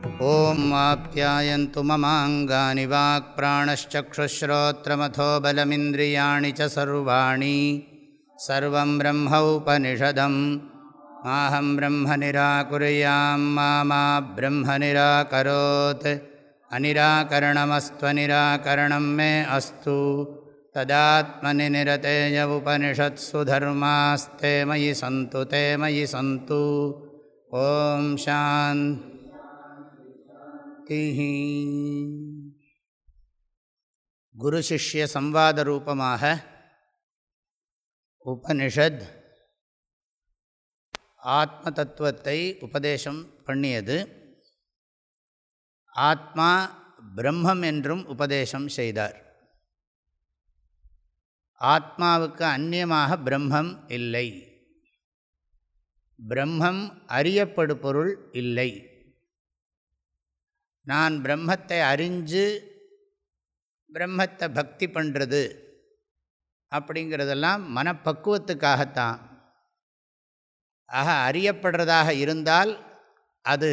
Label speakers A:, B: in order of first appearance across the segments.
A: ॐ आप्यायन्तु ममाङ्गानि वाक्प्राणश्चक्षुश्रोत्रमथो बलमिन्द्रियाणि च सर्वाणि। सर्वं ब्रह्मौपनिषदं माहं ब्रह्म निराकुर्यां मा मा ब्रह्म निराकरोत्। अनिराकरणमस्त्वनिराकरणं मे अस्तु। तदात्मनि निरतेय उपनिषत्सु धर्मास्ते मयि सन्तु ते मयि सन्तु। ॐ शान् குரு சிஷ்ய சம்வாத ரூபமாக உபனிஷத் ஆத்ம தத்துவத்தை உபதேசம் பண்ணியது. ஆத்மா பிரம்மம் என்றும் உபதேசம் செய்தார். ஆத்மாவுக்கு அந்நியமாக பிரம்மம் இல்லை. பிரம்மம் அறியப்படு பொருள் இல்லை. நான் பிரம்மத்தை அறிஞ்சு பிரம்மத்தை பக்தி பண்ணுறது அப்படிங்கிறதெல்லாம் மனப்பக்குவத்துக்காகத்தான். ஆக அறியப்படுறதாக இருந்தால் அது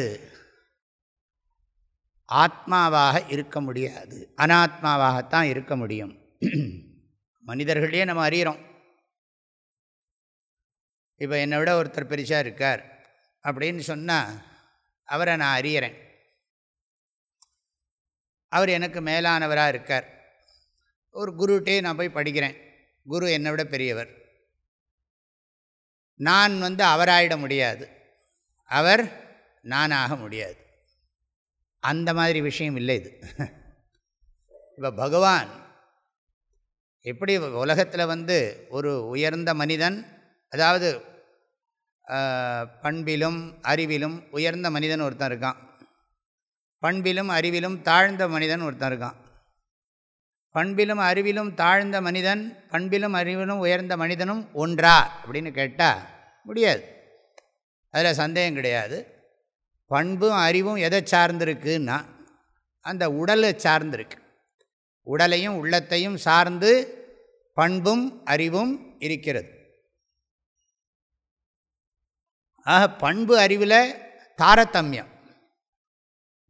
A: ஆத்மாவாக இருக்க முடியாது. அனாத்மாவாகத்தான் இருக்க முடியும். மனிதர்களே நம்ம அறிகிறோம் இப்போ என்னை விட ஒருத்தர் பெருசாக இருக்கார் அப்படின்னு சொன்னால் அவரை நான் அறியறேன். அவர் எனக்கு மேலானவராக இருக்கார். ஒரு குருட்டே நான் போய் படிக்கிறேன். குரு என்னை விட பெரியவர். நான் வந்து அவராயிட முடியாது. அவர் நானாக முடியாது. அந்த மாதிரி விஷயம் இல்லை இது. இப்போ பகவான் எப்படி உலகத்தில் வந்து ஒரு உயர்ந்த மனிதன் அதாவது பண்பிலும் அறிவிலும் உயர்ந்த மனிதன் ஒருத்தன் இருக்கான். பண்பிலும் அறிவிலும் தாழ்ந்த மனிதன் ஒருத்தன் இருக்கான். பண்பிலும் அறிவிலும் தாழ்ந்த மனிதன் பண்பிலும் அறிவிலும் உயர்ந்த மனிதனும் ஒன்றா அப்படின்னு கேட்டால் முடியாது. அதில் சந்தேகம் கிடையாது. பண்பும் அறிவும் எதை சார்ந்திருக்குன்னா அந்த உடலை சார்ந்திருக்கு. உடலையும் உள்ளத்தையும் சார்ந்து பண்பும் அறிவும் இருக்கிறது. ஆக பண்பு அறிவில் தாரதமியம்.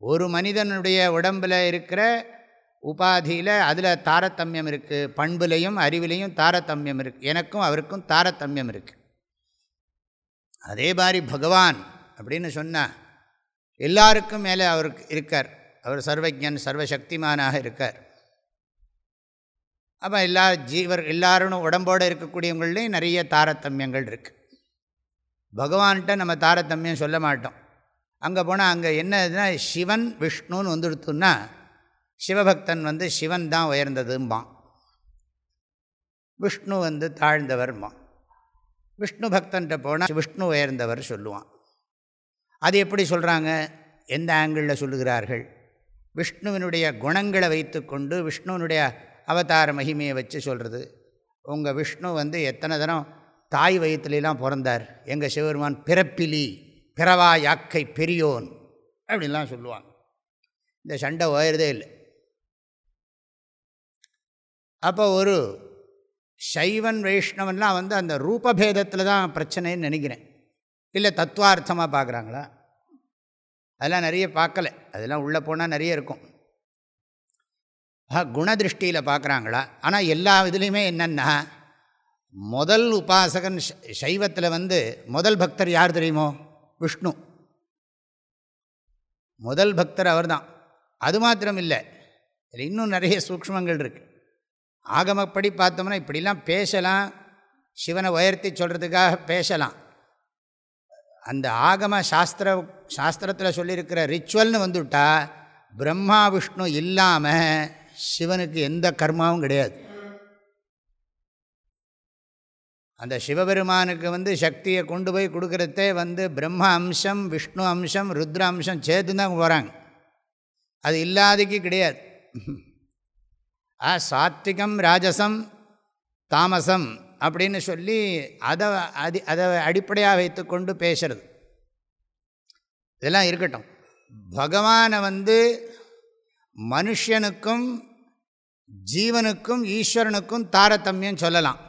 A: ஒரு மனிதனுடைய உடம்பில் இருக்கிற உபாதியில் அதில் தாரதமியம் இருக்குது பண்புலையும் அறிவிலையும் தாரதமியம் இருக்குது எனக்கும் அவருக்கும் தாரதமியம் இருக்குது அதே மாதிரி பகவான் அப்படின்னு சொன்னால் எல்லாருக்கும் மேலே அவருக்கு இருக்கார். அவர் சர்வஜன் சர்வசக்திமானாக இருக்கார். அப்போ எல்லா ஜீவர் எல்லாரும் உடம்போடு இருக்கக்கூடியவங்கள்லேயும் நிறைய தாரதமியங்கள் இருக்குது பகவான்கிட்ட நம்ம தாரதமியம் சொல்ல மாட்டோம். அங்கே போனால் அங்கே என்னதுன்னா சிவன் விஷ்ணுன்னு வந்துடுத்துன்னா சிவபக்தன் வந்து சிவன் தான் உயர்ந்ததும்பான். விஷ்ணு வந்து தாழ்ந்தவர்பான் விஷ்ணு பக்தன்ட்ட போனால் விஷ்ணு உயர்ந்தவர் சொல்லுவான். அது எப்படி சொல்கிறாங்க எந்த ஆங்கிளில் சொல்லுகிறார்கள்? விஷ்ணுவினுடைய குணங்களை வைத்து கொண்டு அவதார மகிமையை வச்சு சொல்கிறது உங்கள் விஷ்ணு வந்து எத்தனை தரம் தாய் வயிற்றுலாம் பிறந்தார்? எங்கள் சிவபெருமான் பிறப்பிலி. பிறவா யாக்கை பெரியோன் அப்படின்லாம் சொல்லுவாங்க. இந்த சண்டை ஓயறதே இல்லை. அப்போ ஒரு சைவன் வைஷ்ணவன்லாம் வந்து அந்த ரூபபேதத்தில் தான் பிரச்சனைன்னு நினைக்கிறேன். இல்லை தத்துவார்த்தமாக பார்க்குறாங்களா? அதெல்லாம் நிறைய பார்க்கல. அதெல்லாம் உள்ளே போனால் நிறைய இருக்கும். குணதிருஷ்டியில் பார்க்குறாங்களா? ஆனால் எல்லா இதுலேயுமே என்னென்னா முதல் உபாசகன் சைவத்தில் வந்து முதல் பக்தர் யார் தெரியுமோ? விஷ்ணு. முதல் பக்தர் அவர் தான் அது மாத்திரம் இல்லை. இதில் இன்னும் நிறைய சூக்மங்கள் இருக்குது ஆகமப்படி பார்த்தோம்னா இப்படிலாம் பேசலாம். சிவனை உயர்த்தி சொல்கிறதுக்காக பேசலாம். அந்த ஆகம சாஸ்திர சாஸ்திரத்தில் சொல்லியிருக்கிற ரிச்சுவல்னு வந்துவிட்டா பிரம்மா விஷ்ணு இல்லாமல் சிவனுக்கு எந்த கர்மாவும் கிடையாது. அந்த சிவபெருமானுக்கு வந்து சக்தியை கொண்டு போய் கொடுக்குறதே வந்து பிரம்ம அம்சம் விஷ்ணு அம்சம் ருத்ர அம்சம் சேர்த்து தான் போகிறாங்க அது இல்லாதக்கு கிடையாது. ஆ சாத்விகம் ராஜசம் தாமசம் அப்படின்னு சொல்லி அதை அது அதை அடிப்படையாக வைத்து கொண்டு பேசுறது. இதெல்லாம் இருக்கட்டும். பகவானை வந்து மனுஷனுக்கும் ஜீவனுக்கும் ஈஸ்வரனுக்கும் தாரதமியம் சொல்லலாம்.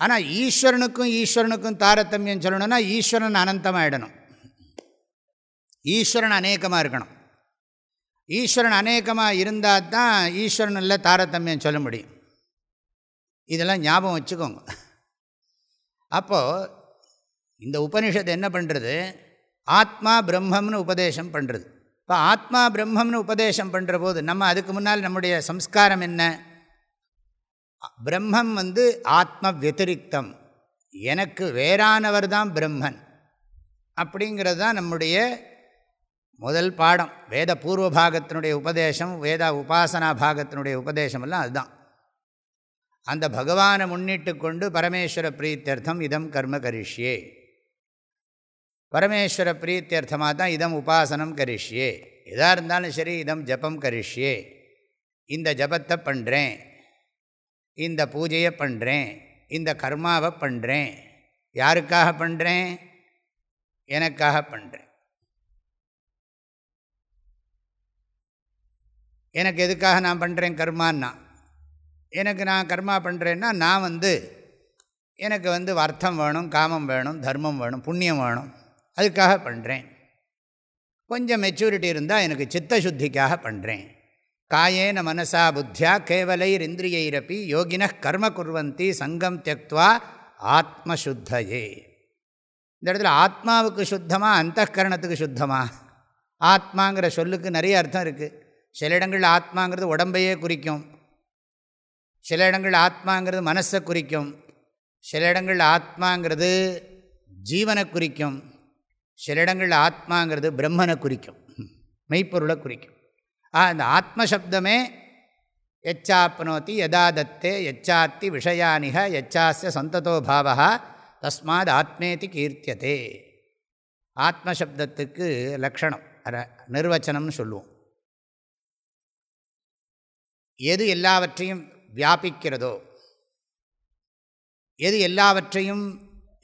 A: ஆனால் ஈஸ்வரனுக்கும் ஈஸ்வரனுக்கும் தாரதமியம் சொல்லணும்னா ஈஸ்வரன் அனந்தமாகிடணும் ஈஸ்வரன் அநேகமாக இருக்கணும். ஈஸ்வரன் அநேகமாக இருந்தால் தான் ஈஸ்வரனில் தாரதமியம் சொல்ல முடியும். இதெல்லாம் ஞாபகம் வச்சுக்கோங்க. அப்போது இந்த உபனிஷத்து என்ன பண்ணுறது ஆத்மா பிரம்மம்னு உபதேசம் பண்ணுறது இப்போ ஆத்மா பிரம்மம்னு உபதேசம் பண்ணுற போது நம்ம அதுக்கு முன்னால் நம்முடைய சம்ஸ்காரம் என்ன? பிரம்மம் வந்து ஆத்ம வத்திரிக்தம் எனக்கு வேறானவர் தான் பிரம்மன். அப்படிங்கிறது தான் நம்முடைய முதல் பாடம். வேத பூர்வ பாகத்தினுடைய உபதேசம் வேத உபாசனா பாகத்தினுடைய உபதேசமெல்லாம் அதுதான். அந்த பகவானை முன்னிட்டு கொண்டு பரமேஸ்வர பிரீத்தியர்த்தம் இதம் கர்ம கரிஷ்யே. பரமேஸ்வர பிரீத்தியர்த்தமாக தான் இதம் உபாசனம் கரிஷ்யே. எதாக இருந்தாலும் சரி இதம் ஜபம் கரிஷ்யே. இந்த ஜபத்தை பண்ணுறேன் இந்த பூஜையை பண்ணுறேன் இந்த கர்மாவை பண்ணுறேன் யாருக்காக பண்ணுறேன் எனக்காக பண்ணுறேன் எனக்கு எதுக்காக நான் பண்ணுறேன் கர்மான்னா? எனக்கு நான் கர்மா பண்ணுறேன்னா நான் வந்து எனக்கு வந்து அர்த்தம் வேணும் காமம் வேணும் தர்மம் வேணும் புண்ணியம் வேணும் அதுக்காக பண்ணுறேன் கொஞ்சம் மெச்சூரிட்டி இருந்தால் எனக்கு சித்த சுத்திக்காக பண்ணுறேன் காயேன மனசா புத்தியா கேவலைர் இந்திரியைரப்பி யோகின கர்ம குர்வந்தி சங்கம் தியக்துவா ஆத்மசுத்தையே. இந்த இடத்துல ஆத்மாவுக்கு சுத்தமாக அந்தகரணத்துக்கு சுத்தமாக ஆத்மாங்கிற சொல்லுக்கு நிறைய அர்த்தம் இருக்குது சில இடங்களில் ஆத்மாங்கிறது உடம்பையே குறிக்கும். சில இடங்களில் ஆத்மாங்கிறது மனசை குறிக்கும். சில இடங்களில் ஆத்மாங்கிறது ஜீவனை குறிக்கும். சில இடங்களில் ஆத்மாங்கிறது பிரம்மனை குறிக்கும். மெய்ப்பொருளை குறிக்கும். அந்த ஆத்மசப்தமே எச்சாப்னோத்தி யதா தத்தே எச்சாத்தி விஷயானிக எச்சாஸ்ய சந்ததோ பாவா தஸ்மாத் ஆத்மேதி கீர்த்தியதே. ஆத்மசப்தத்துக்கு லக்ஷணம் நிர்வச்சனம்னு சொல்லுவோம். எது எல்லாவற்றையும் வியாபிக்கிறதோ எது எல்லாவற்றையும்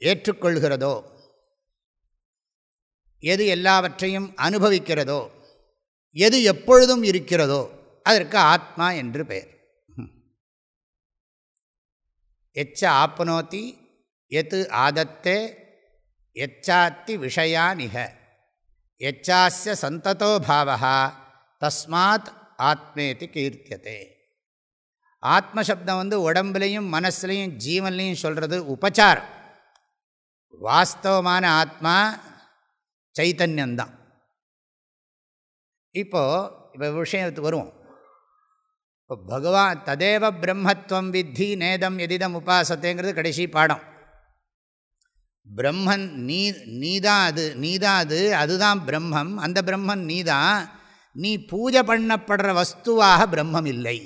A: ஏற்றுக்கொள்கிறதோ எது எல்லாவற்றையும் அனுபவிக்கிறதோ எது எப்பொழுதும் இருக்கிறதோ அதற்கு ஆத்மா என்று பெயர். எச்ச ஆப்னோத்தி எத்து ஆதத்தே எச்சாத்தி விஷயானிக. எச்சாஸ்ய சந்ததோ பாவா தஸ்மாத் ஆத்மேதி கீர்த்தியதே. ஆத்மசப்தம் வந்து உடம்புலையும் மனசுலையும் ஜீவன்லையும் சொல்கிறது உபச்சாரம். வாஸ்தவமான ஆத்மா சைத்தன்யந்தான் இப்போது இப்போ விஷயத்துக்கு வருவோம். இப்போ பகவான் ததேவ பிரம்மத்துவம் வித்தி நேதம் எதிதம் உபாசத்தைங்கிறது கடைசி பாடம். பிரம்மன் நீ நீதான் அது நீதான் அது அதுதான் பிரம்மம். அந்த பிரம்மன் நீதான். நீ பூஜை பண்ணப்படுற வஸ்துவாக பிரம்மம் இல்லை.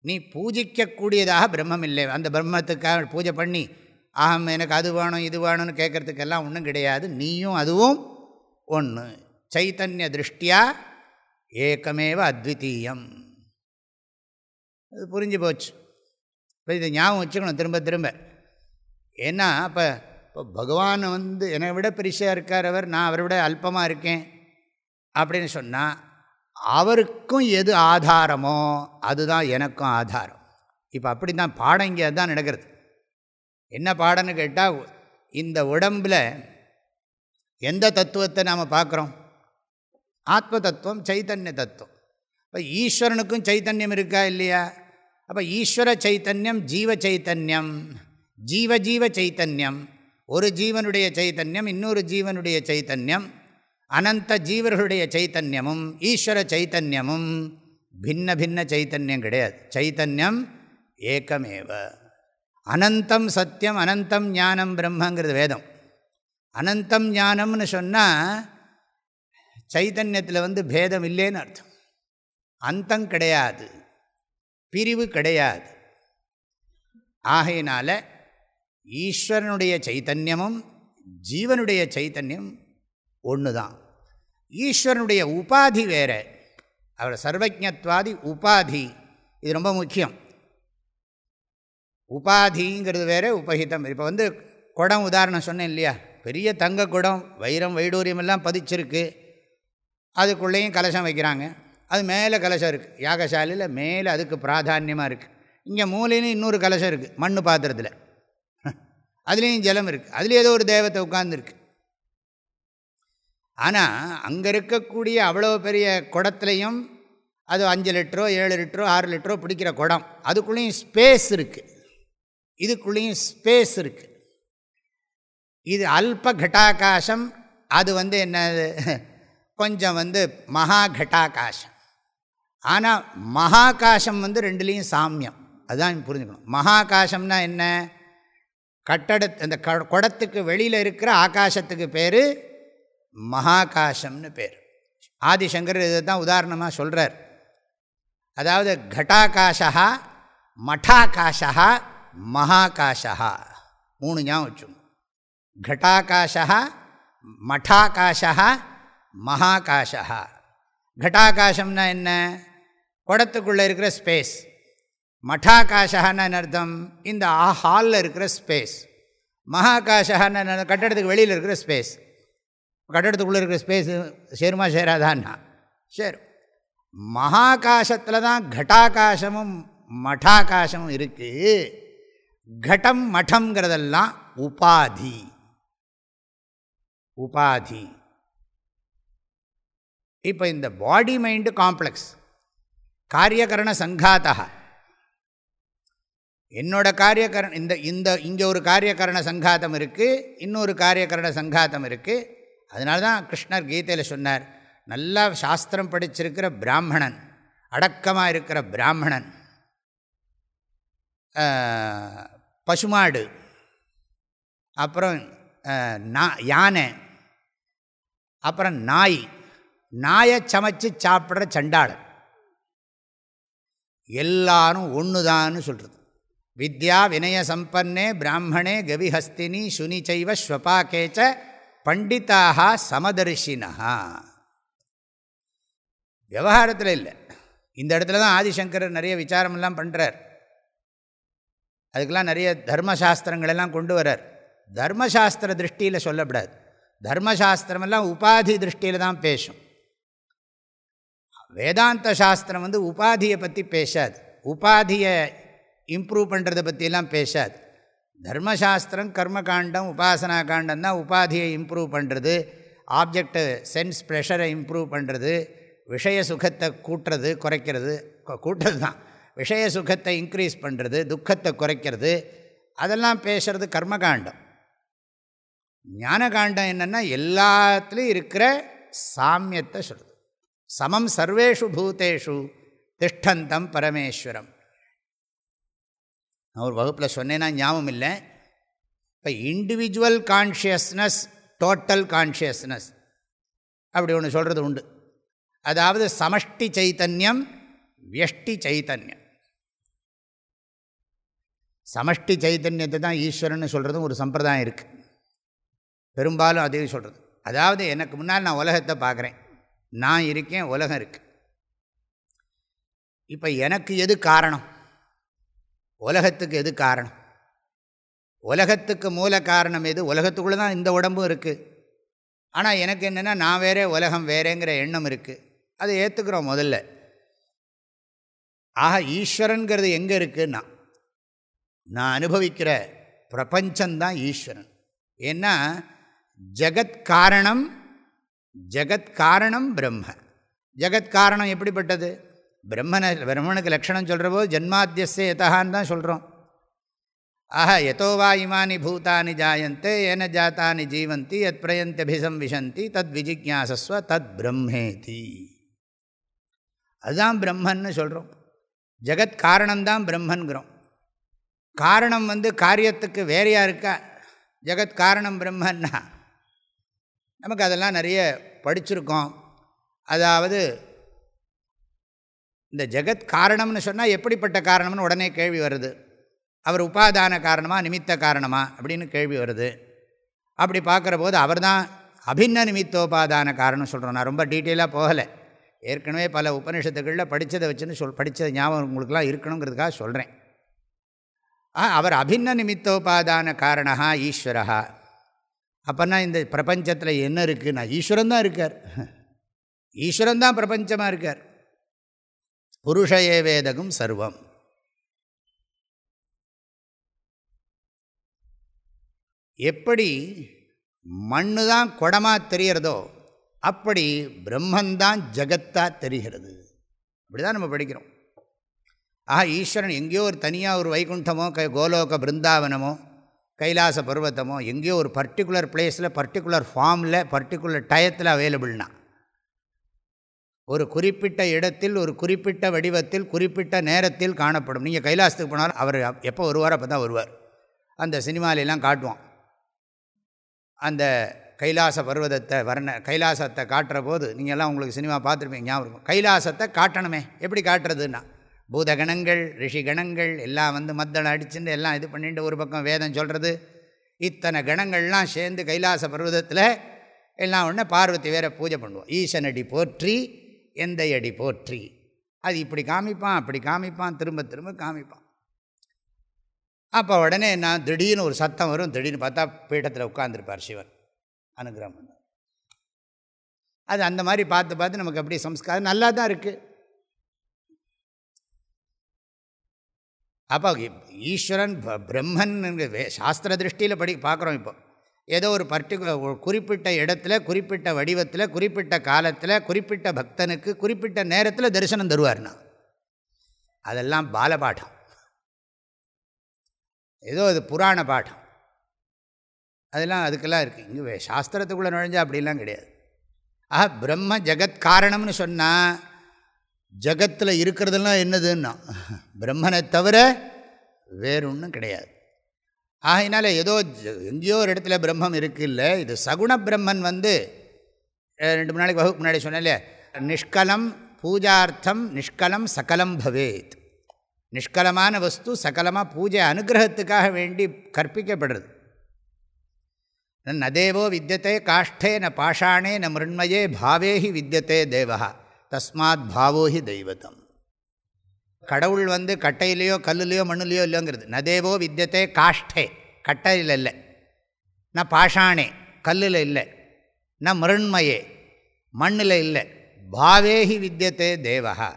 A: நீ பூஜிக்கக்கூடியதாக பிரம்மம் இல்லை. அந்த பிரம்மத்துக்காக பூஜை பண்ணி ஆஹம் எனக்கு அது வேணும் இது வேணும்னு கேட்குறதுக்கெல்லாம் ஒன்றும் கிடையாது. நீயும் அதுவும் ஒன்று சைத்தன்ய திருஷ்டியா ஏக்கமேவ அத்விதீயம். அது புரிஞ்சு போச்சு. இப்போ இதை ஞாபகம் வச்சுக்கணும் திரும்ப திரும்ப. ஏன்னா அப்போ இப்போ பகவான் வந்து என்னை விட பெருசாக இருக்கார் அவர் நான் அவரை விட அல்பமாக இருக்கேன் அப்படின்னு சொன்னால் அவருக்கும் எது ஆதாரமோ அதுதான் எனக்கும் ஆதாரம். இப்போ அப்படி தான் பாடம் இங்கே அதுதான் நடக்கிறது. என்ன பாடம்னு கேட்டால் இந்த உடம்பில் எந்த தத்துவத்தை நாம் பார்க்குறோம் ஆத்ம தத்துவம் சைத்தன்ய தத்துவம் இப்போ ஈஸ்வரனுக்கும் சைத்தன்யம் இருக்கா இல்லையா? அப்போ ஈஸ்வர சைத்தன்யம் ஜீவ சைத்தன்யம் ஜீவ ஜீவ சைத்தன்யம் ஒரு ஜீவனுடைய சைத்தன்யம் இன்னொரு ஜீவனுடைய சைத்தன்யம் அனந்த ஜீவர்களுடைய சைத்தன்யமும் ஈஸ்வர சைத்தன்யமும் பின்ன பின்ன சைத்தன்யம் கிடையாது. சைத்தன்யம் ஏக்கமேவ. அனந்தம் சத்தியம் அனந்தம் ஞானம் பிரம்மங்கிறது வேதம். அனந்தம் ஞானம்னு சொன்னால் சைத்தன்யத்தில் வந்து பேதம் இல்லைன்னு அர்த்தம். அந்தம் கிடையாது. பிரிவு கிடையாது. ஆகையினால ஈஸ்வரனுடைய சைத்தன்யமும் ஜீவனுடைய சைத்தன்யம் ஒன்று தான் ஈஸ்வரனுடைய உபாதி வேறு. அவர் சர்வஜத்வாதி உபாதி. இது ரொம்ப முக்கியம். உபாதிங்கிறது வேறு உபகிதம். இப்போ வந்து குடம் உதாரணம் சொன்னேன் இல்லையா? பெரிய தங்க குடம் வைரம் வைடூரியம் எல்லாம் பதிச்சிருக்கு. அதுக்குள்ளேயும் கலசம் வைக்கிறாங்க. அது மேலே கலசம் இருக்குது யாகசாலையில் மேலே அதுக்கு பிராதானியமாக இருக்குது இங்கே மூலையிலும் இன்னொரு கலசம் இருக்குது மண் பாத்திரத்தில். அதுலேயும் ஜலம் இருக்குது அதுலேயும் ஏதோ ஒரு தேவத்தை உட்கார்ந்துருக்கு. ஆனால் அங்கே இருக்கக்கூடிய அவ்வளோ பெரிய குடத்துலையும் அது அஞ்சு லிட்டரோ ஏழு லிட்டரோ ஆறு லிட்டரோ பிடிக்கிற குடம். அதுக்குள்ளேயும் ஸ்பேஸ் இருக்குது இதுக்குள்ளேயும் ஸ்பேஸ் இருக்குது இது அல்ப கட்டாகாசம். அது வந்து என்னது? கொஞ்சம் வந்து மகா கட்டாகாசம் ஆனால் மகாகாசம் வந்து ரெண்டுலேயும் சாமியம். அதுதான் புரிஞ்சுக்கணும். மகாகாசம்னா என்ன? கட்டட அந்த க குடத்துக்கு வெளியில் இருக்கிற ஆகாசத்துக்கு பேர் மகாகாசம்னு பேர். ஆதிசங்கர் இதை தான் உதாரணமாக சொல்கிறார் அதாவது கட்டாகாஷா மட்டாகாஷா மகாகாஷா மூணு ஞாபகம் வச்சுக்கணும். கட்டாகாஷா மட்டாகாஷா மகாகாஷா கட்டாகாசம்னா என்ன? குடத்துக்குள்ளே இருக்கிற ஸ்பேஸ் மட்டாகாஷான்னு அர்த்தம்? இந்த ஹாலில் இருக்கிற ஸ்பேஸ் மகாகாஷான்னு கட்டடத்துக்கு வெளியில் இருக்கிற ஸ்பேஸ் கட்டடத்துக்குள்ளே இருக்கிற ஸ்பேஸ் சேருமா சேராதான்னா? சேரும். மகாகாசத்தில் தான் கட்டாகாசமும் மட்டாகாசமும் இருக்குது கட்டம் மட்டங்கிறதெல்லாம் உபாதி. உபாதி. இப்போ இந்த பாடி மைண்டு காம்ப்ளெக்ஸ் காரியகரண சங்காத்தா. என்னோட காரியகரண இந்த இந்த இங்கே ஒரு காரியகரண சங்காத்தம் இருக்குது இன்னொரு காரியகரண சங்காத்தம் இருக்குது அதனால தான் கிருஷ்ணர் கீதையில் சொன்னார் நல்லா சாஸ்திரம் படிச்சிருக்கிற பிராமணன் அடக்கமாக இருக்கிற பிராமணன் பசுமாடு அப்புறம் நா யானை அப்புறம் நாய் நாயை சமைச்சு சாப்பிட்ற சண்டாளன். எல்லாரும் ஒன்றுதான்னு சொல்கிறது வித்யா வினய சம்பன்னே பிராமணே கவிஹஸ்தினி சுனிச்சைவ ஸ்வபாக்கேச்ச பண்டிதாக சமதர்ஷினா விவகாரத்தில் இல்லை. இந்த இடத்துல தான் ஆதிசங்கரர் நிறைய விசாரமெல்லாம் பண்ணுறார் அதுக்கெல்லாம் நிறைய தர்மசாஸ்திரங்களெல்லாம் கொண்டு வரார் தர்மசாஸ்திர திருஷ்டியில் சொல்லப்படாது. தர்மசாஸ்திரமெல்லாம் உபாதி திருஷ்டியில் தான் பேசும். வேதாந்த சாஸ்திரம் வந்து உபாதியை பற்றி பேசாது. உபாதியை இம்ப்ரூவ் பண்ணுறதை பற்றியெல்லாம் பேசாது. தர்மசாஸ்திரம் கர்மகாண்டம் உபாசனா காண்டம் தான் உபாதியை இம்ப்ரூவ் பண்ணுறது ஆப்ஜெக்டை சென்ஸ் ப்ரெஷரை இம்ப்ரூவ் பண்ணுறது விஷய சுகத்தை கூட்டுறது குறைக்கிறது. கூட்டுறது தான். விஷய சுகத்தை இன்க்ரீஸ் பண்ணுறது துக்கத்தை குறைக்கிறது. அதெல்லாம் பேசுகிறது கர்மகாண்டம். ஞானகாண்டம் என்னென்னா எல்லாத்துலேயும் இருக்கிற சாமியத்தை சொல்கிறது சமம் சர்வேஷு பூத்தேஷு திஷ்டந்தம் பரமேஸ்வரம். நான் ஒரு வகுப்பில் சொன்னேன்னா ஞாபகம் இல்லை. இப்போ இண்டிவிஜுவல் கான்ஷியஸ்னஸ் டோட்டல் கான்ஷியஸ்னஸ் அப்படி ஒன்று சொல்கிறது உண்டு. அதாவது சமஷ்டி சைத்தன்யம் வியஷ்டி சைத்தன்யம். சமஷ்டி சைத்தன்யத்தை தான் ஈஸ்வரன் சொல்கிறதும் ஒரு சம்பிரதாயம் இருக்குது பெரும்பாலும் அதையும் சொல்கிறது அதாவது எனக்கு முன்னால் நான் உலகத்தை பார்க்குறேன். நான் இருக்கேன் உலகம் இருக்குது இப்போ எனக்கு எது காரணம்? உலகத்துக்கு எது காரணம்? உலகத்துக்கு மூல காரணம் எது? உலகத்துக்குள்ளே தான் இந்த உடம்பும் இருக்குது ஆனால் எனக்கு என்னென்னா நான் வேறே உலகம் வேறேங்கிற எண்ணம் இருக்குது அதை ஏற்றுக்கிறோம் முதல்ல. ஆக ஈஸ்வரனுங்கிறது எங்கே இருக்குன்னா நான் அனுபவிக்கிற பிரபஞ்சந்தான் ஈஸ்வரன். ஏன்னா ஜெகத் காரணம் ஜகத் காரணம் பிரம்ம. ஜகத் காரணம் எப்படிப்பட்டது? பிரம்மனை பிரம்மனுக்கு லக்ஷணம் சொல்கிற போது ஜென்மாத்தியசே எதான்னு தான் சொல்கிறோம் ஆஹா எதோவா இமானி பூதானி ஜாயந்தே ஏன ஜாத்தானி ஜீவந்தி எத் பிரயந்தபிசம் விஷந்தி தத் விஜிக்யாசஸ்வ தத் பிரம்மேதி. அதுதான் பிரம்மன்னு சொல்கிறோம் ஜெகத் காரணம்தான் பிரம்மன்கிறோம். காரணம் வந்து காரியத்துக்கு வேறையாக இருக்கா? ஜெகத் காரணம் பிரம்மன்னா நமக்கு அதெல்லாம் நிறைய படிச்சிருக்கோம். அதாவது இந்த ஜெகத் காரணம்னு சொன்னால் எப்படிப்பட்ட காரணம்னு உடனே கேள்வி வருது. அவர் உபாதான காரணமாக நிமித்த காரணமா அப்படின்னு கேள்வி வருது. அப்படி பார்க்குற போது அவர் தான் அபின்ன நிமித்தோபாதான காரணம் சொல்கிறோம் நான் ரொம்ப டீட்டெயிலாக போகலை. ஏற்கனவே பல உபனிஷத்துக்களில் படித்ததை வச்சுன்னு சொல் படித்தது ஞாபகம் உங்களுக்குலாம் இருக்கணுங்கிறதுக்காக சொல்கிறேன் ஆ அவர் அபின்ன நிமித்தோபாதான காரணா ஈஸ்வரகா அப்போனா இந்த பிரபஞ்சத்தில் என்ன இருக்குன்னா ஈஸ்வரன் தான் இருக்கார். ஈஸ்வரன் தான் பிரபஞ்சமாக இருக்கார். புருஷ ஏவேதகம் சர்வம். எப்படி மண்ணு தான் குடமாக தெரிகிறதோ அப்படி பிரம்மந்தான் ஜகத்தாக தெரிகிறது. அப்படி தான் நம்ம படிக்கிறோம். ஆஹா ஈஸ்வரன் எங்கேயோ ஒரு தனியாக ஒரு வைகுண்டமோ க கோலோக பிருந்தாவனமோ கைலாச பர்வத்தமோ எங்கேயோ ஒரு பர்டிகுலர் பிளேஸில் பர்டிகுலர் ஃபார்மில் பர்டிகுலர் டயத்தில் அவைலபிள்னா ஒரு குறிப்பிட்ட இடத்தில் ஒரு குறிப்பிட்ட வடிவத்தில் குறிப்பிட்ட நேரத்தில் காணப்படும். நீங்கள் கைலாசத்துக்கு போனாலும் அவர் எப்போ வருவார் அப்போ தான் வருவார். அந்த சினிமாலெல்லாம் காட்டுவான். அந்த கைலாச பர்வதத்தை வர்ண கைலாசத்தை காட்டுற போது நீங்கள்லாம் உங்களுக்கு சினிமா பார்த்துருப்பீங்க ஞாபகம் இருக்கும் கைலாசத்தை காட்டணுமே. எப்படி காட்டுறதுன்னா பூதகணங்கள் ரிஷிகணங்கள் எல்லாம் வந்து மத்தளை அடிச்சுட்டு எல்லாம் இது பண்ணிட்டு ஒரு பக்கம் வேதம் சொல்கிறது இத்தனை கணங்கள்லாம் சேர்ந்து கைலாச பர்வதத்தில் எல்லாம் ஒன்று பார்வதி வேற பூஜை பண்ணுவோம் ஈசனடி போற்றி எந்த அடி போற்றி. அது இப்படி காமிப்பான் அப்படி காமிப்பான் திரும்ப திரும்ப காமிப்பான். அப்போ உடனே நான் திடீர்னு ஒரு சத்தம் வரும். திடீர்னு பார்த்தா பீட்டத்தில் உட்காந்துருப்பார் சிவன். அனுகிரகம் பண்ண அது அந்த மாதிரி பார்த்து பார்த்து நமக்கு அப்படி சம்ஸ்காரம் நல்லா தான் இருக்குது அப்போ ஈஸ்வரன் பிரம்மன் சாஸ்திர திருஷ்டியில் படி பார்க்குறோம் இப்போ. ஏதோ ஒரு பர்டிகுலர் குறிப்பிட்ட இடத்துல குறிப்பிட்ட வடிவத்தில் குறிப்பிட்ட காலத்தில் குறிப்பிட்ட பக்தனுக்கு குறிப்பிட்ட நேரத்தில் தரிசனம் தருவார்னா. அதெல்லாம் பாலபாடம். ஏதோ அது புராண பாடம். அதெல்லாம் அதுக்கெல்லாம் இருக்குது இங்கே சாஸ்திரத்துக்குள்ளே நுழைஞ்சால் அப்படிலாம் கிடையாது. ஆஹா பிரம்ம ஜெகத் காரணம்னு சொன்னால் ஜகத்தில் இருக்கிறதெல்லாம் என்னதுன்னா பிரம்மனை தவிர வேறொன்றும் கிடையாது. ஆகினால ஏதோ எங்கேயோ ஒரு இடத்துல பிரம்மம் இருக்குல்ல இது சகுண பிரம்மன் வந்து ரெண்டு மூணு நாளைக்கு வகுப்பு முன்னாடி சொன்னாலே நிஷ்கலம் பூஜார்த்தம் நிஷ்கலம் சகலம் பவேத். நிஷ்கலமான வஸ்து சகலமாக பூஜை அனுகிரகத்துக்காக வேண்டி கற்பிக்கப்படுறது. நதேவோ வித்தியத்தை காஷ்டே ந பாஷாணே ந மிருண்மயே பாவேஹி வித்தியத்தே தேவகா தஸ்மாத் பாவோஹி தெய்வத்தம் கடவுள் வந்து கட்டையிலையோ கல்லுலையோ மண்ணுலையோ இல்லைங்கிறது. நதேவோ வித்தியத்தே காஷ்டே. கட்டையில் இல்லை. ந பாஷாணே. கல்லில் இல்லை. ந மிருண்மயே. மண்ணில் இல்லை. பாவேஹி வித்தியத்தே தேவா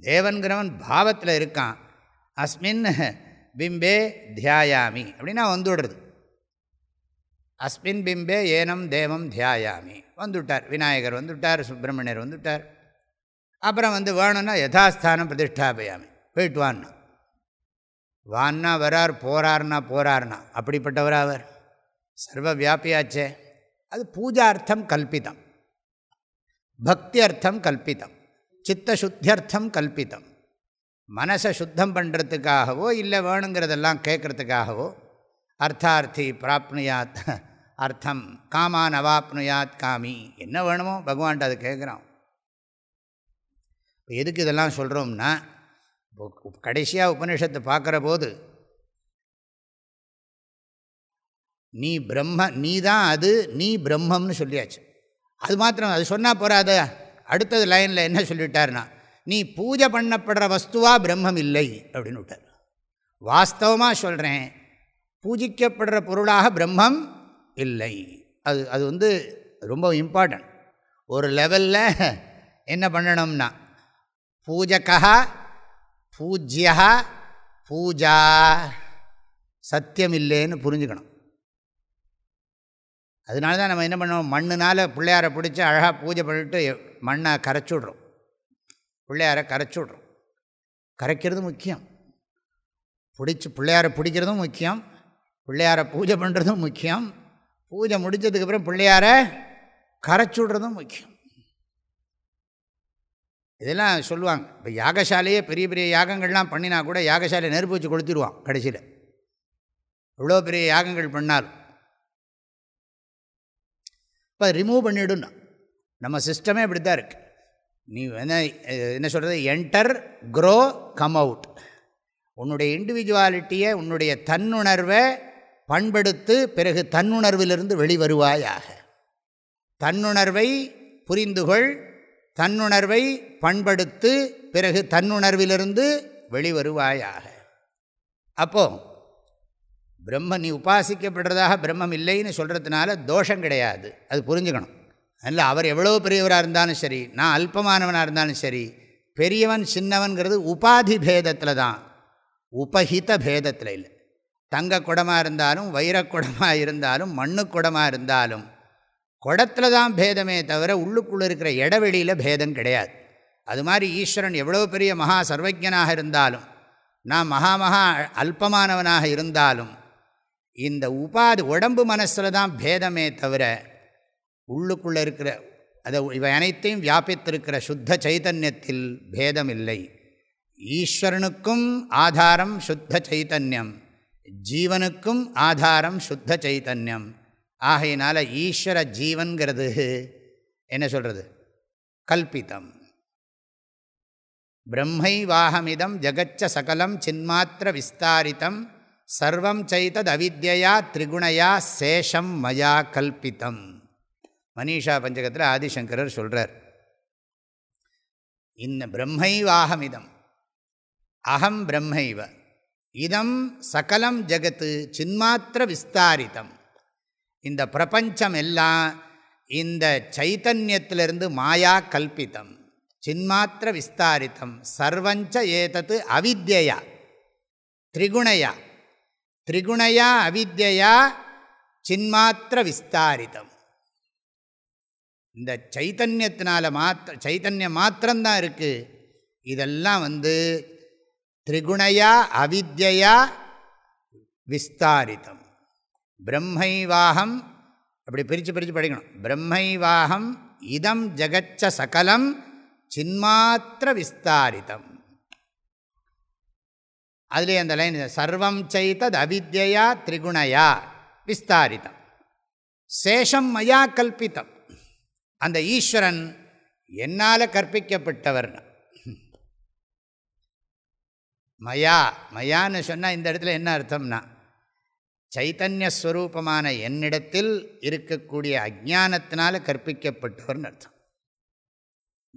A: தேவன்கிறவன் பாவத்தில் இருக்கான். அஸ்மின் பிம்பே தியாயாமி அப்படின்னா வந்துவிடுறது அஸ்மின் பிம்பே ஏனம் தேவம் தியாயாமி. வந்துவிட்டார் விநாயகர் வந்துவிட்டார் சுப்பிரமணியர் வந்துவிட்டார் அப்புறம் வந்து வேணும்னா யதாஸ்தானம் பிரதிஷ்டாபயாமி. போயிட்டு வான்னா. வான்னா வரார் போகிறார்னா போகிறார்னா அப்படிப்பட்டவர் அவர். சர்வ வியாபியாச்சே அது பூஜார்த்தம் கல்பிதம். பக்தி அர்த்தம் கல்பிதம். சித்தசுத்தியர்த்தம் கல்பிதம். மனசை சுத்தம் பண்ணுறதுக்காகவோ இல்லை வேணுங்கிறதெல்லாம் கேட்குறதுக்காகவோ அர்த்தார்த்தி பிராப்னுயாத் அர்த்தம் காமான் அவாப்னுயாத் காமி. என்ன வேணுமோ பகவான்ட்டு அது கேட்குறான். இப்போ எதுக்கு இதெல்லாம் சொல்கிறோம்னா கடைசியாக உபனிஷத்தை பார்க்குற போது நீ பிரம்ம நீ தான் அது நீ பிரம்மம்னு சொல்லியாச்சு. அது மாத்திரம் அது சொன்னால் போகாத அடுத்தது லைனில் என்ன சொல்லிட்டார்னா நீ பூஜை பண்ணப்படுற வஸ்துவாக பிரம்மம் இல்லை அப்படின்னு விட்டார். வாஸ்தவமாக சொல்கிறேன் பூஜிக்கப்படுற பொருளாக பிரம்மம் இல்லை. அது அது வந்து ரொம்ப இம்பார்ட்டன்ட் ஒரு லெவலில் என்ன பண்ணணும்னா பூஜகா பூஜ்யா பூஜா. சத்தியம் இல்லைன்னு புரிஞ்சுக்கணும். அதனால தான் நம்ம என்ன பண்ணுவோம்? மண்ணுனால் பிள்ளையாரை பிடிச்சி அழகாக பூஜை பண்ணிட்டு மண்ணை கரைச்சி விட்றோம். பிள்ளையாரை கரைச்சி விட்றோம். கரைக்கிறது முக்கியம். பிடிச்சி பிள்ளையாரை பிடிக்கிறதும் முக்கியம். பிள்ளையாரை பூஜை பண்ணுறதும் முக்கியம். பூஜை முடித்ததுக்கப்புறம் பிள்ளையாரை கரைச்சி விட்றதும் முக்கியம். இதெல்லாம் சொல்லுவாங்க. இப்போ யாகசாலையே பெரிய பெரிய யாகங்கள்லாம் பண்ணினா கூட யாகசாலை நெருப்பு வச்சு கொளுத்திடுவான் கடைசியில். இவ்வளோ பெரிய யாகங்கள் பண்ணாலும். இப்போ ரிமூவ் பண்ணிவிடுன்னா நம்ம சிஸ்டமே இப்படி தான் இருக்குது நீ என்ன என்ன சொல்கிறது என்டர் க்ரோ கம் அவுட் உன்னுடைய இண்டிவிஜுவாலிட்டியை உன்னுடைய தன்னுணர்வை பண்படுத்து பிறகு தன்னுணர்விலிருந்து வெளிவருவாயாக. தன்னுணர்வை புரிந்துகொள் தன்னுணர்வை பண்படுத்து பிறகு தன்னுணர்விலிருந்து வெளிவருவாயாக. அப்போது பிரம்ம நீ உபாசிக்கப்படுறதாக பிரம்மம் இல்லைன்னு சொல்கிறதுனால தோஷம் கிடையாது. அது புரிஞ்சுக்கணும். அதில் அவர் எவ்வளோ பெரியவராக இருந்தாலும் சரி நான் அல்பமானவனாக இருந்தாலும் சரி பெரியவன் சின்னவன்கிறது உபாதி பேதத்தில் தான். உபஹித பேதத்தில் இல்லை. தங்க குடமாக இருந்தாலும் வைரக்குடமாக இருந்தாலும் மண்ணு குடமாக இருந்தாலும் குடத்தில் தான் பேதமே தவிர உள்ளுக்குள்ளே இருக்கிற இடவெளியில் பேதம் கிடையாது. அது மாதிரி ஈஸ்வரன் எவ்வளோ பெரிய மகா சர்வஜனாக இருந்தாலும் நான் மகா மகா அல்பமானவனாக இருந்தாலும் இந்த உபாதி உடம்பு மனசில் தான் பேதமே தவிர உள்ளுக்குள்ளே இருக்கிற அதை இவை அனைத்தையும் வியாபித்திருக்கிற சுத்த சைத்தன்யத்தில் பேதம் இல்லை ஈஸ்வரனுக்கும் ஆதாரம் சுத்த சைத்தன்யம் ஜீவனுக்கும் ஆதாரம் சுத்த சைத்தன்யம் ஆகையினால் ஈஸ்வர ஜீவன்கிறது. என்ன சொல்கிறது கல்பிதம். பிரம்மை வாகமிதம் ஜகச்ச சகலம் சின்மாத்திர விஸ்தாரித்தம் சர்வம் செய்தது அவித்யா திரிகுணையா சேஷம் மயா கல்பித்தம் மனிஷா பஞ்சகத்தில் ஆதிசங்கரர் சொல்கிறார் இந்த பிரம்மை வாகமிதம் அகம் பிரம்மைவ. இதம் சகலம் ஜகத்து சின்மாத்திர விஸ்தாரித்தம் இந்த பிரபஞ்சம் எல்லாம் இந்த சைத்தன்யத்திலிருந்து மாயா கல்பித்தம் சின்மாத்திர விஸ்தாரித்தம் சர்வஞ்ச ஏதத்து அவித்யா திரிகுணையா திரிகுணையா அவித்யா சின்மாத்திர விஸ்தாரித்தம் இந்த சைத்தன்யத்தினால மாத்திர சைத்தன்யம் மாத்திரம்தான் இருக்குது இதெல்லாம் வந்து திரிகுணையா அவித்யா விஸ்தாரித்தம் பிரம்மைவாகம் அப்படி பிரித்து பிரித்து படிக்கணும். பிரம்மைவாகம் இதம் ஜகச்ச சகலம் சின்மாத்திர விஸ்தாரிதம். அதுலேயே அந்த லைன் சர்வம் சைத்தத் அவித்யா திரிகுணையா விஸ்தாரிதம். சேஷம் மயா கல்பித்தம் அந்த ஈஸ்வரன் என்னால் கற்பிக்கப்பட்டவர் மயா மயான்னு சொன்னால் இந்த இடத்துல என்ன அர்த்தம்னா சைத்தன்யஸ்வரூபமான என்னிடத்தில் இருக்கக்கூடிய அஜானத்தினால் கற்பிக்கப்பட்டவர்னு அர்த்தம்.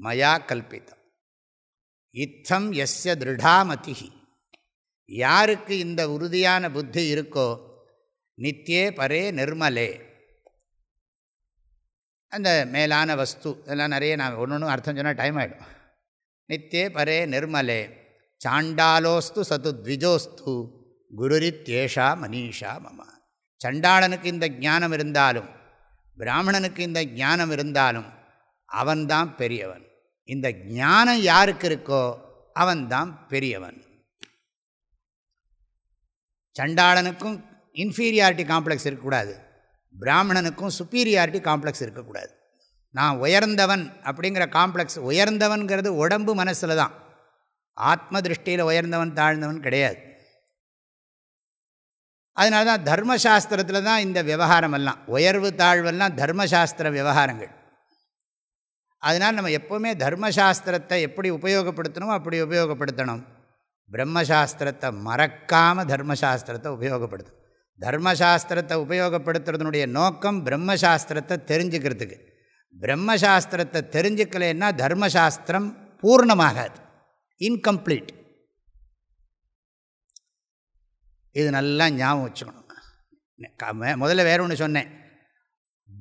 A: மயா கல்பித்தம். இத்தம் எஸ்ய திருடாமதி யாருக்கு இந்த உறுதியான புத்தி இருக்கோ நித்தியே பரே நிர்மலே. அந்த மேலான வஸ்து இதெல்லாம் நிறைய நான் ஒன்று ஒன்று அர்த்தம் சொன்னால் டைம் ஆகிடும் நித்தியே பரே நிர்மலே. சாண்டாலோஸ்து சது த்விஜோஸ்து குருரித்யேஷா மனிஷா மம. சண்டாளனுக்கு இந்த ஞானம் இருந்தாலும் பிராமணனுக்கு இந்த ஞானம் இருந்தாலும் அவன்தான் பெரியவன். இந்த ஞானம் யாருக்கு இருக்கோ அவன்தான் பெரியவன். சண்டாளனுக்கும் இன்ஃபீரியாரிட்டி காம்ப்ளெக்ஸ் இருக்கக்கூடாது. பிராமணனுக்கும் சுப்பீரியாரிட்டி காம்ப்ளெக்ஸ் இருக்கக்கூடாது. நான் உயர்ந்தவன் அப்படிங்கிற காம்ப்ளெக்ஸ் உயர்ந்தவன்கிறது உடம்பு மனசில் தான் ஆத்ம திருஷ்டியில் உயர்ந்தவன் தாழ்ந்தவன் கிடையாது. அதனால தான் தர்மசாஸ்திரத்தில் தான் இந்த விவகாரம் எல்லாம் உயர்வு தாழ்வெல்லாம் தர்மசாஸ்திர விவகாரங்கள். அதனால் நம்ம எப்போவுமே தர்மசாஸ்திரத்தை எப்படி உபயோகப்படுத்தணுமோ அப்படி உபயோகப்படுத்தணும். பிரம்மசாஸ்திரத்தை மறக்காமல் தர்மசாஸ்திரத்தை உபயோகப்படுத்தணும். தர்மசாஸ்திரத்தை உபயோகப்படுத்துறதுனுடைய நோக்கம் பிரம்மசாஸ்திரத்தை தெரிஞ்சுக்கிறதுக்கு. பிரம்மசாஸ்திரத்தை தெரிஞ்சுக்கலைன்னா தர்மசாஸ்திரம் பூர்ணமாகாது. இன்கம்ப்ளீட் இது நல்லா ஞாபகம் வச்சுக்கணும். முதல்ல வேற ஒன்று சொன்னேன்.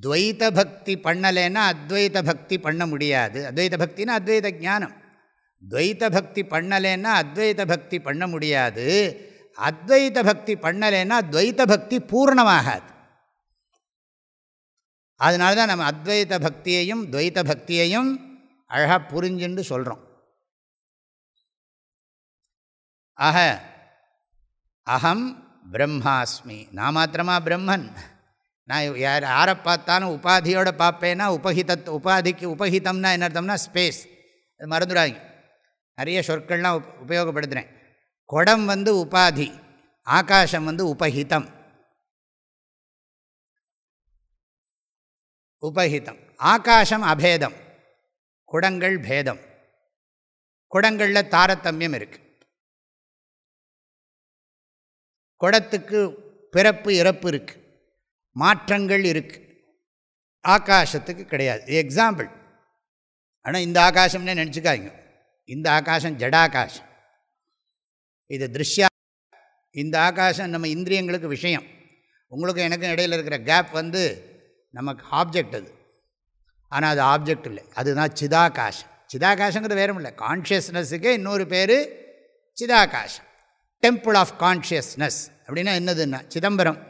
A: துவைத்த பக்தி பண்ணலைன்னா அத்வைத பக்தி பண்ண முடியாது. அத்வைத பக்தினா அத்வைத ஞானம். துவைத்த பக்தி பண்ணலைன்னா அத்வைத பக்தி பண்ண முடியாது. அத்வைத பக்தி பண்ணலைன்னா துவைத்த பக்தி பூர்ணமாகாது. அதனால தான் நம்ம அத்வைத பக்தியையும் துவைத்த பக்தியையும் அழகாக புரிஞ்சுன்னு சொல்கிறோம் ஆக அகம் பிரம்மாஸ்மி. நான் மாத்திரமா பிரம்மன். நான் யார் யாரை பார்த்தாலும் உபாதியோடு பார்ப்பேன்னா உபகித உபாதிக்கு உபகிதம்னா என்ன அர்த்தம்னா ஸ்பேஸ் அது மறந்துடாங்க நிறைய சொற்கள்லாம் உப் உபயோகப்படுத்துகிறேன் குடம் வந்து உபாதி ஆகாசம் வந்து உபஹிதம் உபஹிதம் ஆகாசம் அபேதம். குடங்கள் பேதம். குடங்களில் தாரதமியம் இருக்குது குடத்துக்கு பிறப்பு இறப்பு இருக்குது மாற்றங்கள் இருக்குது ஆகாசத்துக்கு கிடையாது. எக்ஸாம்பிள் ஆனால் இந்த ஆகாசம்னே நினச்சிக்காங்க இந்த ஆகாசம் ஜடாகாசம். இது திருஷ்யா இந்த ஆகாசம் நம்ம இந்திரியங்களுக்கு விஷயம். உங்களுக்கும் எனக்கும் இடையில் இருக்கிற கேப் வந்து நமக்கு ஆப்ஜெக்ட் அது. ஆனால் அது ஆப்ஜெக்ட் இல்லை. அதுதான் சிதாகாசம். சிதாகாசங்கிறது வேறும் இல்லை. கான்ஷியஸ்னஸுக்கே இன்னொரு பேர் சிதாகாசம். டெம்பிள் ஆஃப் கான்ஷியஸ்னஸ் அப்படின்னா என்னதுன்னா சிதம்பரம்.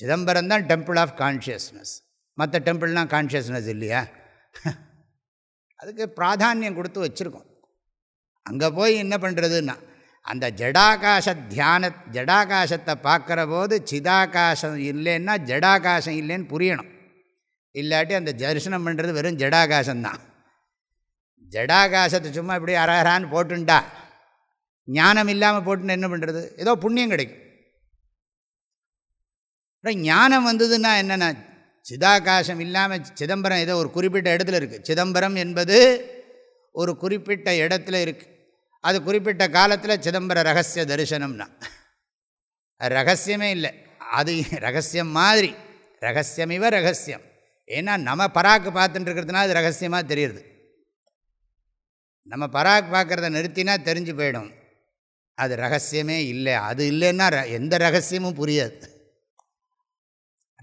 A: சிதம்பரம் தான் டெம்பிள் ஆஃப் கான்ஷியஸ்னஸ் மற்ற டெம்பிள்லாம் கான்ஷியஸ்னஸ் இல்லையா? அதுக்கு பிராதானியம் கொடுத்து வச்சுருக்கோம். அங்கே போய் என்ன பண்ணுறதுன்னா அந்த ஜடாகாச தியான ஜடாகாசத்தை பார்க்குற போது சிதாகாசம் இல்லைன்னா ஜடாகாசம் இல்லைன்னு புரியணும். இல்லாட்டி அந்த தரிசனம் பண்ணுறது வெறும் ஜடாகாசம்தான். ஜடாகாசத்தை சும்மா இப்படி அரஹரான்னு போட்டுண்டா. ஞானம் இல்லாமல் போட்டுன்னு என்ன பண்ணுறது ஏதோ புண்ணியம் கிடைக்கும். ஞானம் வந்ததுன்னா என்னென்னா சிதாகாசம் இல்லாமல் சிதம்பரம் ஏதோ ஒரு குறிப்பிட்ட இடத்துல இருக்குது சிதம்பரம் என்பது ஒரு குறிப்பிட்ட இடத்துல இருக்குது அது குறிப்பிட்ட காலத்தில் சிதம்பர ரகசிய தரிசனம்னா. ரகசியமே இல்லை. அது ரகசியம் மாதிரி. ரகசியமிவ ரகசியம். ஏன்னா நம்ம பராக்கு பார்த்துட்டுருக்கிறதுனா அது ரகசியமாக தெரியுது நம்ம பராக் பார்க்குறத நிறுத்தினா தெரிஞ்சு போயிடும். அது ரகசியமே இல்லை. அது இல்லைன்னா எந்த ரகசியமும் புரியாது.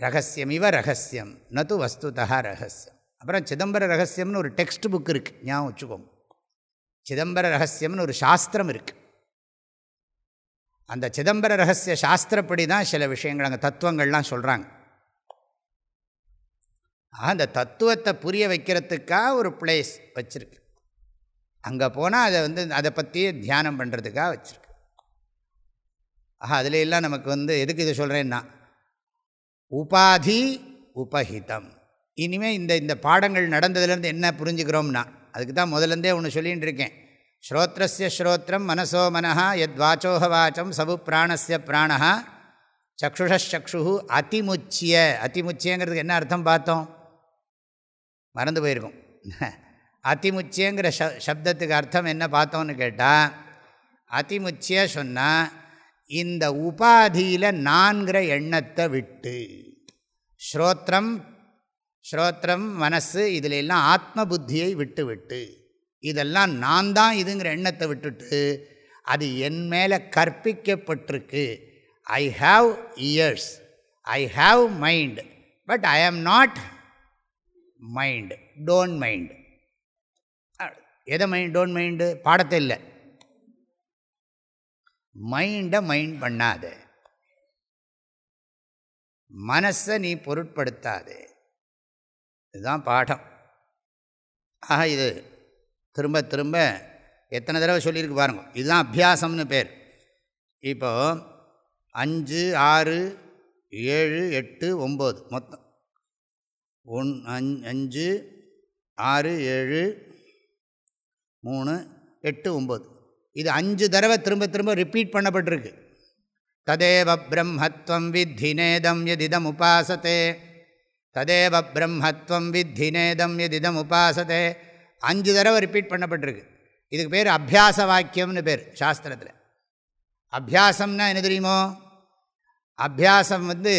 A: ரகசியம் இவ ரகசியம். நது வஸ்துதா ரகசியம். அப்புறம் சிதம்பர ரகசியம்னு ஒரு டெக்ஸ்ட் புக் இருக்குது ஞாபகம் வச்சுக்கோங்க. சிதம்பர ரகசியம்னு ஒரு சாஸ்திரம் இருக்குது அந்த சிதம்பர ரகசிய சாஸ்திரப்படி தான் சில விஷயங்கள் அங்கே தத்துவங்கள்லாம் சொல்கிறாங்க அந்த தத்துவத்தை புரிய வைக்கிறதுக்காக ஒரு பிளேஸ் வச்சுருக்கு. அங்கே போனால் அதை வந்து அதை பற்றியே தியானம் பண்ணுறதுக்காக வச்சுருக்கு. ஆஹா அதில் எல்லாம் நமக்கு வந்து எதுக்கு இதை சொல்கிறேன்னா உபாதி உபஹிதம். இனிமேல் இந்த இந்த பாடங்கள் நடந்ததுலேருந்து என்ன புரிஞ்சுக்கிறோம்னா அதுக்கு தான் முதலேருந்தே ஒன்று சொல்லிகிட்டு இருக்கேன் ஸ்ரோத்ரஸ்ய ஸ்ரோத்திரம் மனசோ மனஹா எத் வாச்சோஹ வாச்சம் சபு பிராணஸ்ய பிராணா சக்ஷுஷக்ஷு அதிமுச்சிய. அதிமுச்சியங்கிறதுக்கு என்ன அர்த்தம் பார்த்தோம்? மறந்து போயிருக்கோம். அதிமுச்சியங்கிற ச சப்தத்துக்கு அர்த்தம் என்ன பார்த்தோன்னு கேட்டால் அதிமுச்சிய சொன்னால் இந்த உபாதியில் நான்கிற எண்ணத்தை விட்டு. ஸ்ரோத்திரம் ஸ்ரோத்திரம் மனசு இதில் எல்லாம் ஆத்ம புத்தியை விட்டு விட்டு இதெல்லாம் நான் தான் இதுங்கிற எண்ணத்தை விட்டுட்டு அது என் மேலே கற்பிக்கப்பட்டிருக்கு. I have ears I have mind but I am not mind don't mind எதை மைண்ட் டோன்ட் மைண்டு பாடத்தை இல்லை. மைண்டை மைண்ட் பண்ணாது. மனசை நீ பொருட்படுத்தாது. இதுதான் பாடம். ஆக இது திரும்ப திரும்ப எத்தனை தடவை சொல்லியிருக்கு பாருங்க. இதுதான் அபியாசம்னு பேர். இப்போது அஞ்சு ஆறு ஏழு எட்டு ஒம்பது மொத்தம். ஒன் அஞ்சு ஆறு ஏழு மூணு எட்டு ஒம்பது இது அஞ்சு தடவை திரும்ப திரும்ப ரிப்பீட் பண்ணப்பட்டிருக்கு. ததேவ பிரம்மத்வம் வித்தி நேதம் எதிதம் உபாசத்தே ததேவ பிரம்மத்வம் வித்தி நேதம் எதிதம் உபாசத்தே அஞ்சு தடவை ரிப்பீட் பண்ணப்பட்டிருக்கு. இதுக்கு பேர் அபியாச வாக்கியம்னு பேர் சாஸ்திரத்தில். அபியாசம்னா என்ன தெரியுமோ? அபியாசம் வந்து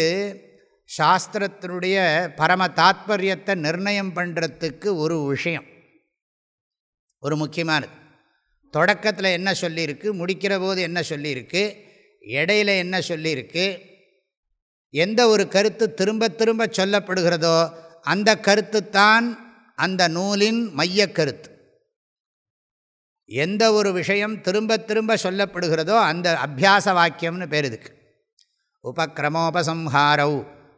A: சாஸ்திரத்தினுடைய பரம தாத்பரியத்தை நிர்ணயம் பண்ணுறதுக்கு ஒரு விஷயம். ஒரு முக்கியமானது. தொடக்கத்தில் என்ன சொல்லியிருக்கு முடிக்கிற போது என்ன சொல்லியிருக்கு இடையில என்ன சொல்லியிருக்கு எந்த ஒரு கருத்து திரும்ப திரும்ப சொல்லப்படுகிறதோ அந்த கருத்து தான் அந்த நூலின் மைய கருத்து. எந்த ஒரு விஷயம் திரும்ப திரும்ப சொல்லப்படுகிறதோ அந்த அபியாச வாக்கியம்னு பேர் இதுக்கு. உபக்கிரமோபசம்ஹாரௌ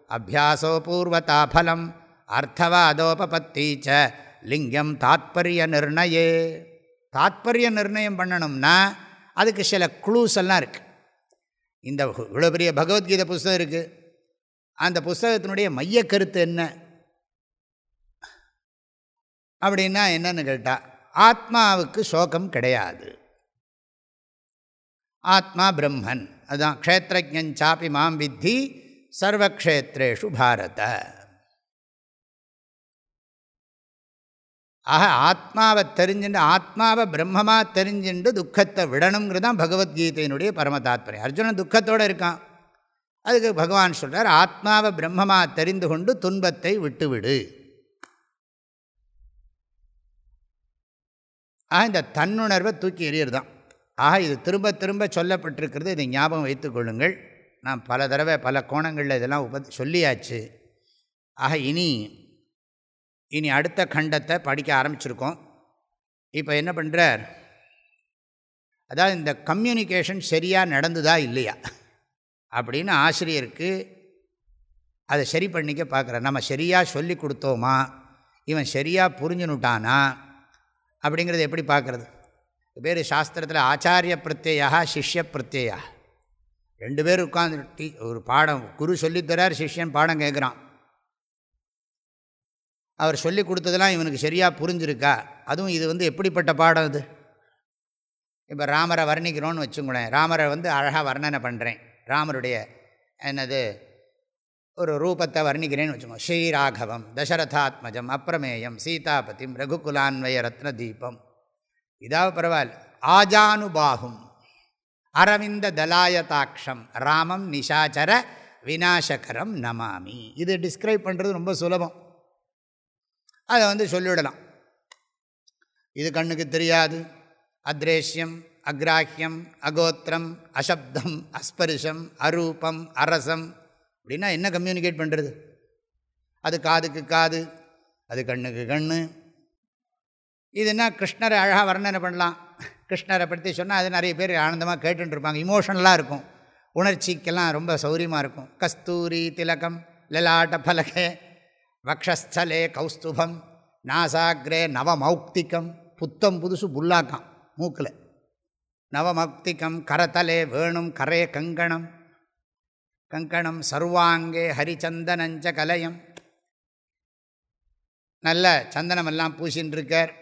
A: அபியாசோ பூர்வதாஃபலம் அர்த்தவாதோபத்தீச்ச லிங்கம் தாத்பரிய நிர்ணயே. தாத்பரிய நிர்ணயம் பண்ணணும்னா அதுக்கு சில குளூஸ் எல்லாம் இருக்குது இந்த இவ்வளோ பெரிய பகவத்கீதை புஸ்தகம் இருக்குது அந்த புஸ்தகத்தினுடைய மைய கருத்து என்ன? அப்படின்னா என்னன்னு கேட்டால் ஆத்மாவுக்கு சோகம் கிடையாது. ஆத்மா பிரம்மன். அதுதான் க்ஷேத்திரஜாப்பி மாம் வித்தி சர்வக்ஷேத்ரேஷு பாரத. ஆக ஆத்மாவை தெரிஞ்சுட்டு ஆத்மாவை பிரம்மமாக தெரிஞ்சுட்டு துக்கத்தை விடணுங்கிறது தான் பகவத்கீதையினுடைய பரம தாத்பரியம். அர்ஜுனன் துக்கத்தோடு இருக்கான். அதுக்கு பகவான் சொல்கிறார் ஆத்மாவை பிரம்மமாக தெரிந்து கொண்டு துன்பத்தை விட்டுவிடு. ஆக இந்த தன்னுணர்வை தூக்கி எறியர் தான் ஆக இது திரும்ப திரும்ப சொல்லப்பட்டிருக்கிறது இதை ஞாபகம் வைத்துக்கொள்ளுங்கள் நான் பல தடவை பல கோணங்களில் இதெல்லாம் உப சொல்லியாச்சு. ஆக இனி இனி அடுத்த கண்டத்தை படிக்க ஆரம்பிச்சிருக்கோம். இப்போ என்ன பண்ணுறார் அதாவது இந்த கம்யூனிகேஷன் சரியாக நடந்துதா இல்லையா? அப்படின்னு ஆசிரியருக்கு அதை சரி பண்ணிக்க பார்க்குறார். நம்ம சரியாக சொல்லி கொடுத்தோமா? இவன் சரியாக புரிஞ்சுனுட்டானா? அப்படிங்கிறது எப்படி பார்க்குறது? பேர் சாஸ்திரத்தில் ஆச்சாரிய பிரத்யா சிஷ்ய பிரத்யா ரெண்டு பேர் உட்காந்து டீ ஒரு பாடம் குரு சொல்லித்தரார் சிஷ்யன் பாடம் கேட்குறான். அவர் சொல்லி கொடுத்ததெல்லாம் இவனுக்கு சரியாக புரிஞ்சிருக்கா? அதுவும் இது வந்து எப்படிப்பட்ட பாடம் இது இப்போ ராமரை வர்ணிக்கிறோன்னு வச்சுங்களேன். ராமரை வந்து அழகாக வர்ணனை பண்ணுறேன் ராமருடைய என்னது? ஒரு ரூபத்தை வர்ணிக்கிறேன்னு வச்சுக்கோங்க. ஸ்ரீராகவம் தசரதாத்மஜம் அப்பிரமேயம் சீதாபதிம் ரகுகுலான்வய ரத்ன தீபம் இதாவது பரவாயில்ல. ஆஜானுபாகும் அரவிந்த தலாயதாட்சம் ராமம் நிஷாச்சர விநாசகரம் நமாமி. இது டிஸ்கிரைப் பண்ணுறது ரொம்ப சுலபம். அதை வந்து சொல்லிவிடலாம். இது கண்ணுக்கு தெரியாது. அத்ரேஷ்யம் அக்ராஹ்யம் அகோத்திரம் அசப்தம் அஸ்பரிஷம் அரூபம் அரசம் அப்படின்னா என்ன கம்யூனிகேட் பண்ணுறது அது காதுக்கு காது அது கண்ணுக்கு கண்ணு. இதுனா கிருஷ்ணரை அழகாக வர்ணனை பண்ணலாம். கிருஷ்ணரை பற்றி சொன்னால் அது நிறைய பேர் ஆனந்தமாக கேட்டுருப்பாங்க இமோஷனலாக இருக்கும். உணர்ச்சிக்கெல்லாம் ரொம்ப சௌரியமாக இருக்கும். கஸ்தூரி திலகம் லலாட்ட பலகை வக்ஷஸ்தலே கௌஸ்துபம் நாசாகிரே நவமௌக்திகம் புத்தம் புதுசு புல்லாக்காம் மூக்கில். நவமௌக்திகம் கரதலே வேணும் கரே கங்கணம் கங்கணம் சர்வாங்கே ஹரிச்சந்தனஞ்ச கலயம். நல்ல சந்தனமெல்லாம் பூசின்னு இருக்கார்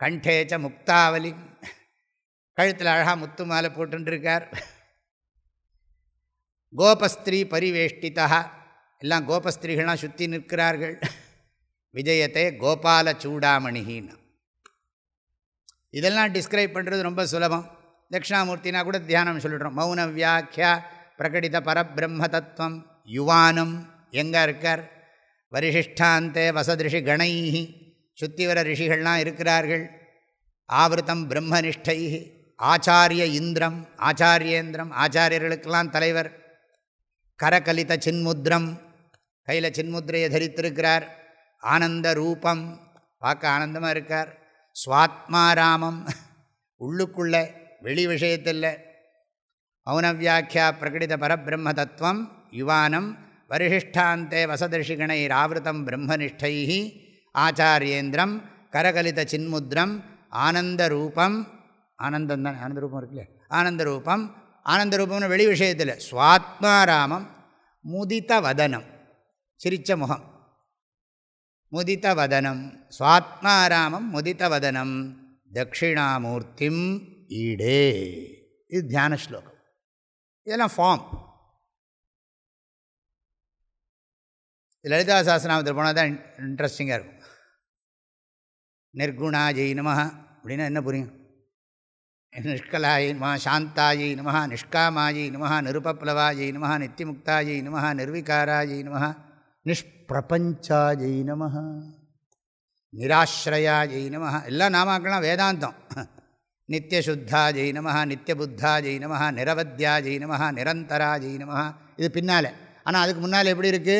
A: கண்டேச்ச முக்தாவலி. கழுத்தில் அழகாக முத்து மாலை போட்டுருக்கார் கோபஸ்திரீ பரிவேஷ்டிதா. எல்லாம் கோபஸ்திரீகள்லாம் சுற்றி நிற்கிறார்கள். விஜயத்தை கோபால சூடாமணிகின்னு. இதெல்லாம் டிஸ்கிரைப் பண்ணுறது ரொம்ப சுலபம். தட்சிணாமூர்த்தினா கூட தியானம் சொல்லிடுறோம். மௌன வியாக்கியா பிரகடித பரபிரம்ம தத்துவம் யுவானம் எங்கே இருக்கார்? வரிசிஷ்டாந்தே வசதிருஷி கணைஹி. சுத்தி வர ரிஷிகள்லாம் இருக்கிறார்கள். ஆவிரதம் பிரம்மனிஷ்டை ஆச்சாரிய இந்திரம் ஆச்சாரியேந்திரம் ஆச்சாரியர்களுக்கெல்லாம் தலைவர். கரகலித சின்முத்ரம் கையில் சின்முத்திரையை தரித்திருக்கிறார். ஆனந்த ரூபம். பார்க்க ஆனந்தமாக இருக்கார். சுவாத்மா ராமம். உள்ளுக்குள்ளே வெளி விஷயத்தில் மௌனவியாக்கியா பிரகடித பரபிரம்ம தத்துவம் யுவானம் வரிஷ்டாந்தே வசதர்ஷிகணைராவிரதம் பிரம்மனிஷ்டை ஆச்சாரியேந்திரம் கரகலித சின்முத்ரம். ஆனந்த ரூபம். ஆனந்தம் தான் ஆனந்த ரூபம் இருக்குல்ல. ஆனந்த ரூபம். ஆனந்த ரூபம்னு வெளி விஷயத்தில். சுவாத்மா ராமம். முதித வதனம் சிரிச்ச முகம். முதித்த வதனம் சுவாத்மாராமம் முதித்த வதனம் தட்சிணாமூர்த்திம் ஈடே. இது தியான ஸ்லோகம். இதெல்லாம் ஃபார்ம் லலிதா சாஸ்திரநாமத்தில் போனால் தான் இன்ட்ரெஸ்டிங்காக இருக்கும். நிர்குணா ஜெய் நம அப்படின்னா என்ன புரியும்? நிஷ்கலாயை நம சாந்தாயை நம நிஷ்காமாயை நம நிருபப்ளவாயை நம நித்தியமுக்தாயை நம நிர்விகாராயை நம நிஷ்பிரபஞ்சாயை நம நிராஸ்ரயாயை நம எல்லாம் நாமாக்கள்லாம் வேதாந்தம். நித்தியசுத்தா ஜெய் நம நித்தியபுத்தா ஜெய் நம நிரவத்யா ஜெய் நம நிரந்தரா ஜெய் நம இது பின்னால். ஆனால் அதுக்கு முன்னால் எப்படி இருக்குது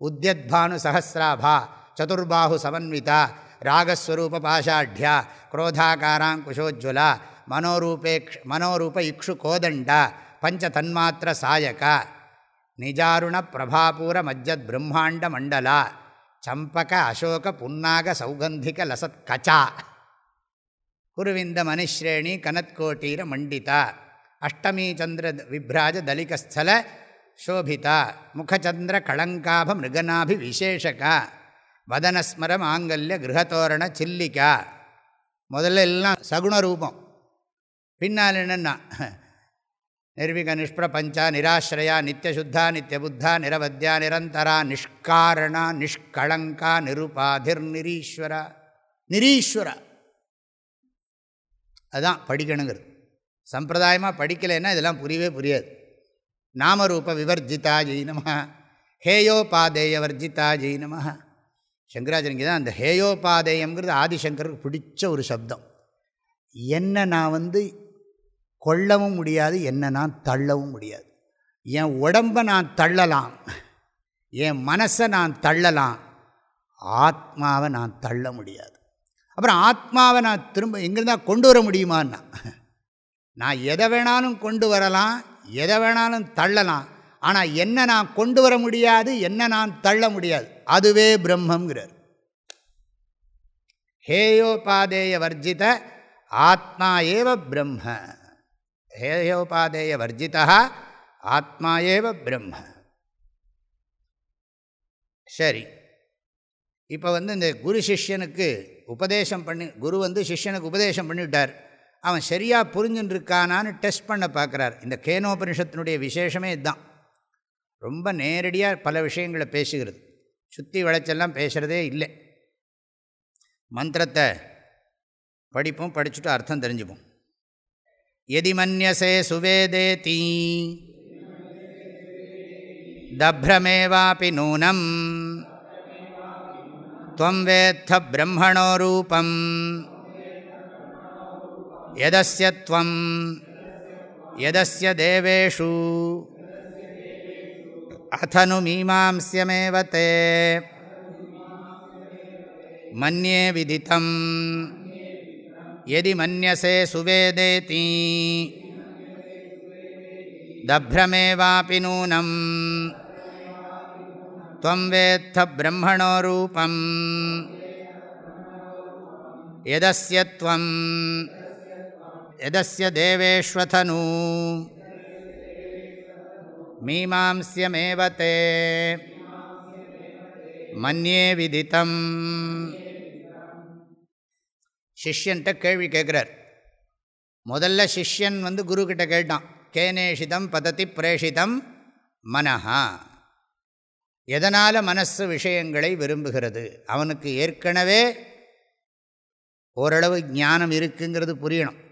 A: உத்தியத்பானு சஹசிராபா சதுர்பாஹு சமன்விதா ராகஸ்வரூப பாஷாட்யா குரோதாகாராங்குஷோஜ்வலா மனோரூபேக்ஷ மனோரூப இக்ஷு கோதண்டா பஞ்ச தன்மாத்திர சாயகா. நிஜாருண பிரபாபூர மஜ்ஜத் பிரம்மாண்ட மண்டலா சம்பக அசோக புன்னாக சௌகந்திக லசத் கச்சா குருவிந்த மனுஷ்ரேணி கனத்கோட்டீர மண்டிதா அஷ்டமி சந்திர விப்ராஜ தலிகஸ்தல சோபிதா முகச்சந்திர களங்காப மிருகநாபி விசேஷகா வதனஸ்மர மாங்கல்ய கிரகத்தோரண சில்லிக்கா முதல்ல எல்லாம் சகுண ரூபம். பின்னால் என்னென்னா நிர்விக நிஷ்பிரபஞ்சா நிராசிரயா நித்தியசுத்தா நித்தியபுத்தா நிரவத்யா நிரந்தரா நிஷ்காரணா நிஷ்களங்கா நிருபாதிர் நிரீஸ்வரா. நிரீஸ்வரா அதுதான் படிக்கணுங்கிறது. சம்பிரதாயமாக படிக்கலைன்னா இதெல்லாம் புரியவே புரியாது. நாமரூப விவர்ஜிதா ஜெயினம ஹேயோபாதேய வர்ஜிதா ஜெயினம நம தான் அந்த ஹேயோபாதேயங்கிறது ஆதிசங்கருக்கு பிடிச்ச ஒரு சப்தம். என்ன நான் வந்து கொள்ளவும் முடியாது என்ன நான் தள்ளவும் முடியாது. என் உடம்பை நான் தள்ளலாம். என் மனசை நான் தள்ளலாம். ஆத்மாவை நான் தள்ள முடியாது. அப்புறம் ஆத்மாவை நான் திரும்ப எங்கிருந்தால் கொண்டு வர முடியுமான்னா நான் எதை வேணாலும் கொண்டு வரலாம் எதை வேணாலும் தள்ளலாம். ஆனால் என்ன நான் கொண்டு வர முடியாது என்ன நான் தள்ள முடியாது. அதுவே பிரம்மங்கிறார் ஹேயோபாதேய வர்ஜித ஆத்மா ஏவ பிரம்ம. ஹேயோபாதேய வர்ஜிதா ஆத்மா ஏவ பிரம்ம. சரி. இப்போ வந்து இந்த குரு சிஷ்யனுக்கு உபதேசம் பண்ணி குரு வந்து சிஷ்யனுக்கு உபதேசம் பண்ணிவிட்டார் அவன் சரியாக புரிஞ்சுன்னு இருக்கானான்னு டெஸ்ட் பண்ண பார்க்குறார் இந்த கேனோபனிஷத்தினுடைய விசேஷமே இதுதான். ரொம்ப நேரடியாக பல விஷயங்களை பேசுகிறது. சுற்றி வளைச்செல்லாம் பேசுகிறதே இல்லை. மந்திரத்தை படிப்போம் படிச்சுட்டு அர்த்தம் தெரிஞ்சுப்போம். यदि मन्यसे सुवेदेति दभ्रमेवापि नूनं त्वं वेत्थ ब्रह्मणो रूपं यदस्य त्वं यदस्य देवेषु अथनु मीमांस्यमेव ते मन्ये विदितम् यदि मन्यसे सुवेदेति दभ्रमेवापि नूनं त्वं वेत्थ ब्रह्मणो रूपं यदस्य त्वं यदस्य देवेष्वथनु मीमांस्यमेव ते मन्ये विदितम् சிஷ்யன்ட்ட கேள்வி கேட்குறார். முதல்ல சிஷ்யன் வந்து குருக்கிட்ட கேட்டான். கேனேஷிதம் பதத்தி பிரேஷிதம் மனஹா. எதனால் மனசு விஷயங்களை விரும்புகிறது? அவனுக்கு ஏற்கனவே ஓரளவு ஞானம் இருக்குங்கிறது புரியணும்.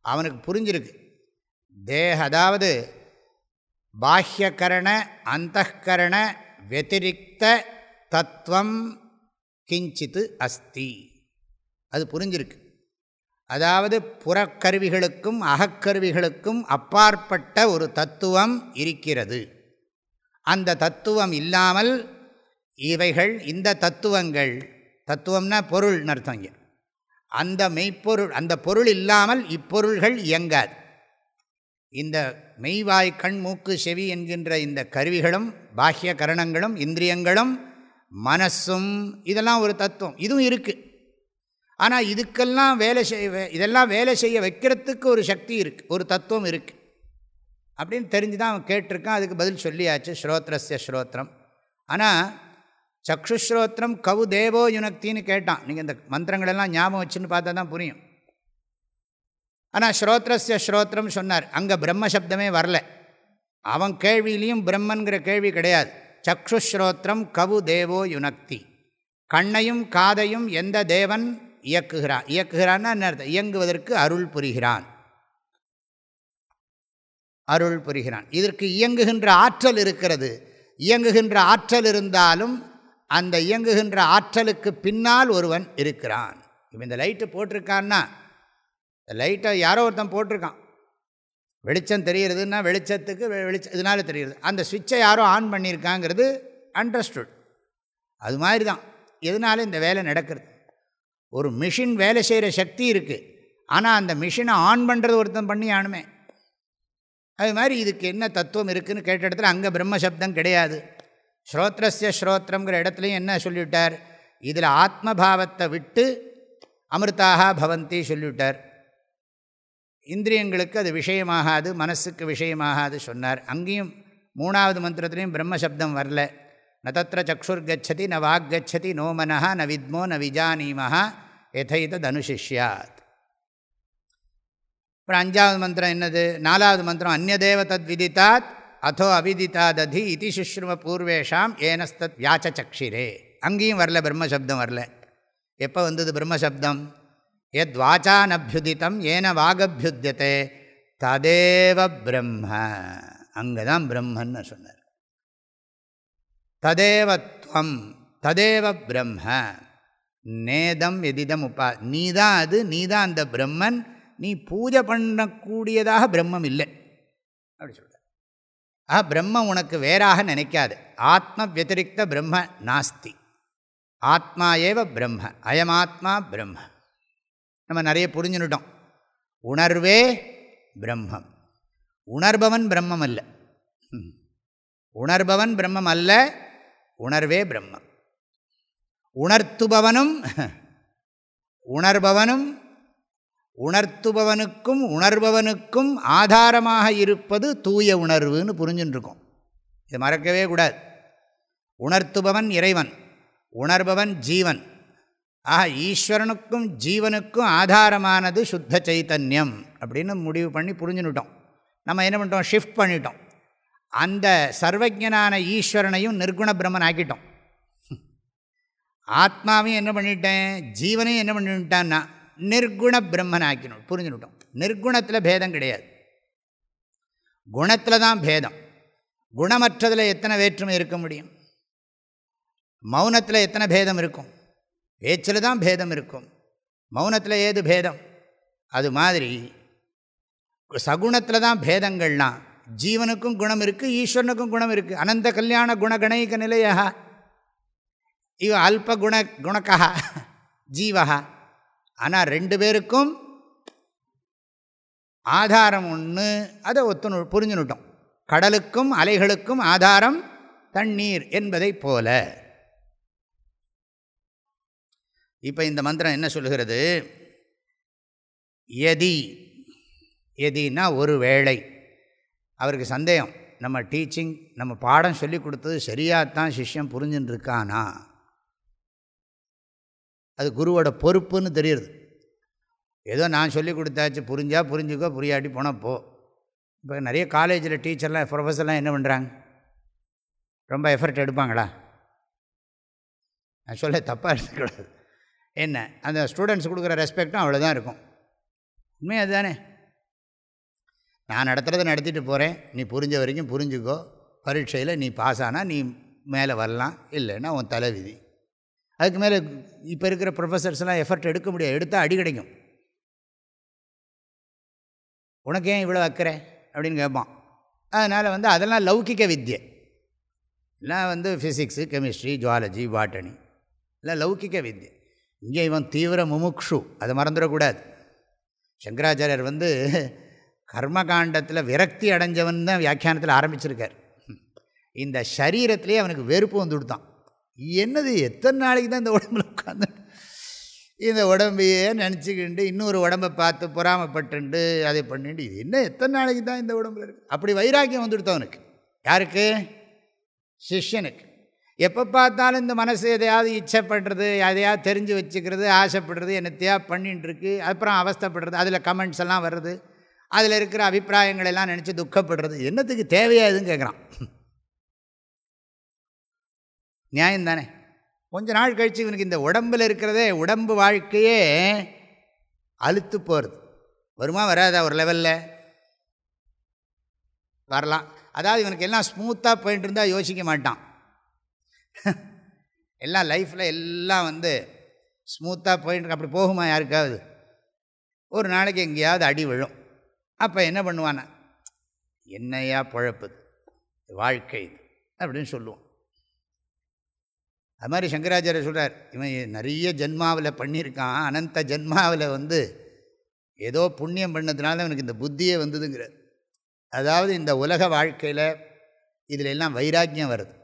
A: அவனுக்கு புரிஞ்சிருக்கு. தேக அதாவது பாஹ்யகரண அந்தகரண வத்திரிக்த தத்துவம் கிஞ்சித்து அஸ்தி. அது புரிஞ்சிருக்கு. அதாவது புறக்கருவிகளுக்கும் அகக்கருவிகளுக்கும் அப்பாற்பட்ட ஒரு தத்துவம் இருக்கிறது. அந்த தத்துவம் இல்லாமல் இவைகள் இந்த தத்துவங்கள் தத்துவம்னா பொருள் அர்த்தம் இங்கே. அந்த மெய்ப்பொருள் அந்த பொருள் இல்லாமல் இப்பொருள்கள் இயங்காது. இந்த மெய்வாய் கண் மூக்கு செவி என்கின்ற இந்த கருவிகளும் பாஹ்ய கரணங்களும் இந்திரியங்களும் மனசும் இதெல்லாம் ஒரு தத்துவம். இதுவும் இருக்குது ஆனால் இதுக்கெல்லாம் வேலை செய்ய இதெல்லாம் வேலை செய்ய வைக்கிறதுக்கு ஒரு சக்தி இருக்குது ஒரு தத்துவம் இருக்குது அப்படின்னு தெரிஞ்சு தான் அவன் கேட்டிருக்கான் அதுக்கு பதில் சொல்லியாச்சு ஸ்ரோத்ரஸ்ய ஸ்ரோத்திரம் ஆனால் சக்ஷுஸ்ரோத்திரம் கவு தேவோ யுனக்தின்னு கேட்டான். நீங்கள் இந்த மந்திரங்களெல்லாம் ஞாபகம் வச்சுன்னு பார்த்தா தான் புரியும். ஆனால் ஸ்ரோத்ரஸ்ய ஸ்ரோத்திரம் சொன்னார் அங்கே பிரம்ம சப்தமே வரல. அவன் கேள்வியிலையும் பிரம்மன்கிற கேள்வி கிடையாது. சக்ஷுஸ்ரோத்திரம் கவு தேவோ யுனக்தி. கண்ணையும் காதையும் எந்த தேவன் இயக்குகிறான் இயக்குகிறான்னா என்ன அர்த்தம்? இயங்குவதற்கு அருள் புரிகிறான். அருள் புரிகிறான். இதற்கு இயங்குகின்ற ஆற்றல் இருக்கிறது. இயங்குகின்ற ஆற்றல் இருந்தாலும் அந்த இயங்குகின்ற ஆற்றலுக்கு பின்னால் ஒருவன் இருக்கிறான். இப்போ இந்த லைட்டு போட்டிருக்கான்னா இந்த லைட்டை யாரோ ஒருத்தன் போட்டிருக்கான். வெளிச்சம் தெரிகிறதுன்னா வெளிச்சத்துக்கு வெளிச்சம் இதனால தெரிகிறது. அந்த சுவிட்சை யாரோ ஆன் பண்ணியிருக்காங்கிறது அண்டர்ஸ்டுட். அது மாதிரி தான் எதனால இந்த வேலை நடக்கிறது? ஒரு மிஷின் வேலை செய்கிற சக்தி இருக்குது ஆனால் அந்த மிஷினை ஆன் பண்ணுறது ஒருத்தன் பண்ணி ஆணுமே அது மாதிரி இதுக்கு என்ன தத்துவம் இருக்குதுன்னு கேட்ட இடத்துல அங்கே பிரம்மசப்தம் கிடையாது. ஸ்ரோத்ரஸ்ய ஸ்ரோத்திரங்கிற இடத்துலையும் என்ன சொல்லிவிட்டார்? இதில் ஆத்மபாவத்தை விட்டு அமிர்தாக பவந்தி சொல்லிவிட்டார். இந்திரியங்களுக்கு அது விஷயமாகாது மனசுக்கு விஷயமாகாது சொன்னார். அங்கேயும் மூணாவது மந்திரத்துலேயும் பிரம்மசப்தம் வரல. ந தத்திர சக்ஷுர் ந வாக்கச்சதி நோ மனஹா ந வித்மோ ந விஜானீமஹா எதைத்தது அனுசிஷ்யாத் அப்புறம் அஞ்சாவது மந்திரம் என்னது? நாலாவது மந்திரம் அந்நதேவ தத் விதித்தாத் அதோ அவிதித்தாததி இதி சுஷ்ரும பூர்வேஷாம் ஏனஸ்தத் வியாச்சக்ஷிரே அங்கேயும் வரல பிரம்மசப்தம் வரல. எப்போ வந்தது பிரம்மசப்தம்? எத் வாச்சானபியுதித்தம் ஏன வாகபியுத்தியதே ததேவ பிரம்ம. அங்கே தான் பிரம்மன்னு சொன்னார். ததேவத்வம் ததேவ பிரம்ம. நேதம் எதிதம் உப்பா நீ தான் அது நீ தான் அந்த பிரம்மன் நீ பூஜை பண்ணக்கூடியதாக பிரம்மம் இல்லை. அப்படி சொல்கிறார் ஆஹா பிரம்மம் உனக்கு வேறாக நினைக்காது. ஆத்ம வத்திரிக்த பிரம்ம நாஸ்தி. ஆத்மா ஏவ பிரம்ம அயமாத்மா பிரம்ம. நம்ம நிறைய புரிஞ்சுனுட்டோம் உணர்வே பிரம்மம். உணர்பவன் பிரம்மம் அல்ல. உணர்பவன் பிரம்மம் அல்ல உணர்வே பிரம்மம். உணர்த்துபவனும் உணர்பவனும் உணர்த்துபவனுக்கும் உணர்பவனுக்கும் ஆதாரமாக இருப்பது தூய உணர்வுன்னு புரிஞ்சுட்டுருக்கோம் இது மறக்கவே கூடாது. உணர்த்துபவன் இறைவன் உணர்பவன் ஜீவன். ஆக ஈஸ்வரனுக்கும் ஜீவனுக்கும் ஆதாரமானது சுத்த சைத்தன்யம் அப்படின்னு முடிவு பண்ணி புரிஞ்சுன்னுட்டோம். நம்ம என்ன பண்ணிட்டோம்? ஷிஃப்ட் பண்ணிட்டோம். அந்த சர்வஜனான ஈஸ்வரனையும் நிர்குண பிரம்மன் ஆக்கிட்டோம். ஆத்மாவையும் என்ன பண்ணிட்டேன்? ஜீவனையும் என்ன பண்ணிவிட்டான்னா நிர்குண பிரம்மன் ஆக்கினோம். புரிஞ்சுனுட்டோம் நிர்குணத்தில் பேதம் கிடையாது. குணத்தில் தான் பேதம். குணமற்றதில் எத்தனை வேற்றுமை இருக்க முடியும்? மௌனத்தில் எத்தனை பேதம் இருக்கும்? பேச்சில் தான் பேதம் இருக்கும். மௌனத்தில் ஏது பேதம்? அது மாதிரி சகுணத்தில் தான் பேதங்கள்லாம் ஜீவனுக்கும் குணம் இருக்குது ஈஸ்வரனுக்கும் குணம் இருக்குது அனந்த கல்யாண குணகணைக நிலையா இவ அல்ப குண குணக்கா ஜீவகா ஆனால் ரெண்டு பேருக்கும் ஆதாரம் ஒன்று அதை ஒத்து புரிஞ்சுனுட்டோம். கடலுக்கும் அலைகளுக்கும் ஆதாரம் தண்ணீர் என்பதை போல. இப்போ இந்த மந்திரம் என்ன சொல்லுகிறது? எதி எதினா ஒரு வேளை. அவருக்கு சந்தேகம். நம்ம டீச்சிங் நம்ம பாடம் சொல்லி கொடுத்தது சரியாகத்தான் சிஷ்யம் புரிஞ்சுன்னு இருக்கானா அது குருவோட பொறுப்புன்னு தெரியுது ஏதோ நான் சொல்லி கொடுத்தாச்சு புரிஞ்சால் புரிஞ்சுக்கோ புரியாட்டி போனால் போ. இப்போ நிறைய காலேஜில் டீச்சர்லாம் ப்ரொஃபஸர்லாம் என்ன பண்ணுறாங்க ரொம்ப எஃபர்ட் எடுப்பாங்களா? நான் சொல்ல தப்பாக எடுத்துக்கூடாது என்ன? அந்த ஸ்டூடெண்ட்ஸ் கொடுக்குற ரெஸ்பெக்டும் அவ்வளோதான் இருக்கும். உண்மை அதுதானே? நான் நடத்துகிறத நடத்திட்டு போகிறேன் நீ புரிஞ்ச வரைக்கும் புரிஞ்சுக்கோ. பரீட்சையில் நீ பாஸ் ஆனால் நீ மேலே வரலாம். இல்லைன்னா உன் தலைவிதி. அதுக்கு மேலே இப்போ இருக்கிற ப்ரொஃபஸர்ஸ்லாம் எஃபர்ட் எடுக்க முடியாது. எடுத்தால் அடி கிடைக்கும். உனக்கு ஏன் இவ்வளோ அக்கறை? அப்படின்னு கேட்பான். அதனால் வந்து அதெல்லாம் லௌகிக்க வித்யை. எல்லாம் வந்து ஃபிசிக்ஸு கெமிஸ்ட்ரி ஜுவாலஜி பாட்டனி எல்லாம் லௌகிக்க வித்யை. இங்கே இவன் தீவிர முமுக்ஷு. அதை மறந்துடக்கூடாது. சங்கராச்சாரியர் வந்து கர்மகாண்டத்தில் விரக்தி அடைஞ்சவன் தான் வியாக்கியானத்தில் ஆரம்பிச்சிருக்கார். இந்த சரீரத்திலே அவனுக்கு வெறுப்பு வந்து கொடுத்தான் என்னது எத்தனை நாளைக்கு தான் இந்த உடம்புல உட்காந்து இந்த உடம்பையே நினச்சிக்கிண்டு இன்னொரு உடம்பை பார்த்து பொறாமப்பட்டுண்டு அதை பண்ணிட்டு இது என்ன எத்தனை நாளைக்கு தான் இந்த உடம்புல இருக்குது அப்படி வைராக்கியம் வந்துடுத்தவனுக்கு யாருக்கு? சிஷ்யனுக்கு. எப்போ பார்த்தாலும் இந்த மனசு எதையாவது இச்சை பண்ணுறது எதையாவது தெரிஞ்சு வச்சுக்கிறது ஆசைப்படுறது என்னத்தையா பண்ணிட்டு இருக்கு. அப்புறம் அவஸ்தப்படுறது அதில் கமெண்ட்ஸ் எல்லாம் வர்றது அதில் இருக்கிற அபிப்பிராயங்கள் எல்லாம் நினச்சி துக்கப்படுறது. என்னத்துக்கு தேவையாதுன்னு கேட்குறான் நியாயம் தானே கொஞ்ச நாள் கழித்து இவனுக்கு இந்த உடம்பில் இருக்கிறதே உடம்பு வாழ்க்கையே அழுத்து போகிறது வருமா வராதா ஒரு லெவலில் வரலாம். அதாவது இவனுக்கு எல்லாம் ஸ்மூத்தாக போயிட்டு இருந்தால் யோசிக்க மாட்டான். எல்லாம் லைஃப்பில் எல்லாம் வந்து ஸ்மூத்தாக போயிட்டு அப்படி போகுமா யாருக்காவது? ஒரு நாளைக்கு எங்கேயாவது அடி விழும். அப்போ என்ன பண்ணுவானா? என்னையா பழப்புது வாழ்க்கை இது அப்படின்னு சொல்லுவோம் அது மாதிரி சங்கராச்சாரிய சொல்கிறார் இவன் நிறைய ஜென்மாவில் பண்ணியிருக்கான் அனந்த ஜென்மாவில் வந்து ஏதோ புண்ணியம் பண்ணதுனால அவனுக்கு இந்த புத்தியே வந்ததுங்கிறார். அதாவது இந்த உலக வாழ்க்கையில் இதில் எல்லாம் வைராக்கியம் வருது.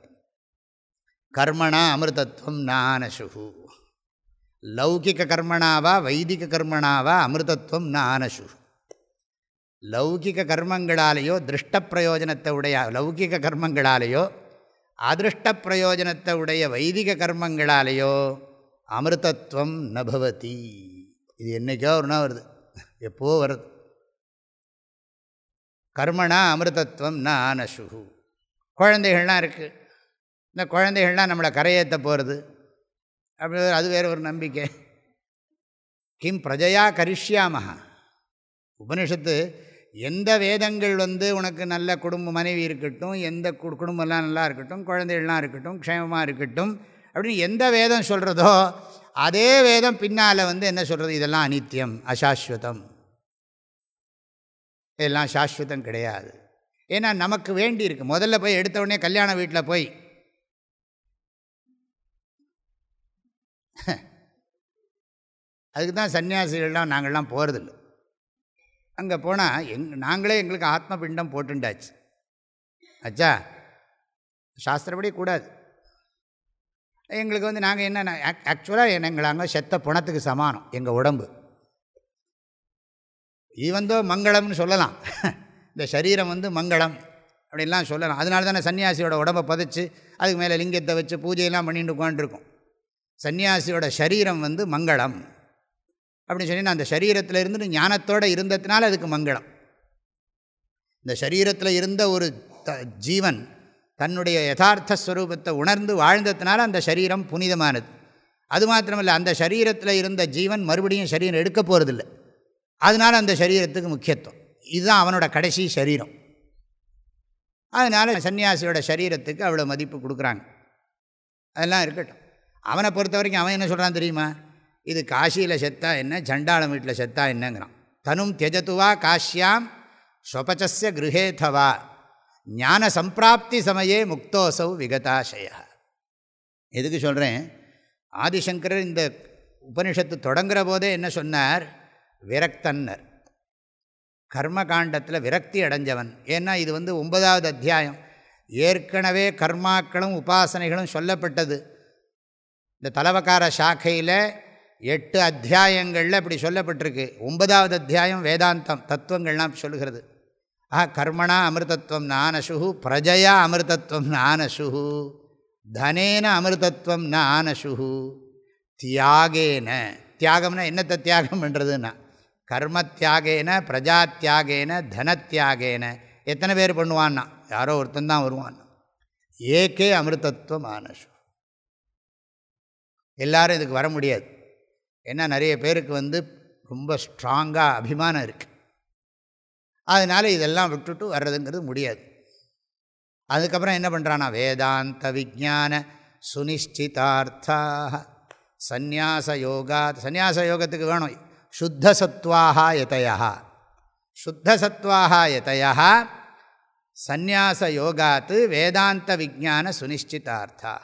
A: கர்மணா அமிர்தத்துவம் நானசுகு லௌகிக கர்மணாவா வைதிக கர்மணாவா அமிர்தத்துவம் நானசு லௌகிக கர்மங்களாலேயோ திருஷ்ட பிரயோஜனத்தை உடைய லௌகிக கர்மங்களாலேயோ அதிருஷ்ட பிரயோஜனத்தை உடைய வைதிக கர்மங்களாலேயோ அமிர்தத்துவம் நபவதி. இது என்றைக்கோ ஒரு நாள் வருது. எப்போ வருது? கர்மணா அமிர்தத்துவம் ந ஆனசுகு குழந்தைகள்லாம் இருக்குது இந்த குழந்தைகள்லாம் நம்மளை கரையேற்ற போகிறது அப்படி அது வேறு ஒரு நம்பிக்கை. கிம் பிரஜையா கரிஷ்யாமஹா. உபனிஷத்து எந்த வேதங்கள் வந்து உனக்கு நல்ல குடும்ப மனைவி இருக்கட்டும் எந்த கு குடும்பம்லாம் நல்லா இருக்கட்டும் குழந்தைகள்லாம் இருக்கட்டும் க்ஷேமமாக இருக்கட்டும் அப்படின்னு எந்த வேதம் சொல்கிறதோ அதே வேதம் பின்னால் வந்து என்ன சொல்கிறது இதெல்லாம் அனித்தியம் அசாஸ்வதம். இதெல்லாம் சாஸ்வதம் கிடையாது. ஏன்னா நமக்கு வேண்டி இருக்குது முதல்ல போய் எடுத்த உடனே கல்யாண வீட்டில் போய். அதுக்கு தான் சன்னியாசிகள்லாம் நாங்கள்லாம் போகிறதில்ல அங்கே போனால் எங் நாங்களே எங்களுக்கு ஆத்ம பிண்டம் போட்டுண்டாச்சு. ஆச்சா சாஸ்திரப்படி கூடாது. எங்களுக்கு வந்து நாங்கள் என்ன ஆக்சுவலாக எங்களை அங்கே செத்த பணத்துக்கு சமானம் எங்கள் உடம்பு. ஈவந்தோ மங்களம்னு சொல்லலாம். இந்த சரீரம் வந்து மங்களம் அப்படின்லாம் சொல்லலாம். அதனால தானே சன்னியாசியோட உடம்பை பதைச்சு அதுக்கு மேலே லிங்கத்தை வச்சு பூஜையெல்லாம் பண்ணிட்டு உட்காந்துருக்கோம் சன்னியாசியோட சரீரம் வந்து மங்களம். அப்படின்னு சொல்லி நான் அந்த சரீரத்தில் இருந்து ஞானத்தோடு இருந்ததுனால அதுக்கு மங்களம். இந்த சரீரத்தில் இருந்த ஒரு த ஜீவன் தன்னுடைய யதார்த்த ஸ்வரூபத்தை உணர்ந்து வாழ்ந்ததுனால அந்த சரீரம் புனிதமானது. அது மாத்திரமல்ல அந்த சரீரத்தில் இருந்த ஜீவன் மறுபடியும் சரீரம் எடுக்க போகிறதில்ல அதனால் அந்த சரீரத்துக்கு முக்கியத்துவம். இதுதான் அவனோட கடைசி சரீரம். அதனால் சன்னியாசியோட சரீரத்துக்கு அவ்வளோ மதிப்பு கொடுக்குறாங்க. அதெல்லாம் இருக்கட்டும். அவனை பொறுத்த வரைக்கும் அவன் என்ன சொல்கிறான் தெரியுமா? இது காசியில் செத்தா என்ன? ஜண்டாளம் வீட்டில் செத்தா என்னங்கிறான். தனும் தியஜத்துவா காஷ்யாம் ஸ்வபச்சஸ்ய கிருஹேதவா ஞான சம்பிராப்தி சமயே முக்தோசௌ விகதாசய எதுக்கு சொல்கிறேன் ஆதிசங்கரர் இந்த உபனிஷத்து தொடங்குகிற போதே என்ன சொன்னார்? விரக்தன்னர். கர்மகாண்டத்தில் விரக்தி அடைஞ்சவன். ஏன்னா இது வந்து ஒன்பதாவது அத்தியாயம். ஏற்கனவே கர்மாக்களும் உபாசனைகளும் சொல்லப்பட்டது. இந்த தலவக்கார சாக்கையில் எட்டு அத்தியாயங்களில் இப்படி சொல்லப்பட்டிருக்கு. ஒன்பதாவது அத்தியாயம் வேதாந்தம் தத்துவங்கள்லாம் சொல்லுகிறது. ஆஹா கர்மணா அமிர்தத்வம் நானசுகு பிரஜையா அமிர்தத்வம் நானசுகு தனேன அமிர்தத்வம் நானசுகு தியாகேன. தியாகம்னா என்னத்தை தியாகம் பண்ணுறதுன்னா கர்ம தியாகேன பிரஜா தியாகேன தனத்தியாகேன. எத்தனை பேர் பண்ணுவான்னா? யாரோ ஒருத்தன் தான் வருவான். ஏகே அமிர்தத்துவம் ஆனசு எல்லாரும் இதுக்கு வர முடியாது. ஏன்னா நிறைய பேருக்கு வந்து ரொம்ப ஸ்ட்ராங்காக அபிமானம் இருக்குது அதனால் இதெல்லாம் விட்டுட்டு வர்றதுங்கிறது முடியாது. அதுக்கப்புறம் என்ன பண்ணுறான்னா வேதாந்த விஜான சுனிஷ்டிதார்த்தாக சந்நியாச யோகா சந்நியாச யோகத்துக்கு வேணும். சுத்த சத்வாகா எதையா சுத்த சுத்தசத்வாக எதையா சந்நியாச யோகாத்து வேதாந்த விஜான சுனிஷ்டிதார்த்தாக.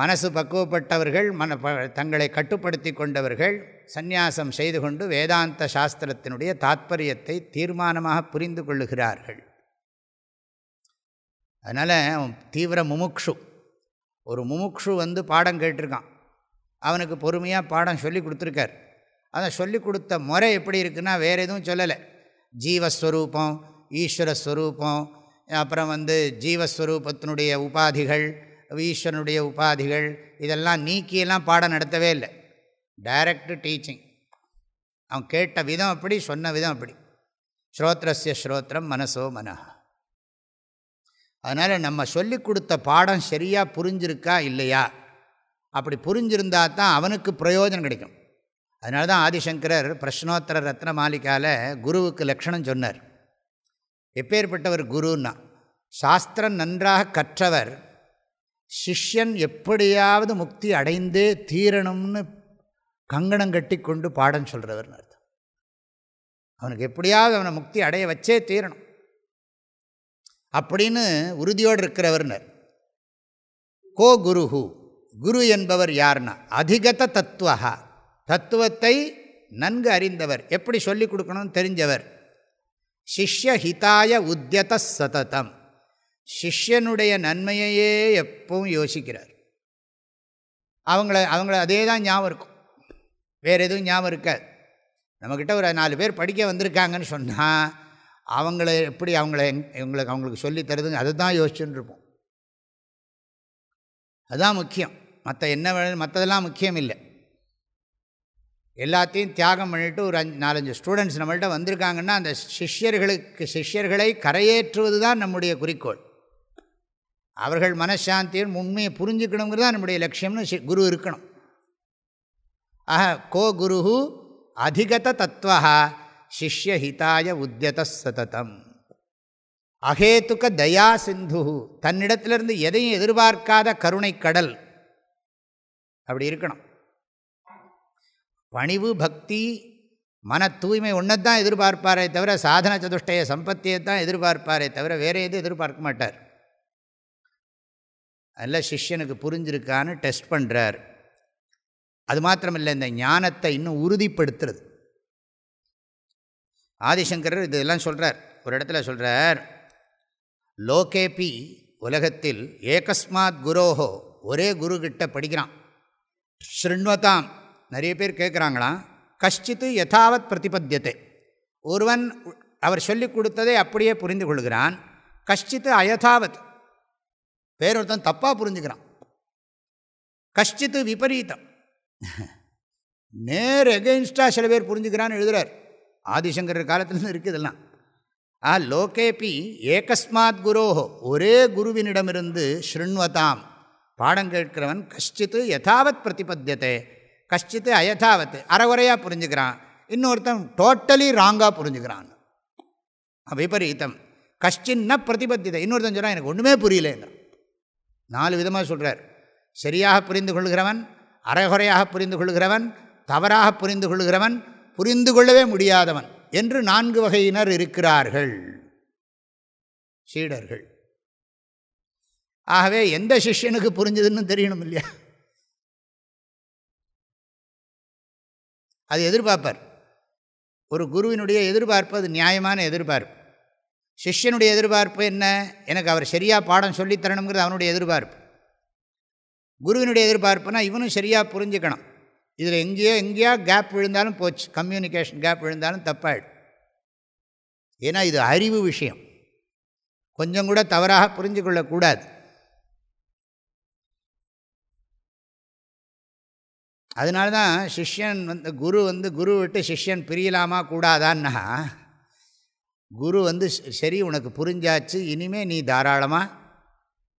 A: மனசு பக்குவப்பட்டவர்கள் மன தங்களை கட்டுப்படுத்தி கொண்டவர்கள் சந்நியாசம் செய்து கொண்டு வேதாந்த சாஸ்திரத்தினுடைய தாத்பரியத்தை தீர்மானமாக புரிந்து கொள்ளுகிறார்கள். அதனால் தீவிர முமுக்ஷு. ஒரு முமுக்ஷு வந்து பாடம் கேட்டிருக்கான். அவனுக்கு பொறுமையாக பாடம் சொல்லி கொடுத்துருக்கார். அதை சொல்லி கொடுத்த முறை எப்படி இருக்குன்னா வேறு எதுவும் சொல்லலை. ஜீவஸ்வரூபம் ஈஸ்வரஸ்வரூபம் அப்புறம் வந்து ஜீவஸ்வரூபத்தினுடைய உபாதிகள் ஈஸ்வரனுடைய உபாதிகள் இதெல்லாம் நீக்கியெல்லாம் பாடம் நடத்தவே இல்லை. டைரக்டு டீச்சிங் அவன் கேட்ட விதம் அப்படி சொன்ன விதம் அப்படி. ஸ்ரோத்ரஸ்ய ஸ்ரோத்திரம் மனசோ மன அதனால் நம்ம சொல்லி கொடுத்த பாடம் சரியாக புரிஞ்சிருக்கா இல்லையா? அப்படி புரிஞ்சிருந்தா தான் அவனுக்கு பிரயோஜனம் கிடைக்கும். அதனால தான் ஆதிசங்கரர் பிரஷ்னோத்தர ரத்ன மாளிகாவில் குருவுக்கு லக்ஷணம் சொன்னார். எப்பேற்பட்டவர் குருன்னா சாஸ்திரம் நன்றாக கற்றவர் சிஷ்யன் எப்படியாவது முக்தி அடைந்தே தீரணும்னு கங்கணம் கட்டி கொண்டு பாடம் சொல்கிறவர்னு அர்த்தம். அவனுக்கு எப்படியாவது அவனை முக்தி அடைய வச்சே தீரணும். அப்படின்னு உறுதியோடு இருக்கிறவர்னர் கோ குருஹு குரு என்பவர் யார்னா? அதிகத தத்துவா தத்துவத்தை நன்கு அறிந்தவர். எப்படி சொல்லிக் கொடுக்கணும்னு தெரிஞ்சவர்? சிஷ்யஹிதாய உத்தியத சததம். சிஷ்யனுடைய நன்மையையே எப்பவும் யோசிக்கிறார். அவங்கள அவங்கள அதே தான் ஞாபகம் இருக்கும். வேறு எதுவும் ஞாபகம் இருக்காது. நம்மக்கிட்ட ஒரு நாலு பேர் படிக்க வந்திருக்காங்கன்னு சொன்னால் அவங்கள எப்படி அவங்கள எங்களுக்கு அவங்களுக்கு சொல்லி தருதுங்க அதை தான் யோசிச்சுன்னு இருப்போம். அதுதான் முக்கியம். மற்ற என்ன வேணும் மற்றதெல்லாம் முக்கியம் இல்லை. எல்லாத்தையும் தியாகம் பண்ணிவிட்டு ஒரு அஞ்சு நாலஞ்சு ஸ்டூடெண்ட்ஸ் நம்மள்கிட்ட வந்திருக்காங்கன்னா அந்த சிஷ்யர்களுக்கு சிஷ்யர்களை கரையேற்றுவது தான் நம்முடைய குறிக்கோள். அவர்கள் மனசாந்தியின் உண்மையை புரிஞ்சுக்கணுங்கிறது தான் நம்முடைய லட்சியம்னு குரு இருக்கணும். ஆஹ கோ குரு அதிகத தத்துவா சிஷ்யஹிதாய உத்தியத சததம். அகேத்துக்க தயா சிந்து தன்னிடத்திலிருந்து எதையும் எதிர்பார்க்காத கருணை கடல். அப்படி இருக்கணும். பணிவு பக்தி மன தூய்மை ஒன்றை தான் எதிர்பார்ப்பாரே தவிர சாதன சதுஷ்டய சம்பத்தியை தான் எதிர்பார்ப்பாரே தவிர வேறு எதுவும் எதிர்பார்க்க மாட்டார். அதில் சிஷ்யனுக்கு புரிஞ்சிருக்கான்னு டெஸ்ட் பண்ணுறார் அது மாத்திரமில்லை இந்த ஞானத்தை இன்னும் உறுதிப்படுத்துறது. ஆதிசங்கரர் இதெல்லாம் சொல்கிறார் ஒரு இடத்துல சொல்கிறார் லோகேபி உலகத்தில் ஏகஸ்மாத் குரோஹோ ஒரே குரு படிக்கிறான். ஸ்ருண்வதாம். நிறைய பேர் கேட்குறாங்களாம் கஷ்டித்து யதாவத் பிரதிபத்தியத்தை ஒருவன் அவர் சொல்லிக் கொடுத்ததை அப்படியே புரிந்து கொள்கிறான். கஷ்டித்து அயதாவத். வேறொருத்தன் தப்பாக புரிஞ்சுக்கிறான். கஷ்டித்து விபரீதம். நேர் எகெயின்ஸ்டாக சில பேர் புரிஞ்சுக்கிறான்னு எழுதுகிறார் ஆதிசங்கர் காலத்துலேருந்து இருக்குது இதெல்லாம். ஆ லோகேபி ஏகஸ்மாத் குரோஹோ ஒரே குருவினிடமிருந்து ஸ்ருண்வதாம். பாடம் கேட்கிறவன் கஷ்டித்து யதாவத் பிரதிபத்தியத்தை கஷ்டித்து அயதாவத் அறகுறையாக புரிஞ்சுக்கிறான். இன்னொருத்தன் டோட்டலி ராங்காக புரிஞ்சுக்கிறான். விபரீதம். கஷ்டின்ன பிரதிபத்தியத்தை இன்னொருத்தன் சொன்னால் எனக்கு ஒன்றுமே புரியலேங்க நாலு விதமாக சொல்கிறார். சரியாக புரிந்து கொள்கிறவன் அரைகுறையாக புரிந்து கொள்கிறவன் தவறாக புரிந்து கொள்கிறவன் புரிந்து கொள்ளவே முடியாதவன் என்று நான்கு வகையினர் இருக்கிறார்கள். சீடர்கள். ஆகவே எந்த சிஷ்யனுக்கு புரிஞ்சதுன்னு தெரியணும் இல்லையா? அது எதிர்பார்ப்பார். ஒரு குருவினுடைய எதிர்பார்ப்பு அது நியாயமான எதிர்பார்ப்பு. சிஷ்யனுடைய எதிர்பார்ப்பு என்ன? எனக்கு அவர் சரியாக பாடம் சொல்லித்தரணுங்கிறது அவனுடைய எதிர்பார்ப்பு. குருவினுடைய எதிர்பார்ப்புனா இவனும் சரியாக புரிஞ்சுக்கணும். இதில் எங்கேயோ எங்கேயோ கேப் விழுந்தாலும் போச்சு. கம்யூனிகேஷன் கேப் விழுந்தாலும் தப்பாயிடும். ஏன்னா இது அறிவு விஷயம். கொஞ்சம் கூட தவறாக புரிஞ்சு கொள்ளக்கூடாது அதனால தான் சிஷ்யன் வந்து குரு வந்து குரு விட்டு சிஷ்யன் பிரியலாமா கூடாதான்னா குரு வந்து சரி உனக்கு புரிஞ்சாச்சு இனிமேல் நீ தாராளமாக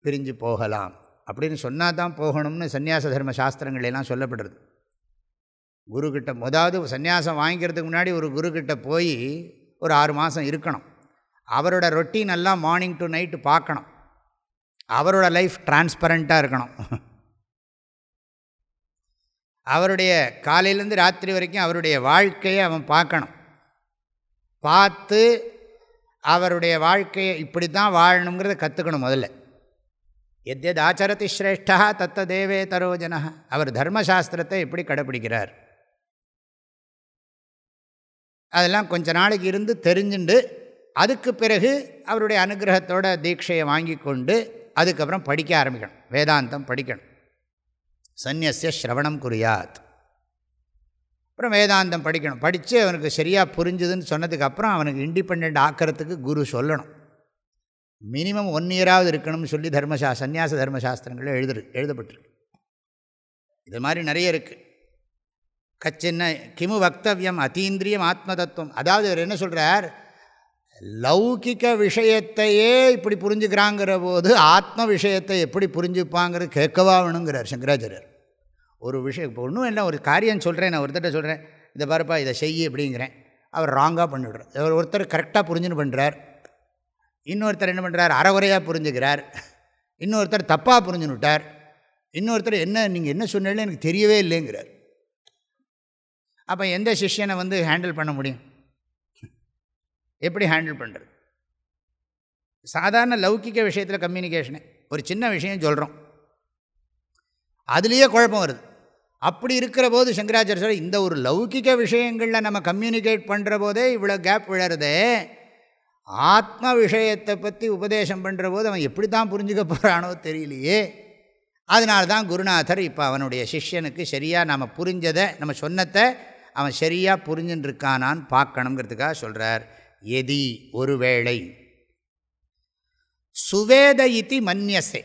A: பிரிஞ்சு போகலாம். அப்படின்னு சொன்னால் தான் போகணும்னு சன்னியாச தர்ம சாஸ்திரங்களெல்லாம் சொல்லப்படுறது. குருக்கிட்ட முதலாவது சன்னியாசம் வாங்கிக்கிறதுக்கு முன்னாடி ஒரு குருக்கிட்ட போய் ஒரு ஆறு மாதம் இருக்கணும். அவரோட ரொட்டீன் எல்லாம் மார்னிங் டு நைட்டு பார்க்கணும். அவரோட லைஃப் டிரான்ஸ்பரண்ட்டாக இருக்கணும். அவருடைய காலையிலேருந்து ராத்திரி வரைக்கும் அவருடைய வாழ்க்கையை அவன் பார்க்கணும். பார்த்து அவருடைய வாழ்க்கையை இப்படி தான் வாழணுங்கிறத கற்றுக்கணும் முதல்ல. எத்யத் ஆச்சரதி ஸ்ரேஷ்டா தத்த தேவே தரோஜன அவர் தர்மசாஸ்திரத்தை எப்படி கடைப்பிடிக்கிறார்? அதெல்லாம் கொஞ்ச நாளைக்கு இருந்து தெரிஞ்சுண்டு அதுக்கு பிறகு அவருடைய அனுகிரகத்தோட தீட்சையை வாங்கி கொண்டு அதுக்கப்புறம் படிக்க ஆரம்பிக்கணும். வேதாந்தம் படிக்கணும். சந்நியசிய ஸ்ரவணம் குறியாத் அப்புறம் வேதாந்தம் படிக்கணும். படித்து அவனுக்கு சரியாக புரிஞ்சுதுன்னு சொன்னதுக்கப்புறம் அவனுக்கு இண்டிபெண்ட் ஆக்கிறதுக்கு குரு சொல்லணும். மினிமம் ஒன் இயராவது இருக்கணும்னு சொல்லி தர்மசா சந்நியாச தர்மசாஸ்திரங்களில் எழுது எழுதப்பட்டிருக்கு. இது மாதிரி நிறைய இருக்குது கச்சின்ன கிமு வக்தவியம் அதீந்திரியம் ஆத்ம தத்துவம் அதாவது அவர் என்ன சொல்கிறார் லௌகிக்க விஷயத்தையே இப்படி புரிஞ்சுக்கிறாங்கிற போது ஆத்ம விஷயத்தை எப்படி புரிஞ்சுப்பாங்கிறது கேட்கவா வேணுங்கிறார் சங்கராச்சாரியர். ஒரு விஷயம் இப்போ ஒன்றும் இல்லை ஒரு காரியம் சொல்கிறேன் நான் ஒருத்தர்கிட்ட சொல்கிறேன் இதை பாருப்பா இதை செய்ய அப்படிங்கிறேன். அவர் ராங்காக பண்ணிவிடுறார் அவர் ஒருத்தர் கரெக்டாக புரிஞ்சுன்னு பண்ணுறார் இன்னொருத்தர் என்ன பண்ணுறார் அறகுறையாக புரிஞ்சுக்கிறார். இன்னொருத்தர் தப்பாக புரிஞ்சுன்னு விட்டார். இன்னொருத்தர் என்ன நீங்கள் என்ன சொன்னாலும் எனக்கு தெரியவே இல்லைங்கிறார். அப்போ எந்த சிஷ்யனை வந்து ஹேண்டில் பண்ண முடியும்? எப்படி ஹேண்டில் பண்ணுறது சாதாரண லௌக்கிக விஷயத்தில் கம்யூனிகேஷனு ஒரு சின்ன விஷயம் சொல்கிறோம் அதுலேயே குழப்பம் வருது. அப்படி இருக்கிற போது சங்கராச்சாரிய சொல்ல இந்த ஒரு லௌகிக விஷயங்களில் நம்ம கம்யூனிகேட் பண்ணுற போதே இவ்வளோ கேப் விழறதே. ஆத்ம விஷயத்தை பற்றி உபதேசம் பண்ணுற போது அவன் எப்படி தான் புரிஞ்சுக்க போகிறானோ தெரியலையே. அதனால தான் குருநாதர் இப்போ அவனுடைய சிஷ்யனுக்கு சரியாக நம்ம புரிஞ்சதை நம்ம சொன்னத்தை அவன் சரியாக புரிஞ்சுட்டுருக்கானான்னு பார்க்கணுங்கிறதுக்காக சொல்கிறார் எதி ஒருவேளை சுவேத இத்தி மன்யசே.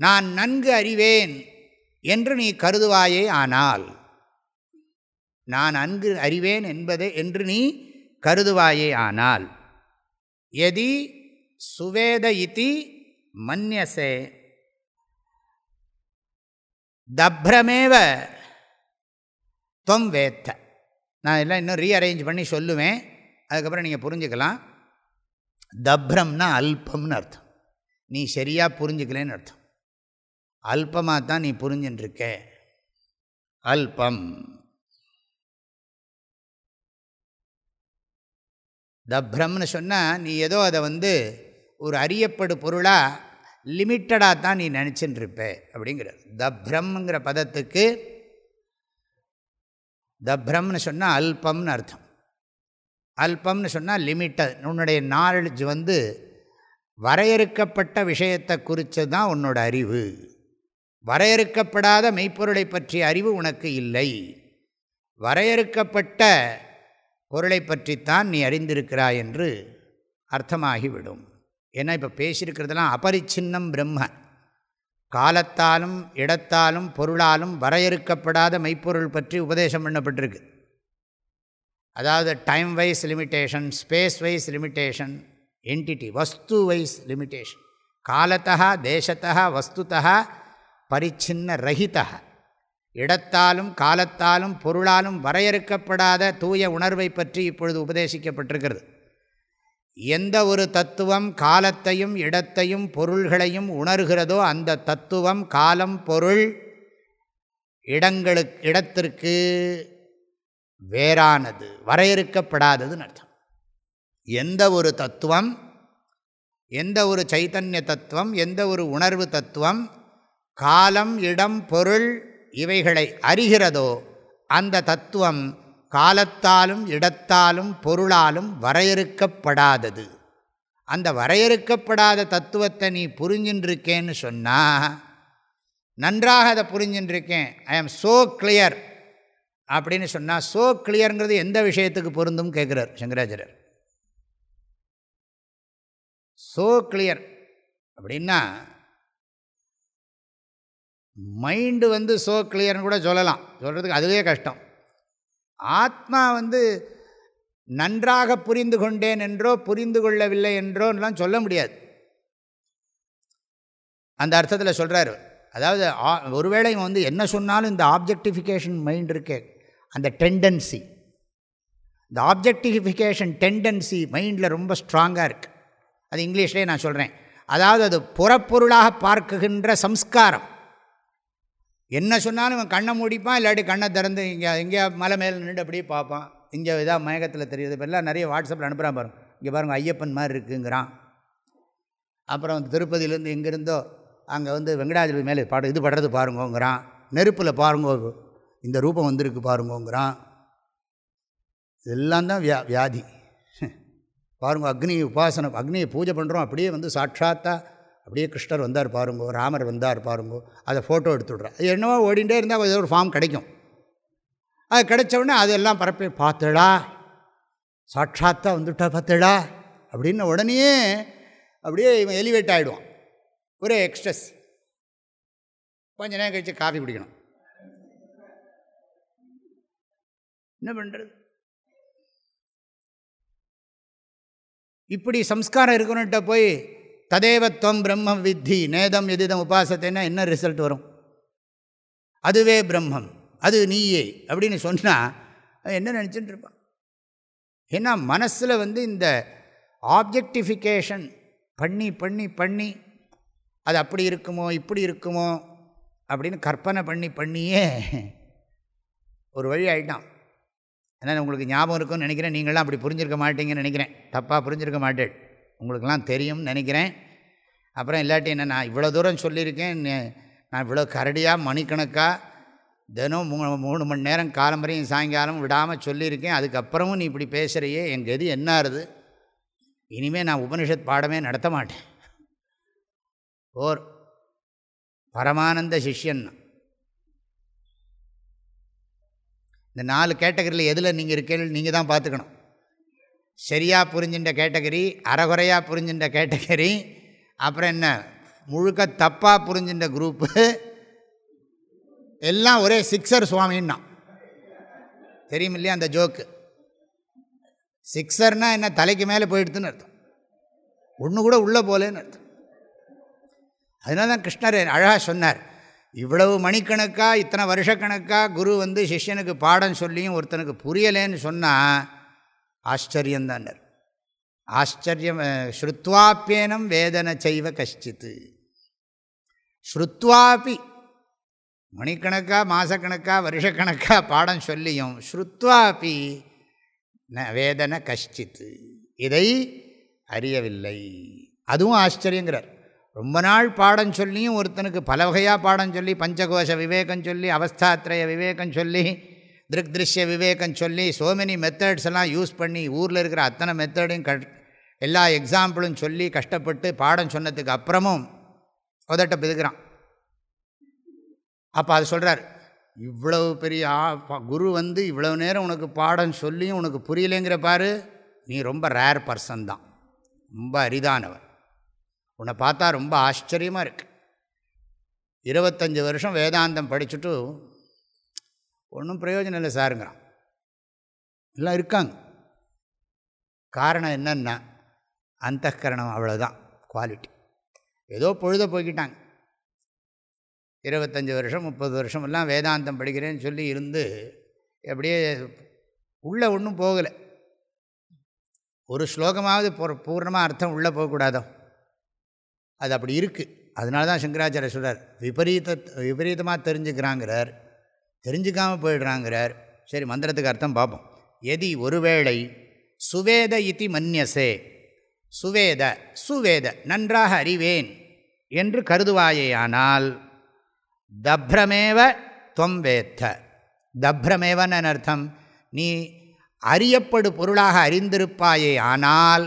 A: நான் நன்கு அறிவேன். என்று நீ கருதுவாயே ஆனால் நான் அங்கு அறிவேன் என்பதை என்று நீ கருதுவாயே ஆனால். எதி சுவேத இதி மன்யசே. தப்ரமேவ தொம் வேத்த. நான் எல்லாம் இன்னும் ரீஅரேஞ்ச் பண்ணி சொல்லுவேன். அதுக்கப்புறம் நீங்கள் புரிஞ்சுக்கலாம். தப்ரம்னா அல்பம்னு அர்த்தம். நீ சரியாக புரிஞ்சுக்கலன்னு அர்த்தம். அல்பமாக தான் நீ புரிஞ்சுட்டுருக்க அல்பம். தப்ரம்னு சொன்னால் நீ ஏதோ அதை வந்து ஒரு அறியப்படு பொருளாக லிமிட்டடாக தான் நீ நினச்சின்னு இருப்ப அப்படிங்கிறார் தப்ரம்ங்கிற பதத்துக்கு தப்ரம்னு சொன்னால் அல்பம்னு அர்த்தம். அல்பம்னு சொன்னால் லிமிட்டட் உன்னுடைய நாலேஜ் வந்து வரையறுக்கப்பட்ட விஷயத்தை குறித்து தான் உன்னோட அறிவு. வரையறுக்கப்படாத மெய்ப்பொருளை பற்றிய அறிவு உனக்கு இல்லை. வரையறுக்கப்பட்ட பொருளை பற்றித்தான் நீ அறிந்திருக்கிறாய் என்று அர்த்தமாகிவிடும். ஏன்னா இப்போ பேசியிருக்கிறதுலாம் அபரிச்சின்னம் பிரம்ம. காலத்தாலும் இடத்தாலும் பொருளாலும் வரையறுக்கப்படாத மெய்ப்பொருள் பற்றி உபதேசம் பண்ணப்பட்டிருக்கு. அதாவது time wise limitation space wise limitation entity வஸ்து வைஸ் லிமிட்டேஷன் காலத்தா தேசத்தா வஸ்துதா பரிச்சின்ன ரஹிதா இடத்தாலும் காலத்தாலும் பொருளாலும் வரையறுக்கப்படாத தூய உணர்வை பற்றி இப்பொழுது உபதேசிக்கப்பட்டிருக்கிறது. எந்த ஒரு தத்துவம் காலத்தையும் இடத்தையும் பொருள்களையும் உணர்கிறதோ அந்த தத்துவம் காலம் பொருள் இடங்களுக்கு இடத்திற்கு வேறானது வரையறுக்கப்படாததுன்னு அர்த்தம். எந்த ஒரு தத்துவம் எந்த ஒரு சைத்தன்ய தத்துவம் எந்த ஒரு உணர்வு தத்துவம் காலம் இடம் பொருள் இவைகளை அறிகிறதோ அந்த தத்துவம் காலத்தாலும் இடத்தாலும் பொருளாலும் வரையறுக்கப்படாதது. அந்த வரையறுக்கப்படாத தத்துவத்தை நீ புரிஞ்சின்றிருக்கேன்னு சொன்னால் நன்றாக அதை புரிஞ்சின்றிருக்கேன். ஐ ஆம் ஸோ கிளியர் அப்படின்னு சொன்னால் ஸோ கிளியருங்கிறது எந்த விஷயத்துக்கு பொருந்தும் கேட்குறார் சங்கராச்சாரியர். ஸோ கிளியர் அப்படின்னா மைண்டு வந்து ஸோ கிளியர்னு கூட சொல்லலாம். சொல்கிறதுக்கு அதுவே கஷ்டம். ஆத்மா வந்து நன்றாக புரிந்து கொண்டேன் என்றோ புரிந்து கொள்ளவில்லை என்றோன்னெலாம் சொல்ல முடியாது. அந்த அர்த்தத்தில் சொல்கிறாரு அதாவது ஒருவேளை இவன் வந்து என்ன சொன்னாலும் இந்த ஆப்ஜெக்டிஃபிகேஷன் மைண்ட் இருக்கே அந்த டெண்டன்சி இந்த ஆப்ஜெக்டிஃபிகேஷன் டெண்டன்சி மைண்டில் ரொம்ப ஸ்ட்ராங்காக இருக்குது அது இங்கிலீஷ்லேயே நான் சொல்கிறேன் அதாவது அது புறப்பொருளாக பார்க்குகின்ற சம்ஸ்காரம். என்ன சொன்னாலும் இவன் கண்ணை மூடிப்பான் இல்லாட்டி கண்ணை திறந்து இங்கே எங்கேயா மலை மேலே நின்று அப்படியே பார்ப்பான். இங்கே இதாக மயக்கத்தில் தெரியுது. இப்போ எல்லாம் நிறைய வாட்ஸ்அப்பில் அனுப்புகிறான் பாருங்க. இங்கே பாருங்கள் ஐயப்பன் மாதிரி இருக்குங்கிறான். அப்புறம் திருப்பதியிலேருந்து எங்கேருந்தோ அங்கே வந்து வெங்கடாஜலபதி மேலே பாடு இது படுறது பாருங்கோங்கிறான். நெருப்பில் பாருங்கோ இந்த ரூபம் வந்திருக்கு பாருங்கோங்கிறான். இதெல்லாம் தான் வியா வியாதி. பாருங்க அக்னி உபாசனம் அக்னியை பூஜை பண்ணுறோம் அப்படியே வந்து சாட்சாத்தாக அப்படியே கிருஷ்ணர் வந்தார் பாருங்கோ ராமர் வந்தார் பாருங்கோ அதை ஃபோட்டோ எடுத்து விட்றேன் அது என்னவோ ஓடிண்டே இருந்தால் ஏதோ ஒரு ஃபார்ம் கிடைக்கும். அது கிடைச்சவுடனே அதெல்லாம் பரப்பி பார்த்துடா சாட்சாத்தா வந்துட்டா பார்த்துடா அப்படின்னு உடனே அப்படியே இவன் எலிவேட் ஆகிடுவான் ஒரே எக்ஸ்ட்ரெஸ் கொஞ்ச நேரம் கழித்து காஃபி குடிக்கணும். என்ன பண்ணுறது இப்படி சம்ஸ்காரம் இருக்கணுன்ட்ட போய் ததேவத்வம் பிரம்மம் வித்தி. நேதம் எதிதம் உபாசத்தைன்னா என்ன ரிசல்ட் வரும்? அதுவே பிரம்மம். அது நீயே அப்படின்னு சொன்னால் என்ன நினச்சிட்டு இருப்பான்? ஏன்னா மனசில் வந்து இந்த ஆப்ஜெக்டிஃபிகேஷன் பண்ணி பண்ணி பண்ணி அது அப்படி இருக்குமோ இப்படி இருக்குமோ அப்படின்னு கற்பனை பண்ணி பண்ணியே ஒரு வழி ஆகிட்டான் ஏன்னா உங்களுக்கு ஞாபகம் இருக்குன்னு நினைக்கிறேன்? நீங்களாம் அப்படி புரிஞ்சிருக்க மாட்டீங்கன்னு நினைக்கிறேன். தப்பாக புரிஞ்சிருக்க மாட்டேன். உங்களுக்கெல்லாம் தெரியும்னு நினைக்கிறேன். அப்புறம் இல்லாட்டி என்ன நான் இவ்வளோ தூரம் சொல்லியிருக்கேன் நான் இவ்வளோ கரடியாக மணிக்கணக்காக தினம் மூணு மூணு மணி நேரம் காலம்பரையும் சாயங்காலம் விடாமல் சொல்லியிருக்கேன். அதுக்கப்புறமும் நீ இப்படி பேசுகிறையே என் கதி என்ன ஆறுது? இனிமேல் நான் உபனிஷத் பாடமே நடத்த மாட்டேன். ஓர் பரமானந்த சிஷ்யன். இந்த நாலு கேட்டகரியில் எதில் நீங்கள் இருக்கீங்க நீங்கள் தான் பார்த்துக்கணும். சரியாக புரிஞ்சின்ற கேட்டகரி அறகுறையாக புரிஞ்சின்ற கேட்டகரி அப்புறம் என்ன? முழுக்க தப்பாக புரிஞ்சின்ற குரூப்பு எல்லாம் ஒரே சிக்ஸர் சுவாமின்னா. தெரியும் இல்லையா அந்த ஜோக்கு சிக்ஸர்னால் என்ன? தலைக்கு மேலே போயிடுதுன்னு அர்த்தம். ஒன்று கூட உள்ளே போலேன்னு அர்த்தம். அதனால தான் கிருஷ்ணர் அழகாக சொன்னார் இவ்வளவு மணிக்கணக்காக இத்தனை வருஷக்கணக்காக குரு வந்து சிஷ்யனுக்கு பாடம் சொல்லியும் ஒருத்தனுக்கு புரியலேன்னு சொன்னால் ஆச்சரியந்தான்னர் ஆச்சரியம் ஸ்ருத்வாப்பியனம் வேதனை செய்வ கஷ்டித்து. ஸ்ருத்வாப்பி மணிக்கணக்காக மாதக்கணக்காக வருஷக்கணக்காக பாடம் சொல்லியும் ஸ்ருத்வாப்பி ந வேதனை கஷ்டித்து. இதை அறியவில்லை. அதுவும் ஆச்சரியங்கிறார். ரொம்ப நாள் பாடம் சொல்லியும் ஒருத்தனுக்கு பல வகையாக பாடம் சொல்லி பஞ்சகோஷ விவேகம் சொல்லி அவஸ்தாத்திரய விவேகம் சொல்லி திருக் திருஷ்ய விவேகம் சொல்லி சோ மெனி மெத்தட்ஸ் எல்லாம் யூஸ் பண்ணி ஊரில் இருக்கிற அத்தனை மெத்தடையும் க எல்லா எக்ஸாம்பிளும் சொல்லி கஷ்டப்பட்டு பாடம் சொன்னதுக்கு அப்புறமும் உதட்ட பிதுக்கிறான். அப்போ அது சொல்கிறார் இவ்வளவு பெரிய குரு வந்து இவ்வளவு நேரம் உனக்கு பாடம் சொல்லியும் உனக்கு புரியலைங்கிற பாரு நீ ரொம்ப ரேர் பர்சன் தான். ரொம்ப அரிதானவன் உன்னை பார்த்தா ரொம்ப ஆச்சரியமாக இருக்கு. இருபத்தஞ்சி வருஷம் வேதாந்தம் படிச்சுட்டு ஒன்றும் பிரயோஜனம் இல்லை சாருங்கிறான். எல்லாம் இருக்காங்க. காரணம் என்னென்னா அந்தகரணம் அவ்வளோதான் குவாலிட்டி ஏதோ பொழுத போய்கிட்டாங்க இருபத்தஞ்சி வருஷம் முப்பது வருஷம் எல்லாம் வேதாந்தம் படிக்கிறேன்னு சொல்லி இருந்து அப்படியே உள்ளே ஒன்றும் போகலை. ஒரு ஸ்லோகமாவது பூர்ணமாக அர்த்தம் உள்ளே போகக்கூடாதோ அது அப்படி இருக்குது அதனால தான் சங்கராச்சாரிய சொல்கிறார் விபரீத விபரீதமாக தெரிஞ்சுக்கிறாங்கிறார். தெரிஞ்சுக்காமல் போயிடுறாங்கிறார். சரி மந்திரத்துக்கு அர்த்தம் பார்ப்போம். எதி ஒருவேளை சுவேத இத்தி மன்யசே சுவேத சுவேத நன்றாக அறிவேன் என்று கருதுவாயேயானால் தப்ரமேவ துவம் வேத்த. தப்ரமேவன் அர்த்தம்? நீ அறியப்படு பொருளாக அறிந்திருப்பாயே ஆனால்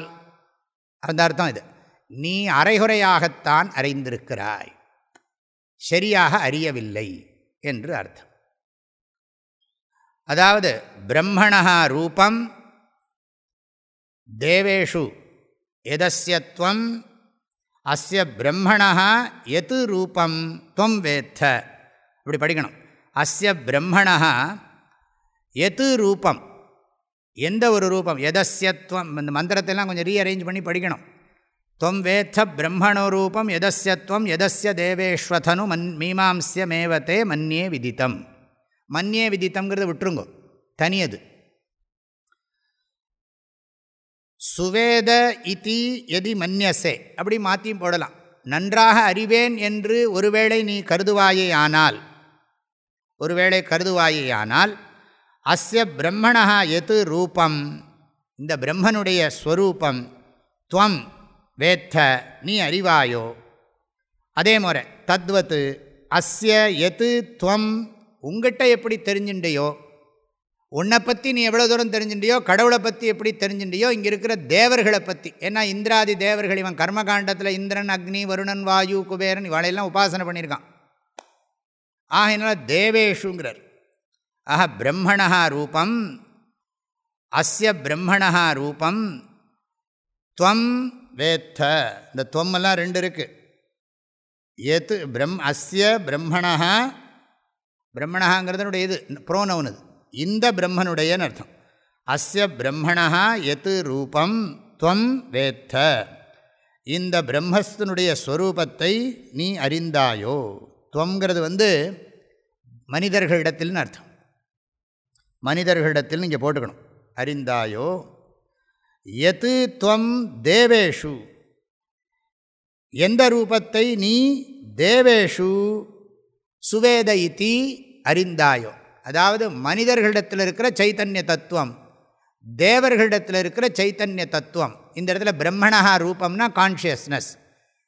A: அந்த அர்த்தம் இது. நீ அரைகுறையாகத்தான் அறிந்திருக்கிறாய். சரியாக அறியவில்லை என்று அர்த்தம். அதாவது பிரம்மணா ரூபம் தேவேஷு எதஸ்யத்வம் அஸ்ய பிரம்மணா எது ரூபம் துவம் வேத்த. இப்படி படிக்கணும். அஸ்ய பிரம்மணா எது ரூபம் எந்த ஒரு ரூபம் எதஸ்யத்வம் இந்த மந்திரத்தெல்லாம் கொஞ்சம் ரீஅரேஞ்ச் பண்ணி படிக்கணும். துவம் வேத்த பிரம்மணோ ரூபம் எதஸ்யத்வம் எதஸ்ய தேவேஸ்வதனு மன் மீமாம்சியமேவத்தே மன்னியே விதித்தம். மன்னியே விதித்தம்ங்கிறத விட்டுருங்கோ. தனியது. சுவேத இதி எதி மன்யசே. அப்படி மாற்றியும் போடலாம். நன்றாக அறிவேன் என்று ஒருவேளை நீ கருதுவாயே ஆனால் ஒருவேளை கருதுவாயே ஆனால் அஸ்ய பிரம்மணா எது ரூபம்? இந்த பிரம்மனுடைய ஸ்வரூபம் துவம் வேத்த நீ அறிவாயோ? அதே முறை தத்வத்து அஸ்ய எது துவம் உங்கள்கிட்ட எப்படி தெரிஞ்சுண்டையோ உன்னை பற்றி நீ எவ்வளோ தூரம் தெரிஞ்சுட்டியோ கடவுளை பற்றி எப்படி தெரிஞ்சுட்டியோ இங்கே இருக்கிற தேவர்களை பற்றி ஏன்னா இந்திராதி தேவர்கள் இவன் கர்மகாண்டத்தில் இந்திரன் அக்னி வருணன் வாயு குபேரன் இவளையெல்லாம் உபாசனை பண்ணியிருக்கான். ஆகினால தேவேஷுங்கிறார். ஆஹா பிரம்மணா ரூபம் அஸ்ய பிரம்மணா ரூபம் துவம் வேத்த. இந்த துவம்மெல்லாம் ரெண்டு இருக்குது எது பிரம் அஸ்ய பிரம்மணா பிரம்மணாங்கிறதனுடைய இது ப்ரோனவுன் இந்த பிரம்மனுடையன்னு அர்த்தம். அஸ்ய பிரம்மணா எத்து ரூபம் துவம் வேத்த. இந்த பிரம்மஸ்தனுடைய ஸ்வரூபத்தை நீ அறிந்தாயோ? துவங்கிறது வந்து மனிதர்களிடத்தில்னு அர்த்தம். மனிதர்களிடத்தில் இங்கே போட்டுக்கணும். அறிந்தாயோ? எது துவம் தேவேஷு. எந்த ரூபத்தை நீ தேவேஷு? சுவேத இத்தி அறிந்தாயோ? அதாவது மனிதர்களிடத்தில் இருக்கிற சைத்தன்ய தத்துவம் தேவர்களிடத்தில் இருக்கிற சைத்தன்ய தத்துவம். இந்த இடத்துல பிரம்மணா ரூபம்னா கான்ஷியஸ்னஸ்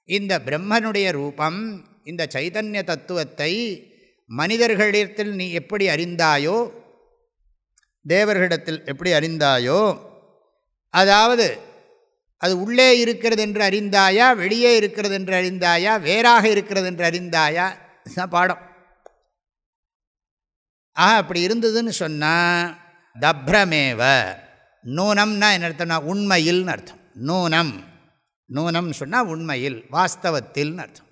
A: இந்த பிரம்மனுடைய ரூபம் இந்த சைத்தன்ய தத்துவத்தை மனிதர்களிடத்தில் நீ எப்படி அறிந்தாயோ தேவர்களிடத்தில் எப்படி அறிந்தாயோ அதாவது அது உள்ளே இருக்கிறது என்று அறிந்தாயா வெளியே இருக்கிறது என்று அறிந்தாயா வேறாக இருக்கிறது என்று அறிந்தாயா பாடம். ஆஹா அப்படி இருந்ததுன்னு சொன்னால் தப்ரமேவ. நூனம்னா என்ன அர்த்தம்னா உண்மையில்னு அர்த்தம். நூனம். நூனம்னு சொன்னால் உண்மையில் வாஸ்தவத்தில்னு அர்த்தம்.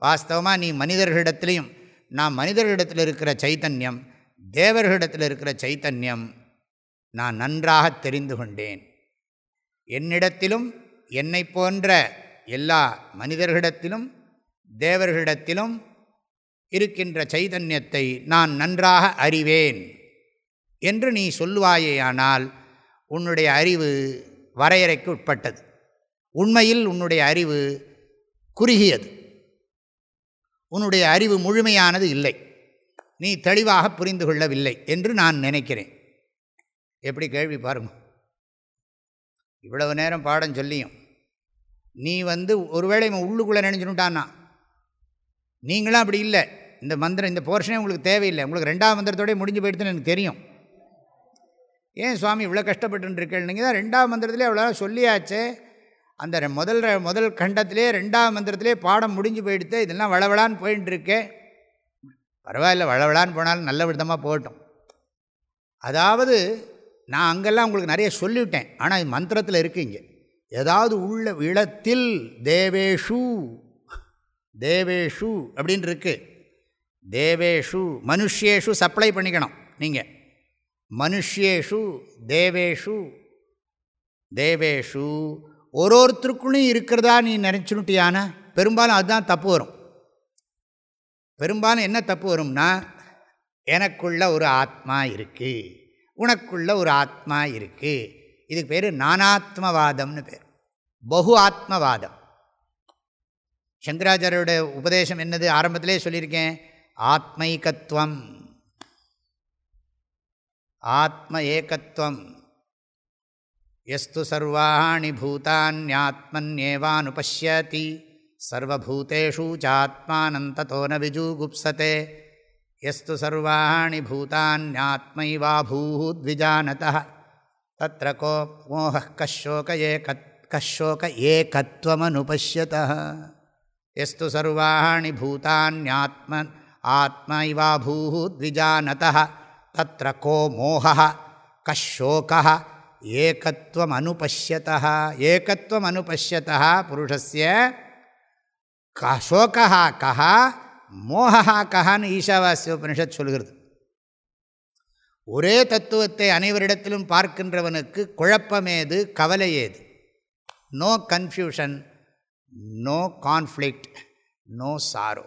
A: வாஸ்தவமாக நீ மனிதர்களிடத்துலையும் நான் மனிதர்களிடத்தில் இருக்கிற சைத்தன்யம் தேவர்களிடத்தில் இருக்கிற சைத்தன்யம் நான் நன்றாக தெரிந்து கொண்டேன். என்னிடத்திலும் என்னை போன்ற எல்லா மனிதர்களிடத்திலும் தேவர்களிடத்திலும் இருக்கின்ற சைதன்யத்தை நான் நன்றாக அறிவேன். என்று நீ சொல்லுவாயேயானால் உன்னுடைய அறிவு வரையறைக்கு உட்பட்டது. உண்மையில் உன்னுடைய அறிவு குறுகியது. உன்னுடைய அறிவு முழுமையானது இல்லை. நீ தெளிவாக புரிந்து கொள்ளவில்லை என்று நான் நினைக்கிறேன். எப்படி கேள்வி பாருங்க. இவ்வளவு நேரம் பாடம் சொல்லியும். நீ வந்து ஒருவேளை இவன் உள்ளுக்குள்ளே நினைச்சுட்டான்னா நீங்களும் அப்படி இல்லை. இந்த மந்திரம் இந்த போர்ஷனே உங்களுக்கு தேவையில்லை. உங்களுக்கு ரெண்டாம் மந்திரத்தோடய முடிஞ்சு போயிடுதுன்னு எனக்கு தெரியும். ஏன் சுவாமி இவ்வளோ கஷ்டப்பட்டுருக்கேன் நீங்கள் தான் ரெண்டாம் மந்திரத்திலே அவ்வளோ சொல்லியாச்சு. அந்த முதல் முதல் கண்டத்திலே ரெண்டாம் மந்திரத்திலே பாடம் முடிஞ்சு போயிடுத்து இதெல்லாம் வளவளான்னு போயின்னு இருக்கே பரவாயில்ல வளவளான்னு போனாலும் நல்ல விதமாக போகட்டும். அதாவது நான் அங்கெல்லாம் உங்களுக்கு நிறைய சொல்லிவிட்டேன். ஆனால் இது மந்திரத்தில் இருக்கு இங்கே. ஏதாவது உள்ள இடத்தில் தேவேஷு தேவேஷு அப்படின்னு இருக்குது தேவேஷு மனுஷேஷு சப்ளை பண்ணிக்கணும் நீங்கள் மனுஷேஷு தேவேஷு தேவேஷு ஒரு ஒருத்தருக்குள்ளும் இருக்கிறதா நீ நினச்சுனுட்டியான பெரும்பாலும் அதுதான் தப்பு வரும். பெரும்பாலும் என்ன தப்பு வரும்னா எனக்குள்ள ஒரு ஆத்மா இருக்குது உனக்குள்ள ஒரு ஆத்மா இருக்குது இதுக்கு பேர் நானாத்மவாதம்னு பேர். பகு ஆத்மவாதம். சங்கராச்சாரியோட உபதேசம் என்னது? ஆரம்பத்திலே சொல்லியிருக்கேன். ஆத்மைக்கத்துவம் ஆத்ம ஏகத்துவம் எஸ்து சர்வாணி பூதான்யாத்மன்யேவானுபஷ்யதி. சர்வூத்தேஷு சாத்மானந்தோ ந விஜூகுப்சதே எஸ்து சர்வாணி பூதான்யாத்மைவாபூத்விஜானத தத்திர கோ மோக கஷோக ஏகத் கஷோக ஏகத்வமனுபஷ்யத. எஸ்து சர்வாணி பூதான்யாத்மன் ஆத்மைவாபூத்விஜானத தத்திர கோ மோக கஷோக ஏகத்துவம் அனுபஷ்யத ஏகத்துவம் அனுபஷ்யத புருஷஸ்ய சோகா கஹா மோகா கஹான்னு ஈஷாவாசிய உபனிஷத் சொல்கிறது ஒரே தத்துவத்தை அனைவரிடத்திலும் பார்க்கின்றவனுக்கு குழப்பமேது கவலை ஏது no confusion no conflict no sorrow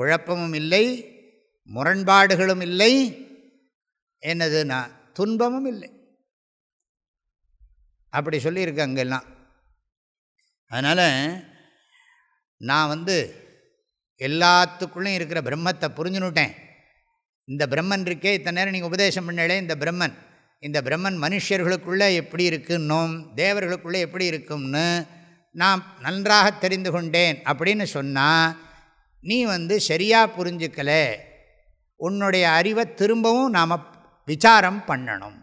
A: குழப்பமும் இல்லை முரண்பாடுகளும் இல்லை. என்னதுன்னா துன்பமும் இல்லை. அப்படி சொல்லியிருக்கு அங்கெல்லாம். அதனால் நான் வந்து எல்லாத்துக்குள்ளேயும் இருக்கிற பிரம்மத்தை புரிஞ்சுனுட்டேன். இந்த பிரம்மன் இருக்கே இத்தனை நேரம் நீங்கள் உபதேசம் பண்ணலே இந்த பிரம்மன். இந்த பிரம்மன் மனுஷர்களுக்குள்ளே எப்படி இருக்குன்னும் தேவர்களுக்குள்ளே எப்படி இருக்கும்னு நான் நன்றாக தெரிந்து கொண்டேன் அப்படின்னு சொன்னால் நீ வந்து சரியாக புரிஞ்சுக்கல உன்னுடைய அறிவை திரும்பவும் நாம் விசாரம் பண்ணணும்.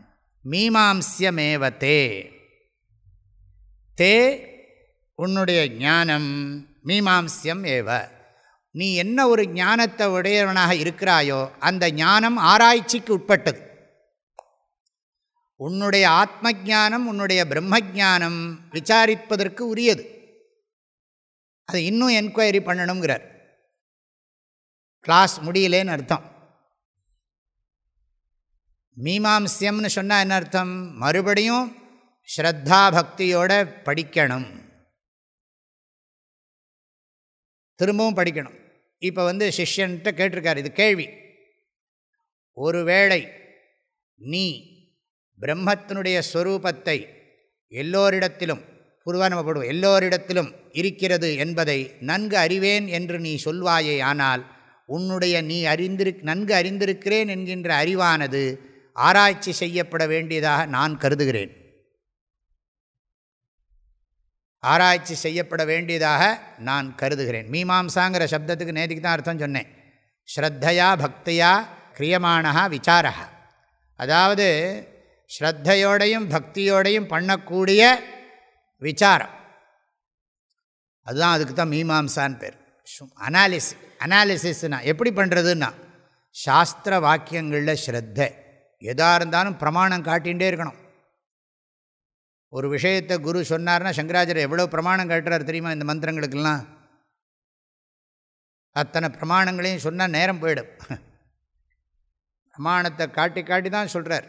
A: மீமாம்சியமேவத்தே தே உன்னுடைய ஞானம் மீமாம்சியம் ஏவ. நீ என்ன ஒரு ஞானத்தை உடையவனாக இருக்கிறாயோ அந்த ஞானம் ஆராய்ச்சிக்கு உட்பட்டது. உன்னுடைய ஆத்ம ஜானம் உன்னுடைய பிரம்ம ஜானம் விசாரிப்பதற்கு உரியது. அதை இன்னும் என்கொயரி பண்ணணுங்கிறார் கிளாஸ் முடியலேன்னு அர்த்தம். மீமாம்சியம்னு சொன்னால் என்ன அர்த்தம்? மறுபடியும் ஸ்ரத்தா பக்தியோட படிக்கணும். திரும்பவும் படிக்கணும். இப்போ வந்து சிஷ்யன்ட்ட கேட்டிருக்கார் இது கேள்வி. ஒருவேளை நீ பிரம்மத்தினுடைய ஸ்வரூபத்தை எல்லோரிடத்திலும் பொதுவாக நம்ம போடுவோம் எல்லோரிடத்திலும் இருக்கிறது என்பதை நன்கு அறிவேன் என்று நீ சொல்வாயே ஆனால் உன்னுடைய நீ அறிந்திரு நன்கு அறிந்திருக்கிறேன் என்கின்ற அறிவானது ஆராய்ச்சி செய்யப்பட வேண்டியதாக நான் கருதுகிறேன். ஆராய்ச்சி செய்யப்பட வேண்டியதாக நான் கருதுகிறேன். மீமாம்சாங்கிற சப்தத்துக்கு நேதிக்கு தான் அர்த்தம் சொன்னேன். ஸ்ரத்தையா பக்தியா கிரியமானா விசாரா அதாவது ஸ்ரத்தையோடையும் பக்தியோடையும் பண்ணக்கூடிய விசாரம். அதுதான் அதுக்கு தான் மீமாம்சான்னு பேர். அனாலிசி அனாலிசிஸ்னா எப்படி பண்ணுறதுன்னா சாஸ்திர வாக்கியங்களில் ஸ்ரத்தை எதாக இருந்தாலும் பிரமாணம் காட்டிகிட்டே இருக்கணும். ஒரு விஷயத்தை குரு சொன்னார்னா சங்கராச்சாரியர் எவ்வளோ பிரமாணம் காட்டுறார் தெரியுமா இந்த மந்திரங்களுக்கெல்லாம்? அத்தனை பிரமாணங்களையும் சொன்னால் நேரம் போயிடும். பிரமாணத்தை காட்டி காட்டி தான் சொல்கிறார்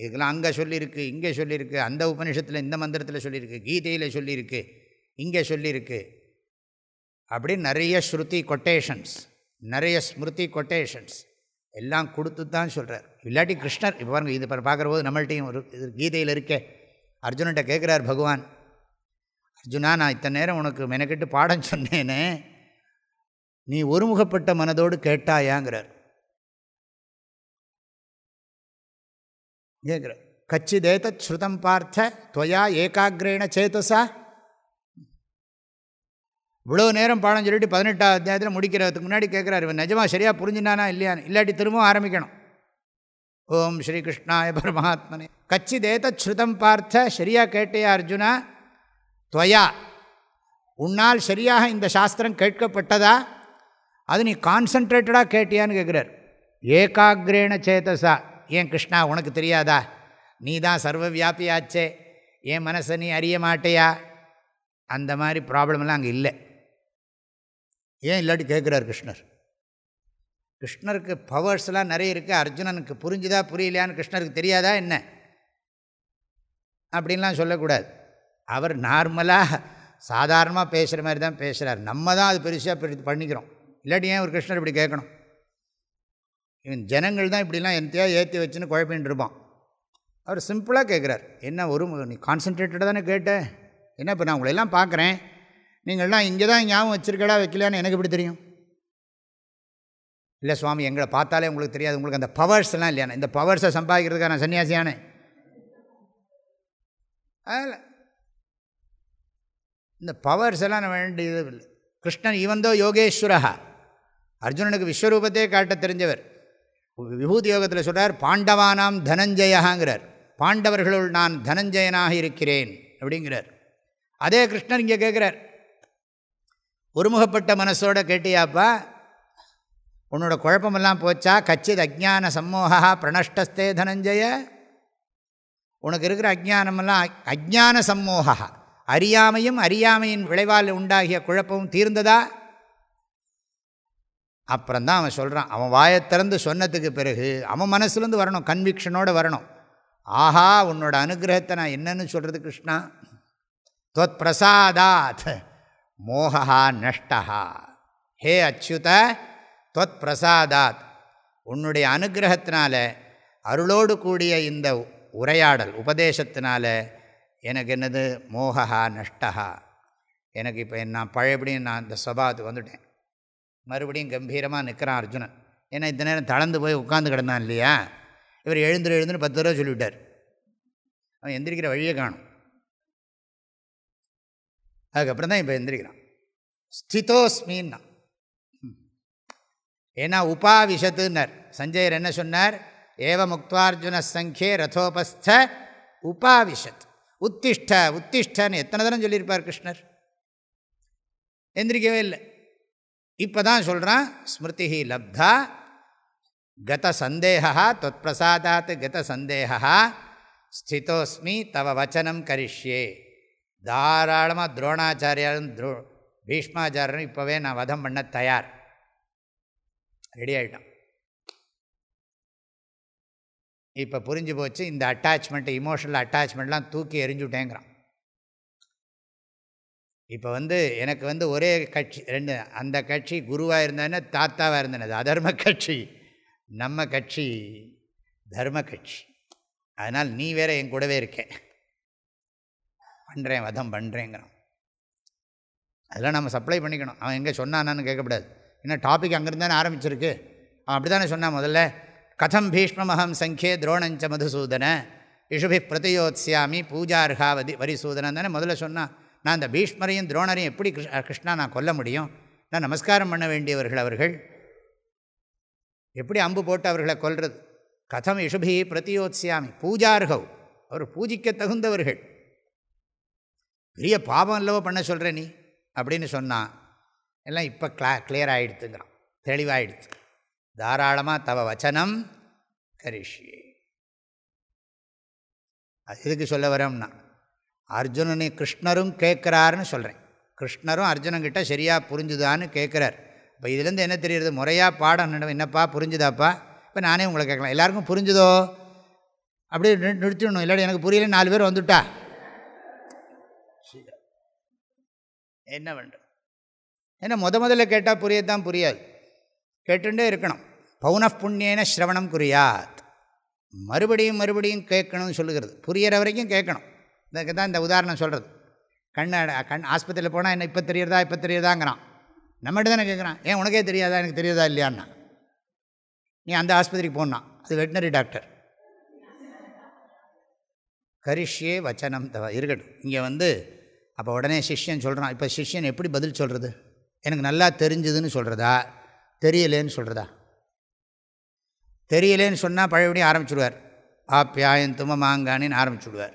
A: இதுக்கெல்லாம் அங்கே சொல்லியிருக்கு இங்கே சொல்லியிருக்கு அந்த உபனிஷத்தில் இந்த மந்திரத்தில் சொல்லியிருக்கு கீதையில் சொல்லியிருக்கு இங்கே சொல்லியிருக்கு. அப்படின்னு நிறைய ஸ்ருதி கொட்டேஷன்ஸ் நிறைய ஸ்மிருதி கொட்டேஷன்ஸ் எல்லாம் கொடுத்து தான் சொல்கிறார் இல்லாட்டி கிருஷ்ணர் இப்போ பாருங்கள் இது பார்க்குற போது நம்மள்ட்டையும் ஒரு இது கீதையில் இருக்கே. அர்ஜுன்கிட்ட கேட்குறார் பகவான் அர்ஜுனா நான் இத்தனை நேரம் உனக்கு மெனக்கெட்டு பாடம் சொன்னேனே. நீ ஒருமுகப்பட்ட மனதோடு கேட்டாயாங்கிறார். கேட்குற கச்சிதேதத் ஸ்ருதம் பார்த்த துவயா ஏகாகிரேண சேத்தசா இவ்வளோ நேரம் பாடம் சொல்லிட்டு பதினெட்டாம் அத்தியாயத்தில் முடிக்கிறதுக்கு முன்னாடி கேட்குறாரு இவன் நிஜமாக சரியாக புரிஞ்சுனானா இல்லையான்னு இல்லாட்டி திரும்பவும் ஆரம்பிக்கணும். ஓம் ஸ்ரீகிருஷ்ணாய பரமாத்மனே. கச்சிதேத ஸ்ருதம் பார்த்த சரியாக கேட்டையா அர்ஜுனா துவயா உன்னால் சரியாக இந்த சாஸ்திரம் கேட்கப்பட்டதா? அது நீ கான்சன்ட்ரேட்டடாக கேட்டியான்னு கேட்குறார் ஏகாகிரேண சேதசா. ஏன் கிருஷ்ணா உனக்கு தெரியாதா? நீ தான் சர்வ வியாபியாச்சே என் மனசை நீ அறிய மாட்டேயா? அந்த மாதிரி ப்ராப்ளம்லாம் அங்கே இல்லை. ஏன் இல்லாட்டி கேட்குறார் கிருஷ்ணர்? கிருஷ்ணருக்கு பவர்ஸ்லாம் நிறைய இருக்குது அர்ஜுனனுக்கு புரிஞ்சுதா புரியலையான்னு கிருஷ்ணருக்கு தெரியாதா என்ன? அப்படின்லாம் சொல்லக்கூடாது. அவர் நார்மலாக சாதாரணமாக பேசுகிற மாதிரி தான் பேசுகிறார் நம்ம தான் அது பெருசாக பண்ணிக்கிறோம். இல்லாட்டி ஏன் ஒரு கிருஷ்ணர் இப்படி கேட்கணும்? இவன் ஜனங்கள் தான் இப்படிலாம் எந்தையா ஏற்றி வச்சுன்னு குழப்பின்னு இருப்பான். அவர் சிம்பிளாக கேட்குறார். என்ன ஒரு நீ கான்சன்ட்ரேட்டடாக தானே கேட்டேன் என்ன இப்போ நான் உங்களெல்லாம் பார்க்குறேன்? நீங்கள்லாம் இங்கே தான் ஞாபகம் வச்சுருக்கடா வைக்கலான்னு எனக்கு எப்படி தெரியும்? இல்லை சுவாமி எங்களை பார்த்தாலே உங்களுக்கு தெரியாது. உங்களுக்கு அந்த பவர்ஸ் எல்லாம் இந்த பவர்ஸை சம்பாதிக்கிறதுக்காக நான் சன்னியாசியானே. அதில் இந்த பவர்ஸ் எல்லாம் நான் வேண்டியது இல்லை கிருஷ்ணன் இவந்தோ யோகேஸ்வரா அர்ஜுனனுக்கு விஸ்வரூபத்தையே காட்ட தெரிஞ்சவர். விபூதி யோகத்தில் சொல்கிறார் பாண்டவானாம் தனஞ்சயாங்கிறார் பாண்டவர்களுள் நான் தனஞ்சயனாக இருக்கிறேன். அப்படிங்கிறார். அதே கிருஷ்ணன் இங்கே கேட்குறார் ஒருமுகப்பட்ட மனசோட கேட்டியாப்பா? உன்னோட குழப்பமெல்லாம் போச்சா? கச்சித் அஜான சம்மோகா பிரணஷ்டஸ்தே தனஞ்சய. உனக்கு இருக்கிற அஜானமெல்லாம் அஜான சம்மோகா அறியாமையும் அறியாமையின் விளைவால் உண்டாகிய குழப்பமும் தீர்ந்ததா? அப்புறம்தான் அவன் சொல்கிறான் அவன் வாயை திறந்து சொன்னதுக்கு பிறகு அவன் மனசுலேருந்து வரணும் கன்விக்ஷனோடு வரணும். ஆஹா உன்னோட அனுகிரகத்தை நான் என்னன்னு சொல்கிறது கிருஷ்ணா? தொத் பிரசாதாத் மோகா நஷ்டா ஹே அச்சுத தொத் பிரசாதாத் உன்னுடைய அனுகிரகத்தினால அருளோடு கூடிய இந்த உரையாடல் உபதேசத்தினால எனக்கு என்னது? மோகா நஷ்டா எனக்கு இப்போ நான் பழையபடியும் நான் இந்த சபாத்துக்கு வந்துட்டேன். மறுபடியும் கம்பீரமாக நிற்கிறான் அர்ஜுனன். ஏன்னா இந்த நேரம் தளர்ந்து போய் உட்காந்து கிடந்தான் இல்லையா? இவர் எழுந்துரு எழுந்துன்னு பத்து தடவை சொல்லிவிட்டார். அவன் எந்திரிக்கிற வழியை காணும். அதுக்கப்புறம் தான் இப்போ எந்திரிக்கிறான். ஸ்திதோஸ்மின்னா. ஏன்னா உபாவிஷத்துன்னர். சஞ்சயர் என்ன சொன்னார்? ஏவ முக்துவார்ஜுன சங்கே ரதோபஸ்த உபாவிஷத். உத்திஷ்ட உத்திஷ்டன்னு எத்தனை தரம் சொல்லியிருப்பார் கிருஷ்ணர்? எந்திரிக்கவே இல்லை. இப்போ தான் சொல்கிறான் ஸ்மிருதி லப்தா கத சந்தேகா தொத் பிரசாதாத் கத சந்தேகா ஸ்திதோஸ்மி தவ வச்சனம் கரிஷ்யே. தாராளமாக துரோணாச்சாரியாரும் துரோ பீஷ்மாச்சாரியரும் இப்போவே நான் வதம் பண்ண தயார். ரெடி ஆகிட்டான் இப்போ புரிஞ்சு போச்சு இந்த அட்டாச்மெண்ட்டு இமோஷனல் அட்டாச்மெண்ட்லாம் தூக்கி எரிஞ்சுட்டேங்கிறான் இப்போ வந்து எனக்கு வந்து ஒரே கட்சி ரெண்டு அந்த கட்சி குருவாக இருந்தேன்னு தாத்தாவாக இருந்தேன் அதர்ம கட்சி நம்ம கட்சி தர்ம கட்சி. அதனால் நீ வேற என் கூடவே இருக்கேன் பண்ணுறேன் வதம் பண்ணுறேங்கிறான் அதெல்லாம் நம்ம சப்ளை பண்ணிக்கணும். அவன் எங்கே சொன்னானான்னு கேட்கக்கூடாது. ஏன்னா டாபிக் அங்கேருந்து தானே ஆரம்பிச்சிருக்கு? அவன் அப்படி தானே சொன்னான் முதல்ல? கதம் பீஷ்மமகம் சங்கே துரோணஞ்ச மதுசூதன இஷுபி பிரதியோத்ஸ்யாமி பூஜார்ஹாவதி வரிசூதனன் தானே முதல்ல சொன்னான் நான் அந்த பீஷ்மரையும் துரோணரையும் எப்படி கிருஷ்ணா நான் கொல்ல முடியும்? நான் நமஸ்காரம் பண்ண வேண்டியவர்கள் அவர்கள். எப்படி அம்பு போட்டு அவர்களை கொல்றது? கதம் இஷுபி பிரதியோத்ஸ்யாமி பூஜார்கவ். அவர் பூஜிக்க தகுந்தவர்கள். பெரிய பாவம் இல்லவோ பண்ண சொல்கிற நீ? அப்படின்னு சொன்னான் எல்லாம் இப்போ கிளா கிளியர் ஆகிடுத்துங்கிறான் தெளிவாயிடுச்சு. தாராளமாக தவ வச்சனம் கரிஷியே அது எதுக்கு சொல்ல வரோம்னா அர்ஜுனனை கிருஷ்ணரும் கேட்குறாருன்னு சொல்கிறேன் கிருஷ்ணரும் அர்ஜுனங்கிட்ட சரியாக புரிஞ்சுதான்னு கேட்குறார். இப்போ இதுலேருந்து என்ன தெரியுறது? முறையாக பாடம் என்னப்பா புரிஞ்சுதாப்பா? இப்போ நானே உங்களை கேட்கலாம். எல்லாருக்கும் புரிஞ்சுதோ? அப்படியே நிறுத்திடணும். இல்லாட்டி எனக்கு புரியல நாலு பேர் வந்துட்டா. என்ன பண்ணுறது ஏன்னா முத முதல்ல கேட்டால் புரியதான் புரியாது. கேட்டுட்டே இருக்கணும். பௌனப் புண்ணியன ஸ்ரவணம் குறியாத். மறுபடியும் மறுபடியும் கேட்கணும்னு சொல்லுகிறது. புரிகிற வரைக்கும் கேட்கணும். இதுக்கு தான் இந்த உதாரணம் சொல்கிறது கண் கண் ஆஸ்பத்திரியில் போனால் என்ன இப்போ தெரியறதா இப்போ தெரியறதாங்கிறான் நம்மகிட்ட தானே கேட்குறான். ஏன் உனக்கே தெரியாதா? எனக்கு தெரியாதா இல்லையான்னா. நீ அந்த ஆஸ்பத்திரிக்கு போனான் அது வெட்டினரி டாக்டர். கரிஷ்யே வச்சனம் தவ இருக்கட்டும். இங்கே வந்து அப்போ உடனே சிஷ்யன் சொல்கிறான் இப்போ சிஷ்யன் எப்படி பதில் சொல்கிறது எனக்கு நல்லா தெரிஞ்சுதுன்னு சொல்கிறதா தெரியலேன்னு சொல்கிறதா தெரியலேன்னு சொன்னால் பழையபடியும் ஆரம்பிச்சுடுவார். ஆப்பியாயன் தும மாங்கானின்னு ஆரம்பிச்சுடுவார்.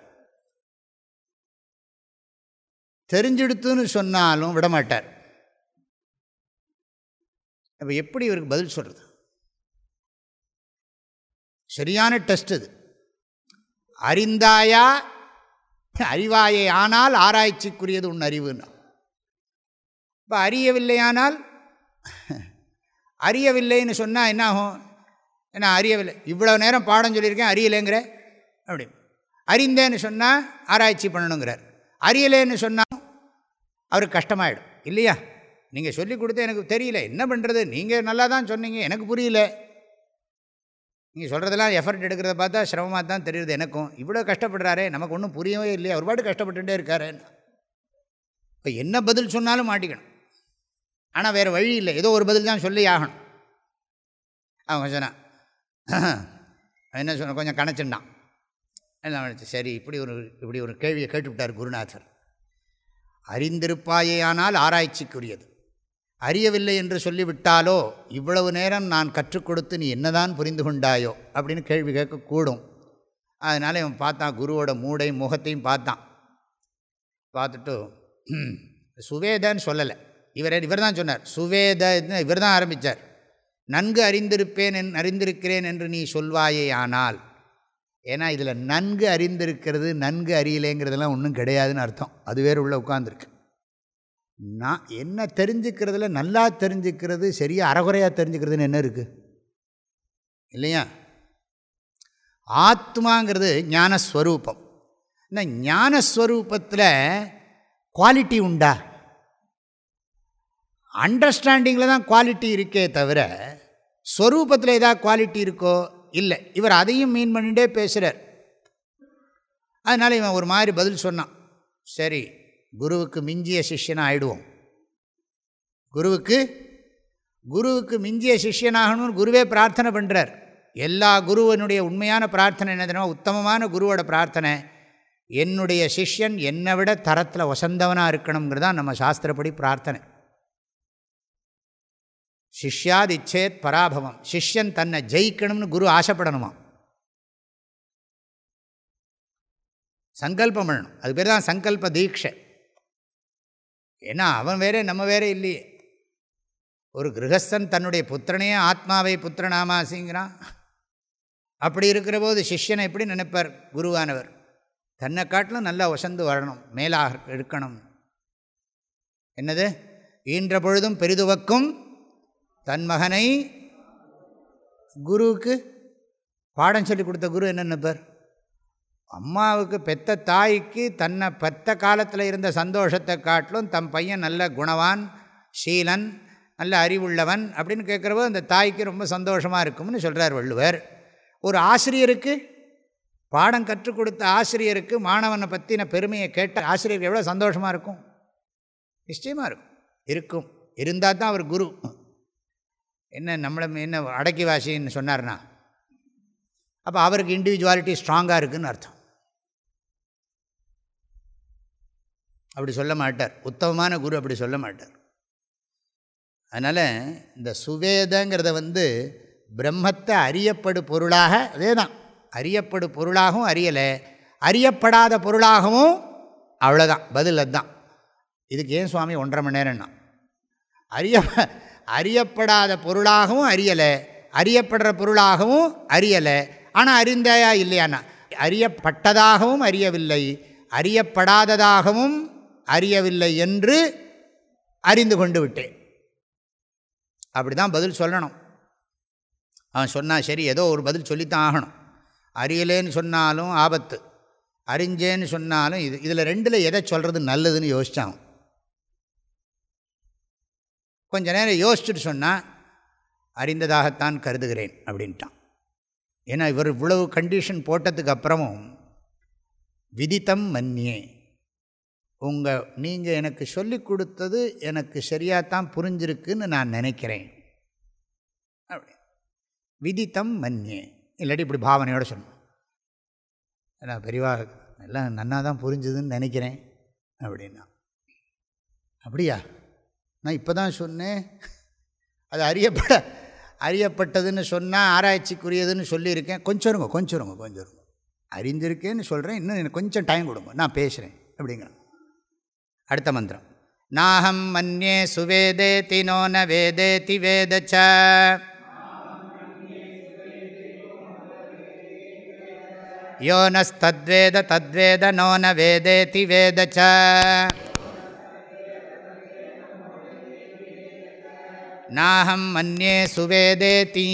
A: தெரிஞ்செடுத்துன்னு சொன்னாலும் விடமாட்டார் அப்போ எப்படி இவருக்கு பதில் சொல்கிறது சரியான டெஸ்ட் இது. அறிந்தாயா அறிவாயை ஆனால் ஆராய்ச்சிக்குரியது உன் அறிவுன்னா இப்போ அறியவில்லையானால்? அறியவில்லைன்னு சொன்னால் என்ன ஆகும் அறியவில்லை. இவ்வளோ நேரம் பாடம் சொல்லியிருக்கேன் அறியலைங்கிற? அப்படி. அறிந்தேன்னு சொன்னால் ஆராய்ச்சி பண்ணணுங்கிறார். அறியலேன்னு சொன்னால் அவருக்கு கஷ்டமாயிடும். இல்லையா? நீங்கள் சொல்லி கொடுத்து எனக்கு தெரியல. என்ன பண்ணுறது நீங்கள் நல்லா தான் சொன்னீங்க. எனக்கு புரியல. நீங்கள் சொல்கிறதெல்லாம் எஃபர்ட் எடுக்கிறத பார்த்தா சிரமமாக தான் தெரியுது எனக்கும். இவ்வளோ கஷ்டப்படுறாரே நமக்கு ஒன்றும் புரியவே இல்லையா ஒரு பாட்டு கஷ்டப்பட்டுட்டே இருக்காரு. இப்போ என்ன பதில் சொன்னாலும் மாட்டிக்கணும். ஆனால் வேறு வழி இல்லை ஏதோ ஒரு பதில் தான் சொல்லி ஆகணும். அவன் சொன்னான் என்ன சொன்ன கொஞ்சம் கணச்சுண்டான். எல்லாம் சரி இப்படி ஒரு இப்படி ஒரு கேள்வியை கேட்டுவிட்டார் குருநாதர். அறிந்திருப்பாயே ஆனால் ஆராய்ச்சிக்குரியது. அறியவில்லை என்று சொல்லிவிட்டாலோ இவ்வளவு நேரம் நான் கற்றுக் கொடுத்து நீ என்னதான் புரிந்து கொண்டாயோ அப்படின்னு கேள்வி கேட்கக்கூடும். அதனால் இவன் பார்த்தான் குருவோட மூடையும் முகத்தையும் பார்த்தான். பார்த்துட்டு சுவேதன்னு சொல்லலை. இவர் இவர் தான் சொன்னார். சுவேத இவர் தான் ஆரம்பித்தார் நன்கு அறிந்திருப்பேன் என் அறிந்திருக்கிறேன் என்று நீ சொல்வாயே ஆனால். ஏன்னா இதில் நன்கு அறிந்திருக்கிறது நன்கு அறியலேங்கிறதெல்லாம் ஒன்றும் கிடையாதுன்னு அர்த்தம். அது வேறு உள்ளே உட்காந்துருக்கு நான் என்ன தெரிஞ்சுக்கிறதுல நல்லா தெரிஞ்சுக்கிறது சரியாக அறகுறையாக தெரிஞ்சுக்கிறதுன்னு என்ன இருக்குது இல்லையா? ஆத்மாங்கிறது ஞானஸ்வரூபம். இந்த ஞானஸ்வரூபத்தில் குவாலிட்டி உண்டா? அண்டர்ஸ்டாண்டிங்கில் தான் குவாலிட்டி இருக்கே தவிர ஸ்வரூபத்தில் ஏதாவது குவாலிட்டி இருக்கோ? இல்லை. இவர் அதையும் மீன் பண்ணிகிட்டே பேசுகிறார் அதனால் இவன் ஒரு மாதிரி பதில் சொன்னான். சரி குருவுக்கு மிஞ்சிய சிஷ்யனாக ஆகிடுவோம் குருவுக்கு குருவுக்கு மிஞ்சிய சிஷ்யனாகணும்னு குருவே பிரார்த்தனை பண்ணுறார் எல்லா குருவனுடைய உண்மையான பிரார்த்தனை என்ன உத்தமமான குருவோட பிரார்த்தனை. என்னுடைய சிஷ்யன் என்னை விட தரத்தில் வசந்தவனாக இருக்கணுங்கிறதான் நம்ம சாஸ்திரப்படி பிரார்த்தனை. சிஷ்யாதிச்சேத் பராபவம். சிஷ்யன் தன்னை ஜெயிக்கணும்னு குரு ஆசைப்படணுமா? சங்கல்பம் பண்ணணும். அது பேர் தான் சங்கல்ப தீட்சை. ஏன்னா அவன் வேறே நம்ம வேறே இல்லையே. ஒரு கிரகஸ்தன் தன்னுடைய புத்திரனையே ஆத்மாவை புத்திரனாமாசிங்கிறான். அப்படி இருக்கிற போது சிஷ்யனை எப்படி நினைப்பார் குருவானவர்? தன்னை காட்டிலும் நல்லா வசந்து வரணும் மேலாக இருக்கணும் என்னது? ஈன்ற பொழுதும் பெரிதுவக்கும் தன் மகனை குருவுக்கு பாடம் சொல்லி கொடுத்த குரு என்ன நினைப்பார்? அம்மாவுக்கு பெத்த தாய்க்கு தன்னை பெத்த காலத்தில் இருந்த சந்தோஷத்தை காட்டிலும் தன் பையன் நல்ல குணவான் சீலன் நல்ல அறிவுள்ளவன் அப்படின்னு கேட்குறப்போ அந்த தாய்க்கு ரொம்ப சந்தோஷமாக இருக்கும்னு சொல்கிறார் வள்ளுவர். ஒரு ஆசிரியருக்கு பாடம் கற்றுக் கொடுத்த ஆசிரியருக்கு மாணவனை பற்றின பெருமையை கேட்ட ஆசிரியருக்கு எவ்வளோ சந்தோஷமாக இருக்கும்? நிச்சயமாக இருக்கும். இருக்கும். இருந்தால் தான் அவர் குரு. என்ன நம்மளை என்ன அடக்கி வாசின்னு சொன்னார்னா? அப்போ அவருக்கு இண்டிவிஜுவாலிட்டி ஸ்ட்ராங்காக இருக்குதுன்னு அர்த்தம். அப்படி சொல்ல மாட்டார். உத்தமமான குரு அப்படி சொல்ல மாட்டார். அதனால் இந்த சுவேதங்கிறத வந்து பிரம்மத்தை அறியப்படு பொருளாக அதே தான் அறியப்படு பொருளாகவும் அறியலை அறியப்படாத பொருளாகவும் அவ்வளோதான் பதில் அதுதான். இதுக்கு ஏன் சுவாமி ஒன்றரை மணி நேரம்னா? அறிய அறியப்படாத பொருளாகவும் அறியலை அறியப்படுற பொருளாகவும் அறியலை ஆனால் அறிந்தாயா இல்லையானா? அறியப்பட்டதாகவும் அறியவில்லை அறியப்படாததாகவும் அறியவில்லை என்று அறிந்து கொண்டு விட்டேன். அப்படி தான் பதில் சொல்லணும். அவன் சொன்னால் சரி ஏதோ ஒரு பதில் சொல்லித்தான் ஆகணும். அறியலேன்னு சொன்னாலும் ஆபத்து. அறிஞ்சேன்னு சொன்னாலும் இது இதில் ரெண்டில் எதை சொல்கிறது நல்லதுன்னு யோசித்தான் கொஞ்ச நேரம் யோசிச்சுட்டு சொன்னால் அறிந்ததாகத்தான் கருதுகிறேன் அப்படின்ட்டான். ஏன்னா இவர் இவ்வளவு கண்டிஷன் போட்டதுக்கு அப்புறமும் விதித்தம் மன்னியே. உங்கள் நீங்கள் எனக்கு சொல்லி கொடுத்தது எனக்கு சரியாகத்தான் புரிஞ்சிருக்குன்னு நான் நினைக்கிறேன். அப்படி. விதித்தம் மன்னியே இல்லாட்டி இப்படி பாவனையோடு சொல்லணும். நான் பெரிவா எல்லாம் நன்னா தான் புரிஞ்சுதுன்னு நினைக்கிறேன். அப்படின்னா. அப்படியா? நான் இப்போ தான் சொன்னேன். அது அறியப்பட அறியப்பட்டதுன்னு சொன்னால் ஆராய்ச்சிக்குரியதுன்னு சொல்லியிருக்கேன். கொஞ்சம் இருங்க கொஞ்சம் இருங்க கொஞ்சம் இருங்க. அறிஞ்சிருக்கேன்னு சொல்கிறேன் இன்னும் எனக்கு கொஞ்சம் டைம் கொடுங்க. நான் பேசுகிறேன் அப்படிங்கிறேன். அடுத்த மந்திரம். நாஹம் மன்யே சுவேதேதி நோ ந வேதேதி வேதச்ச. யோ நஸ்தத்வேத தத்வேத நோ ந வேதேதி வேதச்ச. நாஹம் மன்யே சுவேதேதி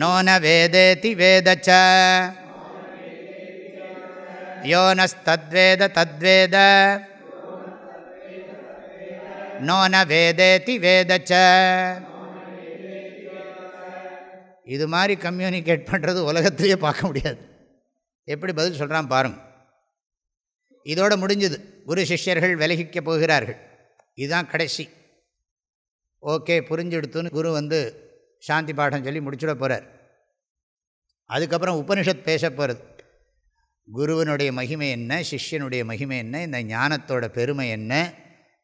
A: நோ ந வேதேதி வேதச்ச. யோ நஸ்தத்வேத தத்வேத நோ ந வேதேதி வேதச்ச இது மாதிரி கம்யூனிகேட் பண்ணுறது உலகத்திலேயே பார்க்க முடியாது. எப்படி பதில் சொல்கிறான் பாருங்க. இதோடு முடிஞ்சுது. குரு சிஷ்யர்கள் விலகிக்க போகிறார்கள். இதுதான் கடைசி. ஓகே புரிஞ்செடுத்துன்னு குரு வந்து சாந்தி பாடம் சொல்லி முடிச்சுட போகிறார் அதுக்கப்புறம் உபனிஷத் பேச போகிறது குருவனுடைய மகிமை என்ன சிஷ்யனுடைய மகிமை என்ன இந்த ஞானத்தோட பெருமை என்ன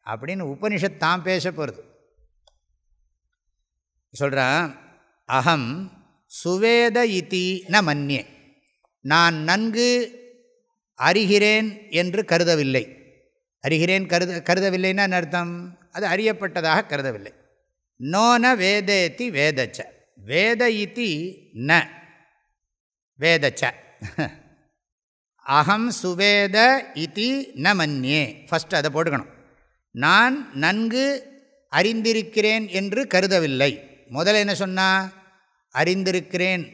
A: அப்படின்னு உபனிஷத் தான் பேச போகிறது சொல்கிறான் அகம் சுவேத இதி ந மன்னியே நான் நன்கு அறிகிறேன் என்று கருதவில்லை. அறிகிறேன் கருத கருதவில்லைன்னா அர்த்தம்? அது அறியப்பட்டதாக கருதவில்லை. நோ ந வேதேத்தி வேதச்ச. வேத இத்தி ந. வேதச்ச. அகம் சுவேத இதி ந மன்யே. ஃபஸ்ட்டு அதை போட்டுக்கணும். நான் நன்கு அறிந்திருக்கிறேன் என்று கருதவில்லை. முதல்ல என்ன சொன்னால் அறிந்திருக்கிறேன்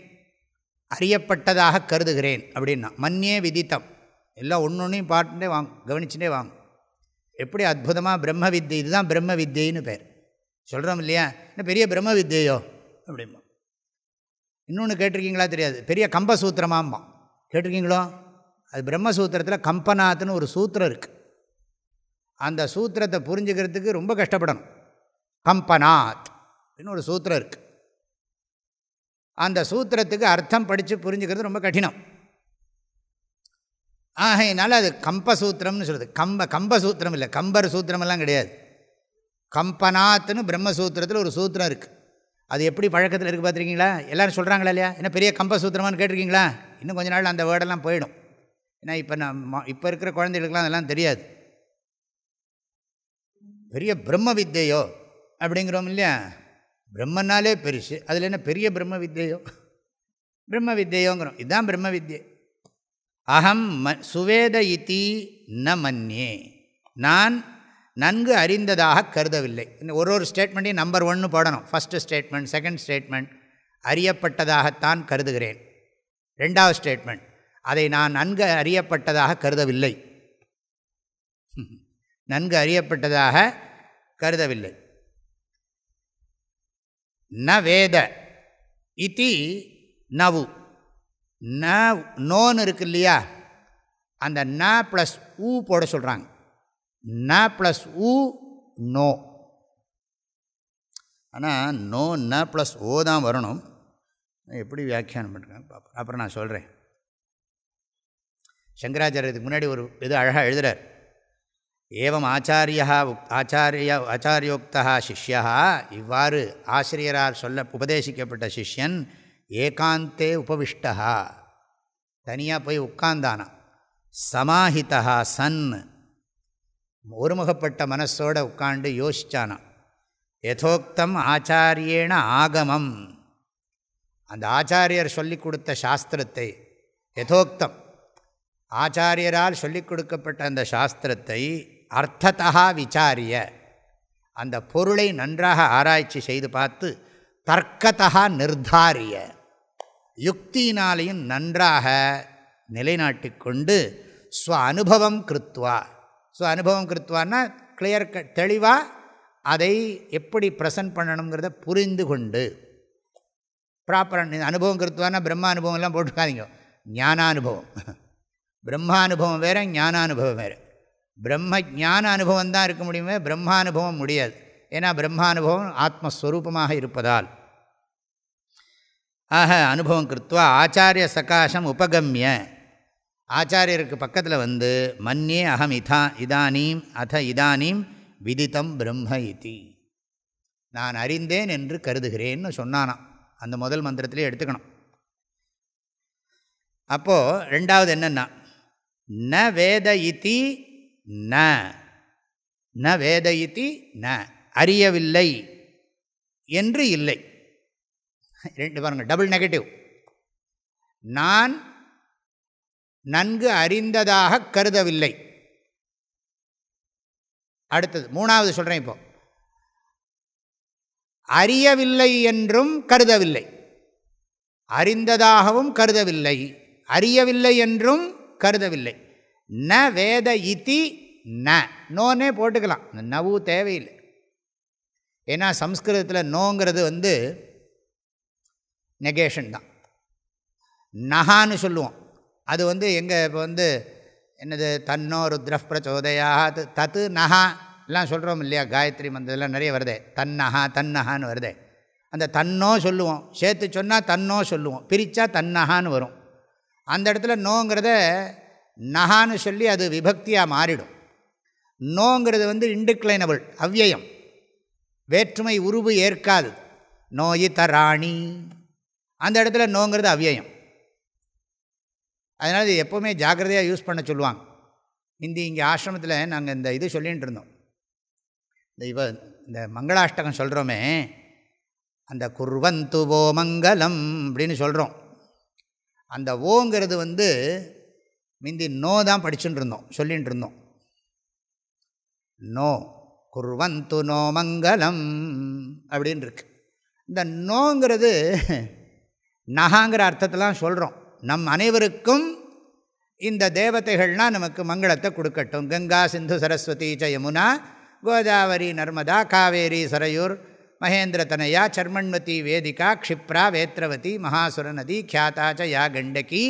A: அறியப்பட்டதாக கருதுகிறேன் அப்படின்னா. மன்னியே விதித்தம். எல்லாம் ஒன்று ஒன்றையும் பாட்டுட்டே வாங்க கவனிச்சுட்டே வாங்க. எப்படி அற்புதமாக பிரம்ம வித்தை இதுதான் பிரம்ம வித்தியின்னு பேர். சொல்கிறோம் இல்லையா? என்ன பெரிய பிரம்ம வித்தியோ? அப்படிம்பா. இன்னொன்று கேட்டிருக்கீங்களா தெரியாது. பெரிய கம்பசூத்திரமாம்பான். கேட்டிருக்கீங்களோ? அது பிரம்மசூத்திரத்தில் கம்பநாத்னு ஒரு சூத்திரம் இருக்குது அந்த சூத்திரத்தை புரிஞ்சுக்கிறதுக்கு ரொம்ப கஷ்டப்படணும். கம்பநாத் அப்படின்னு ஒரு சூத்திரம் இருக்குது அந்த சூத்திரத்துக்கு அர்த்தம் படித்து புரிஞ்சுக்கிறது ரொம்ப கடினம். ஆகையினால அது கம்பசூத்திரம்னு சொல்லுது கம்ப கம்பசூத்திரம் இல்லை கம்பர் சூத்திரமெல்லாம் கிடையாது. கம்பநாத்னு பிரம்மசூத்திரத்தில் ஒரு சூத்திரம் இருக்குது அது எப்படி பழக்கத்தில் இருக்குது பார்த்துருக்கீங்களா எல்லோரும் சொல்கிறாங்களா இல்லையா? என்ன பெரிய கம்பசூத்திரமானு கேட்டிருக்கீங்களா? இன்னும் கொஞ்ச நாள் அந்த வேர்டெல்லாம் போயிடும். ஏன்னா இப்போ நம்ம இப்போ இருக்கிற குழந்தைகளுக்கெல்லாம் அதெல்லாம் தெரியாது. பெரிய பிரம்ம வித்தையோ அப்படிங்கிறோம் இல்லையா? பிரம்மனாலே பெருசு. அதில் என்ன பெரிய பிரம்ம வித்தையோ? பிரம்ம வித்தையோங்கிறோம். இதுதான் பிரம்ம வித்தியை அகம் ம சுவேத இத்தி ந மன்யே. நான் நன்கு அறிந்ததாக கருதவில்லை. ஒரு ஒரு ஸ்டேட்மெண்ட்டையும் நம்பர் ஒன்று போடணும். ஃபஸ்ட்டு ஸ்டேட்மெண்ட் செகண்ட் ஸ்டேட்மெண்ட் அறியப்பட்டதாகத்தான் கருதுகிறேன். ரெண்டாவது ஸ்டேட்மெண்ட் அதை நான் நன்கு அறியப்பட்டதாக கருதவில்லை. நன்கு அறியப்பட்டதாக கருதவில்லை. ந வேத இத்தி நவு. ந நோன்னு இருக்கு இல்லையா? அந்த ந ப்ளஸ் ஊ போட சொல்கிறாங்க ந ப்ளஸ் ஊ நோ. ஆனால் நோ ந ப்ளஸ் ஓ தான் வரணும். எப்படி வியாக்கியானம் பண்ணுறேன் பார்ப்போம். அப்புறம் நான் சொல்கிறேன் சங்கராச்சாரியத்துக்கு முன்னாடி ஒரு இது அழகாக எழுதுகிறார் ஏவம் ஆச்சாரியா ஆச்சாரிய ஆச்சாரியோக்தா சிஷ்யா இவ்வாறு ஆசிரியரால் சொல்ல உபதேசிக்கப்பட்ட சிஷ்யன் ஏகாந்தே உபவிஷ்டா. தனியாக போய் உட்கார்ந்தானா? சமாஹிதா சன். ஒருமுகப்பட்ட மனசோடு உட்காண்டு யோசித்தானான் யதோக்தம் ஆச்சாரியேன ஆகமம். அந்த ஆச்சாரியர் சொல்லி கொடுத்த சாஸ்திரத்தை யதோக்தம் ஆச்சாரியரால் சொல்லிக் கொடுக்கப்பட்ட அந்த சாஸ்திரத்தை அர்த்தத்தா விசாரிய அந்த பொருளை நன்றாக ஆராய்ச்சி செய்து பார்த்து தர்க்கத்தா நிர்தாரிய யுக்தியினாலையும் நன்றாக நிலைநாட்டி கொண்டு ஸ்வ அனுபவம் கிருத்வா. ஸ்வ அனுபவம் கிருத்வான்னா கிளியர் க தெளிவாக அதை எப்படி ப்ரெசன்ட் பண்ணணுங்கிறத புரிந்து கொண்டு. ப்ராப்பராக அனுபவம் கிருத்துவானா பிரம்ம அனுபவம்லாம் போட்டுக்காதீங்க. ஞானானுபவம். பிரம்மானுபவம் வேறு ஞானானுபவம் வேறு. பிரம்ம ஞான அனுபவம் தான் இருக்க முடியுமே பிரம்மானுபவம் முடியாது. ஏன்னா பிரம்மானுபவம் ஆத்மஸ்வரூபமாக இருப்பதால். ஆக அனுபவம் கிருத்வா ஆச்சாரிய சகாசம் உபகமிய. ஆச்சாரியருக்கு பக்கத்தில் வந்து மன்யே அகம் இதா இதானீம் அத இதானீம் விதித்தம் பிரம்ம இதி. நான் அறிந்தேன் என்று கருதுகிறேன்னு சொன்னானாம். அந்த முதல் மந்திரத்திலே எடுத்துக்கணும். அப்போது ரெண்டாவது என்னென்னா ந வேத இத்தி ந. ந வேத இத்தி ந. அறியவில்லை என்று இல்லை. ரெண்டு பாருங்கள் டபுள் நெகட்டிவ் நான் நன்கு அறிந்ததாக கருதவில்லை. அடுத்தது மூணாவது சொல்கிறேன் இப்போ. அறியவில்லை என்றும் கருதவில்லை. அறிந்ததாகவும் கருதவில்லை. அறியவில்லை என்றும் கருதவில்லை. ந வேத இதி ந. நோனே போட்டுக்கலாம். நவு தேவையில்லை. ஏன்னா சம்ஸ்கிருதத்தில் நோங்கிறது வந்து நெகேஷன் தான். நகான்னு சொல்லுவோம். அது வந்து எங்கே இப்போ வந்து என்னது தன்னோ ருத்ரஃப் பிரச்சோதயா தத்து நகா எல்லாம் சொல்கிறோம் இல்லையா? காயத்ரி மந்திரம்லாம் நிறைய வருதே. தன்னஹா தன்னஹான்னு வருதே. அந்த தன்னோ சொல்லுவோம். சேர்த்து சொன்னால் தன்னோ சொல்லுவோம். பிரித்தா தன்னஹான்னு வரும். அந்த இடத்துல நோங்கிறத நகான்னு சொல்லி அது விபக்தியாக மாறிடும். நோங்கிறது வந்து இன்டிக்ளைனபிள் அவ்யயம் வேற்றுமை உருவு ஏற்காது. நோயி தராணி. அந்த இடத்துல நோங்கிறது அவ்யயம் அதனால் இது எப்போவுமே ஜாக்கிரதையாக யூஸ் பண்ண சொல்லுவாங்க. இந்தி இங்கே ஆசிரமத்தில் நாங்கள் இந்த இது சொல்லிகிட்டு இருந்தோம். இந்த இவ இந்த மங்களாஷ்டகம் சொல்கிறோமே அந்த குர்வந்து ஓ மங்கலம் அப்படின்னு சொல்கிறோம் அந்த ஓங்கிறது வந்து மிந்தி நோ தான் படிச்சுட்டு இருந்தோம் சொல்லிகிட்டு இருந்தோம் நோ குர்வந்து நோ மங்கலம் அப்படின்னு இருக்கு இந்த நோங்கிறது நகாங்கிற அர்த்தத்தெலாம் சொல்கிறோம் நம் அனைவருக்கும் இந்த தேவதைகள்னால் நமக்கு மங்களத்தை கொடுக்கட்டும். கங்கா சிந்து சரஸ்வதி ச யமுனா கோதாவரி நர்மதா காவேரி சரையூர் மகேந்திரதனையா சர்மண்வதி வேதிகா க்ஷிப்ரா வேத்ரவதி மகாசுர நதி யா கண்டகி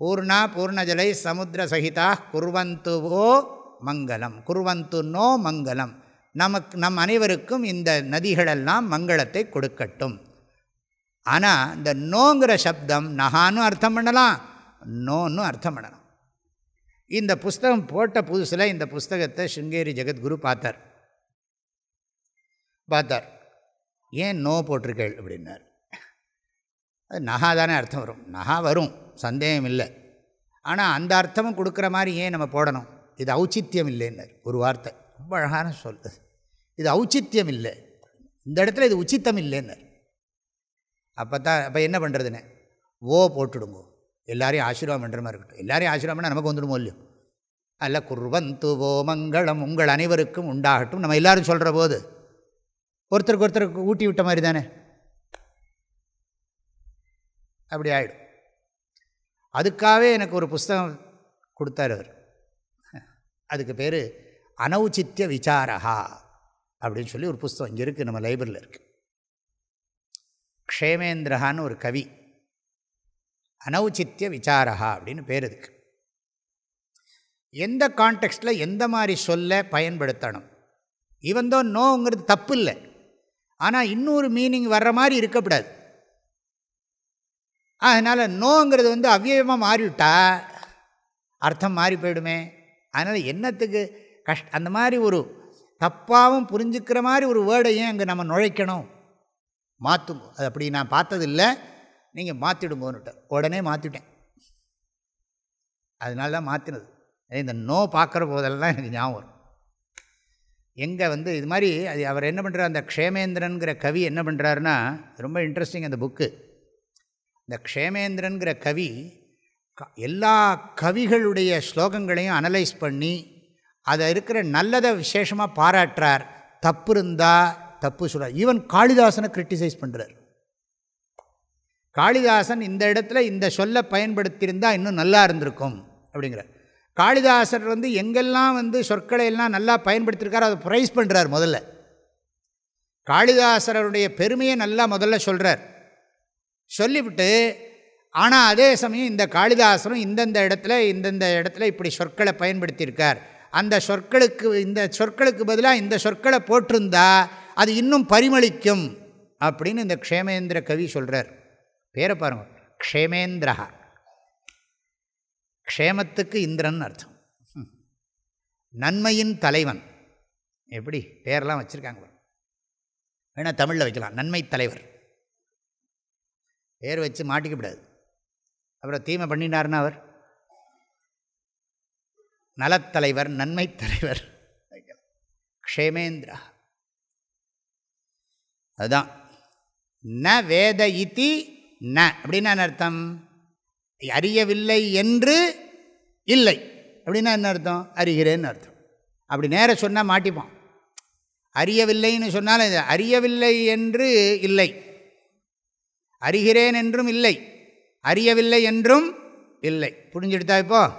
A: பூர்ணா பூர்ணஜலை சமுத்திரசகிதா குர்வந்துவோ மங்களம். நோ மங்களம். நமக்கு நம் அனைவருக்கும் இந்த நதிகளெல்லாம் மங்களத்தை கொடுக்கட்டும். ஆனால் இந்த நோங்கிற சப்தம் நகான்னு அர்த்தம் பண்ணலாம் நோன்னு அர்த்தம் பண்ணலாம். இந்த புஸ்தகம் போட்ட புதுசில் இந்த புஸ்தகத்தை சிங்கேரி ஜெகத்குரு பார்த்தார். பார்த்தார். ஏன் நோ போட்டிருக்கேள்? அப்படின்னார். அது நகா தானே அர்த்தம் வரும். நகா வரும். சந்தேகம் இல்லை. ஆனால் அந்த அர்த்தமும் கொடுக்குற மாதிரி ஏன் நம்ம போடணும்? இது ஔச்சித்தியம் இல்லைன்னார். ஒரு வார்த்தை. ரொம்ப அழகான சொல் இது ஔச்சித்தியம் இல்லை. இந்த இடத்துல இது உச்சித்தம் இல்லைன்னார். அப்போ தான் அப்போ என்ன பண்ணுறதுன்னு ஓ போட்டுடுங்கோ. எல்லாரையும் ஆசீர்வாதம் பண்ணுற மாதிரி இருக்கட்டும். எல்லாரையும் ஆசீர்வாதம் பண்ணால் நமக்கு வந்துடுமோ இல்லையோ? அல்ல குர்வந்து ஓ மங்களம் உங்கள் அனைவருக்கும் உண்டாகட்டும். நம்ம எல்லாரும் சொல்கிற போது ஒருத்தருக்கு ஒருத்தருக்கு ஊட்டி விட்ட மாதிரி தானே? அப்படி ஆகிடும் அதுக்காகவே எனக்கு ஒரு புஸ்தகம் கொடுத்தார் அவர். அதுக்கு பேர் அனௌச்சித்திய விசாரகா அப்படின்னு சொல்லி ஒரு புஸ்தகம் இங்கே இருக்குது நம்ம லைப்ரரியில் இருக்குது க்ஷேமேந்திரஹான்னு ஒரு கவி. அனௌச்சித்திய விசாரகா அப்படின்னு பேர் அதுக்கு. எந்த கான்டெக்ஸ்டில் எந்த மாதிரி சொல்ல பயன்படுத்தணும்? இவந்தோ நோங்கிறது தப்பு இல்லை. ஆனால் இன்னொரு மீனிங் வர்ற மாதிரி இருக்கக்கூடாது. அதனால் நோங்கிறது வந்து அவ்வியமாக மாறிவிட்டா அர்த்தம் மாறி போயிடுமே. அதனால் என்னத்துக்கு கஷ்ட அந்த மாதிரி ஒரு தப்பாகவும் புரிஞ்சுக்கிற மாதிரி ஒரு வேர்டை ஏன் அங்கே நம்ம நுழைக்கணும். மாற்றுங்க அது அப்படி நான் பார்த்ததில்லை. நீங்கள் மாற்றிடுங்கோன்னுட்ட உடனே மாற்றிட்டேன் அதனால தான் மாற்றினது இந்த நோ பார்க்குற போதெல்லாம் எனக்கு ஞாபகம் வரும். எங்கே வந்து இது மாதிரி அது அவர் என்ன பண்ணுறார் அந்த க்ஷேமேந்திரனுங்கிற கவி என்ன பண்ணுறாருன்னா ரொம்ப இன்ட்ரெஸ்டிங் அந்த புக்கு இந்த க்ஷேமேந்திரனுங்கிற கவி எல்லா கவிகளுடைய ஸ்லோகங்களையும் அனலைஸ் பண்ணி அதை இருக்கிற நல்லதை விசேஷமாக பாராட்டுறார். தப்பு இருந்தால் தப்பு சொல்கிறார் ஈவன் காளிதாசனை கிரிட்டிசைஸ் பண்ணுறார் காளிதாசன் இந்த இடத்துல இந்த சொல்ல பயன்படுத்தியிருந்தால் இன்னும் நல்லா இருந்திருக்கும் அப்படிங்கிறார். காளிதாசர் வந்து எங்கெல்லாம் வந்து சொற்களை எல்லாம் நல்லா பயன்படுத்தியிருக்காரோ அதை ப்ரைஸ் பண்ணுறார் முதல்ல. காளிதாசரருடைய பெருமையை நல்லா முதல்ல சொல்கிறார் சொல்லிவிட்டு ஆனால் அதே சமயம் இந்த காளிதாசரும் இந்தந்த இடத்துல இந்தந்த இடத்துல இப்படி சொற்களை பயன்படுத்தியிருக்கார். அந்த சொற்களுக்கு இந்த சொற்களுக்கு பதிலாக இந்த சொற்களை போட்டிருந்தா அது இன்னும் பரிமளிக்கும் அப்படின்னு இந்த க்ஷேமேந்திர கவி சொல்கிறார் பேரை பாருங்கள் க்ஷேமேந்திரா க்ஷேமத்துக்கு இந்திரன் அர்த்தம். நன்மையின் தலைவன். எப்படி? பேரெல்லாம் வச்சுருக்காங்க வேணால் தமிழில் வைக்கலாம். நன்மை தலைவர். பேர் வச்சு மாட்டிக்கப்படாது அப்புறம் தீமை பண்ணினார்னா அவர்? நலத்தலைவர் நன்மை தலைவர். க்ஷேமேந்திரா. அதுதான். ந வேத இத்தி ந. அப்படின்னா என்ன அர்த்தம்? அறியவில்லை என்று இல்லை. அப்படின்னா என்ன அர்த்தம்? அறிகிறேன்னு அர்த்தம். அப்படி நேர சொன்னால் மாட்டிப்போம் அறியவில்லைன்னு சொன்னாலும் இது அறியவில்லை என்று இல்லை. அறிகிறேன் என்றும் இல்லை. அறியவில்லை என்றும் இல்லை. புரிஞ்சுடுதா இப்போ?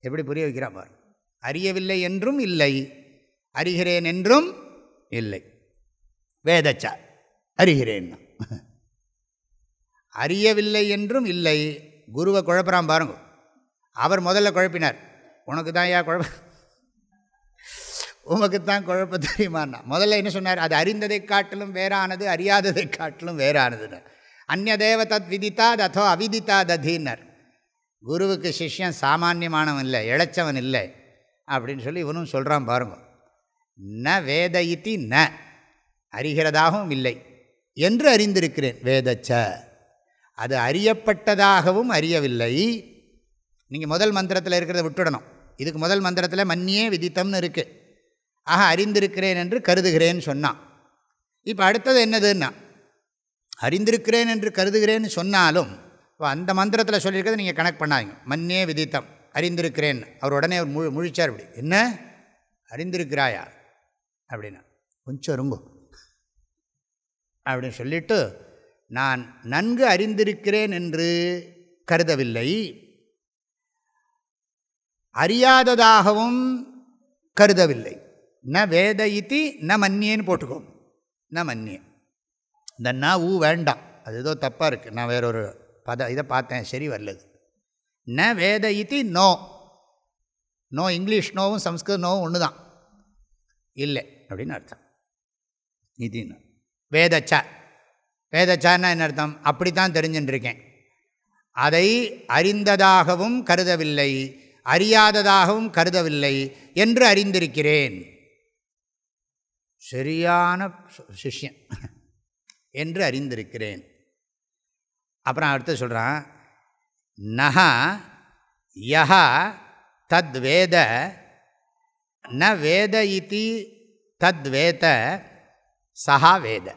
A: எப்படி புரிய வைக்கிறா பார். அறியவில்லை என்றும் இல்லை. அறிகிறேன் என்றும் இல்லை. வேதச்சா. அறிகிறேன் அறியவில்லை என்றும் இல்லை. குருவை குழப்பறான் பாருங்க. அவர் முதல்ல குழப்பினார். உனக்கு தான் ஏன் குழப்ப? உமக்கு தான் குழப்ப தெரியுமான்னா முதல்ல என்ன சொன்னார்? அது அறிந்ததை காட்டிலும் வேறானது அறியாததை காட்டிலும் வேறானதுன்னு. அந்நதேவ தத் விதித்தா ததோ அவிதித்தா ததின்னர் குருவுக்கு சிஷ்யன் சாமானியமானவன் இல்லை இழைச்சவன் இல்லை அப்படின்னு சொல்லி இவனும் சொல்கிறான் பாருங்க. ந வேத இத்தி ந அறிகிறதாகவும் இல்லை. என்று அறிந்திருக்கிறேன் வேதச்ச. அது அறியப்பட்டதாகவும் அறியவில்லை. நீங்கள் முதல் மந்திரத்தில் இருக்கிறத விட்டுடணும். இதுக்கு முதல் மந்திரத்தில் மன்னியே விதித்தம்னு இருக்குது ஆக அறிந்திருக்கிறேன் என்று கருதுகிறேன்னு சொன்னான் இப்போ அடுத்தது என்னதுன்னா அறிந்திருக்கிறேன் என்று கருதுகிறேன்னு சொன்னாலும் இப்போ அந்த மந்திரத்தில் சொல்லியிருக்கிறத நீங்கள் கனெக்ட் பண்ணாதீங்க. மன்னே விதித்தம் அறிந்திருக்கிறேன். அவர் உடனே அவர் முழு முழிச்சார் அப்படி என்ன? அறிந்திருக்கிறாயா? அப்படின்னா கொஞ்சம் ரொம்ப அப்படின்னு சொல்லிட்டு நான் நன்கு அறிந்திருக்கிறேன் என்று கருதவில்லை. அறியாததாகவும் கருதவில்லை. ந வேத இத்தி ந மன்னியேன்னு போட்டுக்கோ. ந மன்னியே இந்த ந ஊ வேண்டாம். அது ஏதோ தப்பாக இருக்குது நான் வேறொரு பத இதை பார்த்தேன். சரி வரலது. ந வேத இத்தி நோ. நோ இங்கிலீஷ் நோவும் சம்ஸ்கிருத நோவும் ஒன்று தான் இல்லை. அப்படின்னு அர்த்தம். இதுன்னு வேதச்சா. வேதச்சார்னா என்ன அர்த்தம்? அப்படி தான் தெரிஞ்சுட்டுருக்கேன் அதை அறிந்ததாகவும் கருதவில்லை அறியாததாகவும் கருதவில்லை என்று அறிந்திருக்கிறேன். சரியான சிஷ்யன் என்று அறிந்திருக்கிறேன். அப்புறம் அடுத்து சொல்கிறான் நகா யா தத் வேத ந வேத இத்தி தத் வேத சஹா வேத.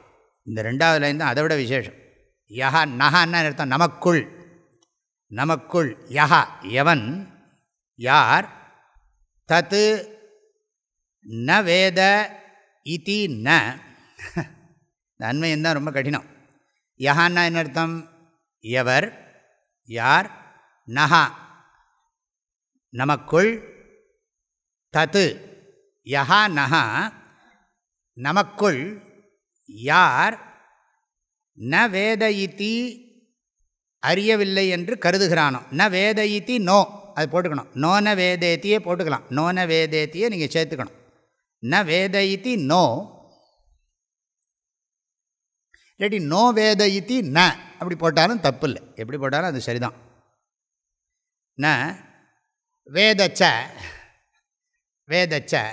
A: இந்த ரெண்டாவது லைன் தான் அதை விட விசேஷம். யஹா நஹான்னு அர்த்தம்? நமக்குள். நமக்குள். யஹா எவன்? யார்? தத்து ந வேத இதி ந. அண்மையந்தான் ரொம்ப கடினம். யஹான்னா என்ன அர்த்தம்? எவர்? யார்? நஹா. நமக்குள். தத்து. யஹா நகா நமக்குள். யார் ந வேதயித்தி அறியவில்லை என்று கருதுகிறானோ. ந வேதயித்தி நோ. அது போட்டுக்கணும். நோன வேதேத்தியே போட்டுக்கலாம். நோன வேதேத்தியே நீங்கள் சேர்த்துக்கணும். ந வேதயித்தி நோ. இல்லாட்டி நோ வேதயித்தி ந. அப்படி போட்டாலும் தப்பு இல்லை எப்படி போட்டாலும் அது சரிதான். ந வேதச்ச. வேதச்ச.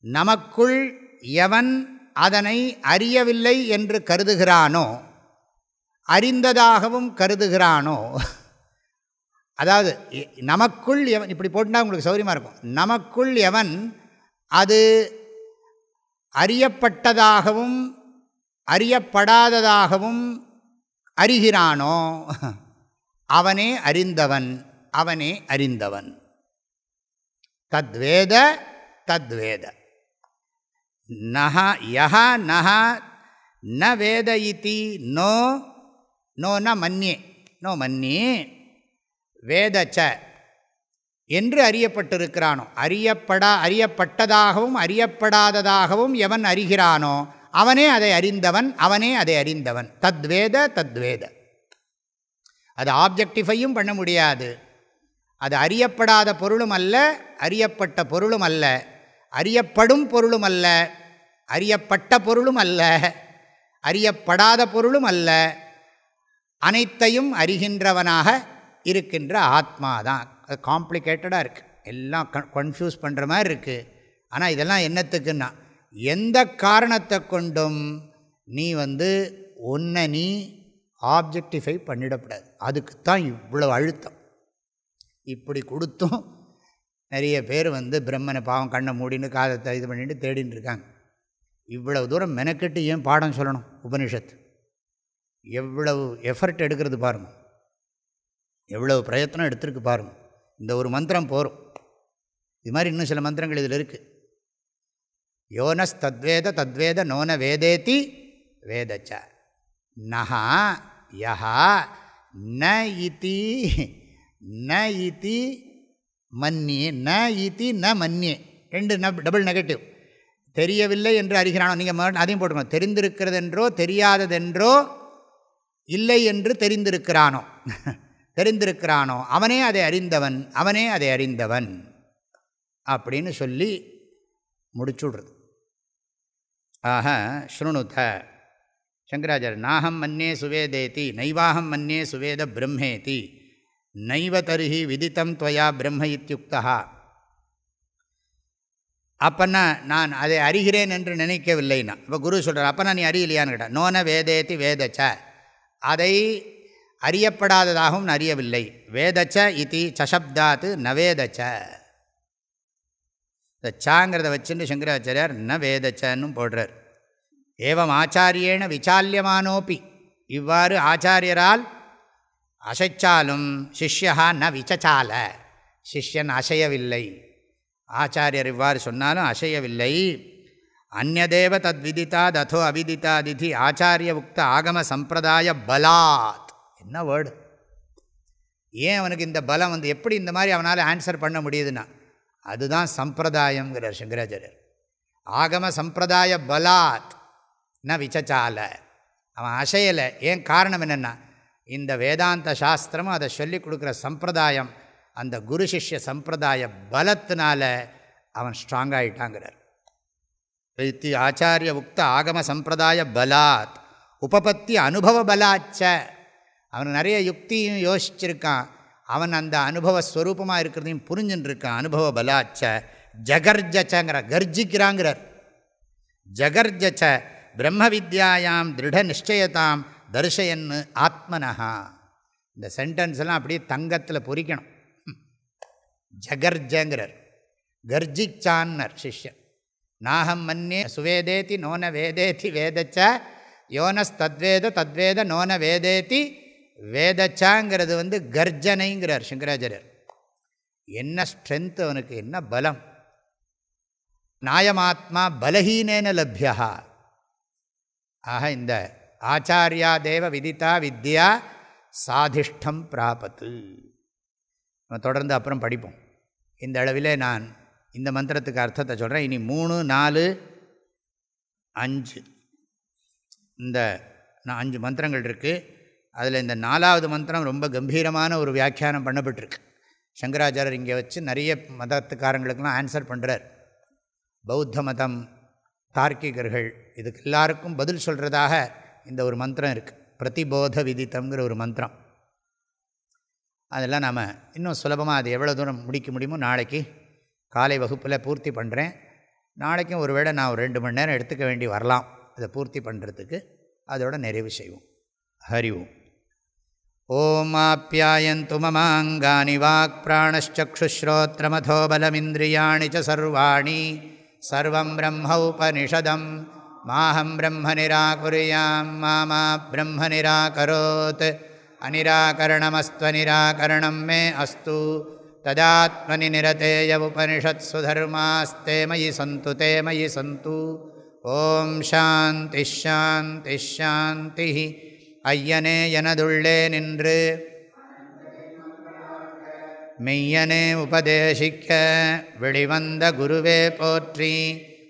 A: நமக்குள் எவன் அதனை அறியவில்லை என்று கருதுகிறானோ அறிந்ததாகவும் கருதுகிறானோ அதாவது நமக்குள் எவன் இப்படி போட்டால் உங்களுக்கு சௌரியமாக இருக்கும். நமக்குள் எவன் அது அறியப்பட்டதாகவும் அறியப்படாததாகவும் அறிகிறானோ அவனே அறிந்தவன் அவனே அறிந்தவன். தத்வேத தத்வேத. நஹா யஹா நஹா ந வேத இத்தி நோ நோ ந மன்யே நோ மன்யே வேதச்ச என்று அறியப்பட்டிருக்கிறானோ. அறியப்படா அறியப்பட்டதாகவும் அறியப்படாததாகவும் எவன் அறிகிறானோ அவனே அதை அறிந்தவன் அவனே அதை அறிந்தவன். தத்வேத தத்வேத. அது ஆப்ஜெக்டிஃபையும் பண்ண முடியாது. அது அறியப்படாத பொருளும் அல்ல அறியப்பட்ட பொருளும் அல்ல. அறியப்படும் பொருளும் அல்ல அறியப்பட்ட பொருளும் அல்ல அறியப்படாத பொருளும் அல்ல அனைத்தையும் அறிகின்றவனாக இருக்கின்ற ஆத்மா தான் அது காம்ப்ளிகேட்டடாக இருக்குது எல்லாம் கன்ஃபியூஸ் பண்ணுற மாதிரி இருக்குது ஆனால் இதெல்லாம் என்னத்துக்குன்னா எந்த காரணத்தை கொண்டும் நீ வந்து ஒன்றை நீ ஆப்ஜெக்டிஃபை பண்ணிடக்கூடாது. அதுக்கு தான் இவ்வளோ அழுத்தம். இப்படி கொடுத்தும் நிறைய பேர் வந்து பிரம்மனை பாவம் கண்ணை மூடின்னு காதத்தை இது பண்ணிட்டு தேடின்னு இருக்காங்க. இவ்வளவு தூரம் மெனக்கெட்டு ஏன் பாடம் சொல்லணும்? உபனிஷத்து. எவ்வளவு எஃபர்ட் எடுக்கிறது பாருங்கள் எவ்வளவு பிரயத்தனம் எடுத்துருக்கு பாருங்கள் இந்த ஒரு மந்திரம் போகும் இது மாதிரி இன்னும் சில மந்திரங்கள் இதில் இருக்குது யோனஸ் தத்வேத தத்வேத நோன வேதேதி வேதச்ச. நஹா யஹா ந இதி ந இதி மன்னியே ந இதி ந மன்னியே ரெண்டு ந டபுள் நெகட்டிவ் தெரியவில்லை என்று அறிகிறானோ? நீங்கள் அதையும் போட்டுக்கணும் தெரிந்திருக்கிறதென்றோ தெரியாததென்றோ இல்லை என்று தெரிந்திருக்கிறானோ? தெரிந்திருக்கிறானோ? அவனே அதை அறிந்தவன் அவனே அதை அறிந்தவன். அப்படின்னு சொல்லி முடிச்சுடுறது. ஆக ஸ்ருணுத. சங்கராச்சாரியர் நாகம் மன்னே சுவேதேதி நைவாகம் மன்னே சுவேத பிரம்மேதி. நைவ தருகி விதித்தம் துவயா பிரம்ம இத்தியுக்தா அப்பன்னா நான் அதை அறிகிறேன் என்று நினைக்கவில்லைன்னா இப்போ குரு சொல்கிறார் அப்போ நான் நீ அறியலையான்னு கேட்டேன் நோன வேதேத்தி வேதச்ச அதை அறியப்படாததாகவும் அறியவில்லை வேதச்ச இது சசப்தாத்து நவேதச்ச இந்த சாங்கிறத வச்சுட்டு சங்கராச்சாரியார் ந வேதச்சன்னு போடுறார் ஏவம் ஆச்சாரியேன விசால்யமானோப்பி இவ்வாறு ஆச்சாரியரால் அசைச்சாலும் சிஷ்யா ந விசச்சால சிஷ்யன் அசையவில்லை. ஆச்சாரியர் இவ்வாறு சொன்னாலும் அசையவில்லை. அந்நதேவ தத் விதித்தாத் அதோ அவிதித்தாதிதி ஆச்சாரிய உக்த ஆகம சம்பிரதாய பலாத். என்ன வேர்டு? ஏன் அவனுக்கு இந்த பலம் வந்து எப்படி இந்த மாதிரி அவனால் ஆன்சர் பண்ண முடியுதுன்னா? அதுதான் சம்பிரதாயங்கிறார் சங்கராச்சாரியர். ஆகம சம்பிரதாய பலாத் ந விசச்சால அவன் அசையலை. ஏன் காரணம் என்னென்னா இந்த வேதாந்த சாஸ்திரமும் அதை சொல்லிக் கொடுக்குற சம்பிரதாயம் அந்த குரு சிஷ்ய சம்பிரதாய பலத்தினால அவன் ஸ்ட்ராங் ஆகிட்டாங்கிறார் இத்தி ஆச்சாரிய உக்த ஆகம சம்பிரதாய பலாத் உபபத்தி அனுபவ பலாச்ச. அவன் நிறைய யுக்தியும் யோசிச்சிருக்கான். அவன் அந்த அனுபவ ஸ்வரூபமாக இருக்கிறதையும் புரிஞ்சுன்னு இருக்கான் அனுபவ பலாச்ச ஜகர்ஜச்சங்கிற கர்ஜிக்கிறாங்கிறார். ஜகர்ஜச்ச பிரம்ம வித்யாயாம் திருட நிச்சயதாம் தர்ஷயன்னு ஆத்மனஹா. இந்த சென்டென்ஸ் எல்லாம் அப்படியே தங்கத்தில் பொறிக்கணும். ஜகர்ஜங்கிறர். கர்ஜிச்சான்னர் சிஷ்யன். நாகம் மன்னே சுவேதேதி நோன வேதேதி வேதச்ச யோனஸ் தத்வேத தத்வேத நோன வேதேதி வேதச்சாங்கிறது வந்து கர்ஜனைங்கிறார் சங்கராச்சாரியர். என்ன ஸ்ட்ரென்த் அவனுக்கு என்ன பலம். நாயமாத்மா பலஹீனேன லப்யா ஆக இந்த ஆச்சாரியா தேவ விதித்தா வித்யா சாதிஷ்டம் பிராபத்து. நம்ம தொடர்ந்து அப்புறம் படிப்போம். இந்த அளவில் நான் இந்த மந்திரத்துக்கு அர்த்தத்தை சொல்கிறேன் இனி மூணு நாலு அஞ்சு. இந்த நான் அஞ்சு மந்திரங்கள் இருக்குது அதில் இந்த நாலாவது மந்திரம் ரொம்ப கம்பீரமான ஒரு வியாக்கியானம் பண்ணப்பட்டிருக்கு. சங்கராச்சாரர் இங்கே வச்சு நிறைய மதத்துக்காரங்களுக்கெல்லாம் ஆன்சர் பண்ணுறார் பௌத்த மதம் தார்க்கிகர்கள் இதுக்கு எல்லாருக்கும் பதில் சொல்கிறதாக இந்த ஒரு மந்திரம் இருக்குது பிரதிபோத விதித்தம்ங்கிற ஒரு மந்திரம். அதெல்லாம் நாம் இன்னும் சுலபமாக அது எவ்வளோ தூரம் முடிக்க முடியுமோ நாளைக்கு காலை வகுப்பில் பூர்த்தி பண்ணுறேன் நாளைக்கும் ஒரு வேளை நான் ஒரு ரெண்டு மணி நேரம் எடுத்துக்க வேண்டி வரலாம். அதை பூர்த்தி பண்ணுறதுக்கு அதோட நிறைவு செய்வோம். ஹரி ஓம். மமாங்கானி வாக் பிராணச்சுஸ்ரோத்திரமதோபலமிந்திரியாணி ச சர்வாணி சர்வம் பிரம்ம உபனிஷதம் மாஹம் பிரம்ம நிராகுரியாம் மாமா பிரம்ம நிராகரோத் அனிராகரணமஸ்துவனிராகரணம் மே அஸ்து. ததாத்மனி நிரதேய உபனிஷத்சு தர்மாஸ்தே மயி சந்து தே மயி சந்து. ஓம் சாந்தி ஷாந்தி ஷாந்தி ஐயனே எனதுள்ளே நின்று. மெய்யனே உபதேசிக்க வெளிவந்த குருவே போற்றி.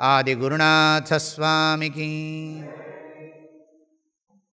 A: आदिगुरुनाथस्वामिकी।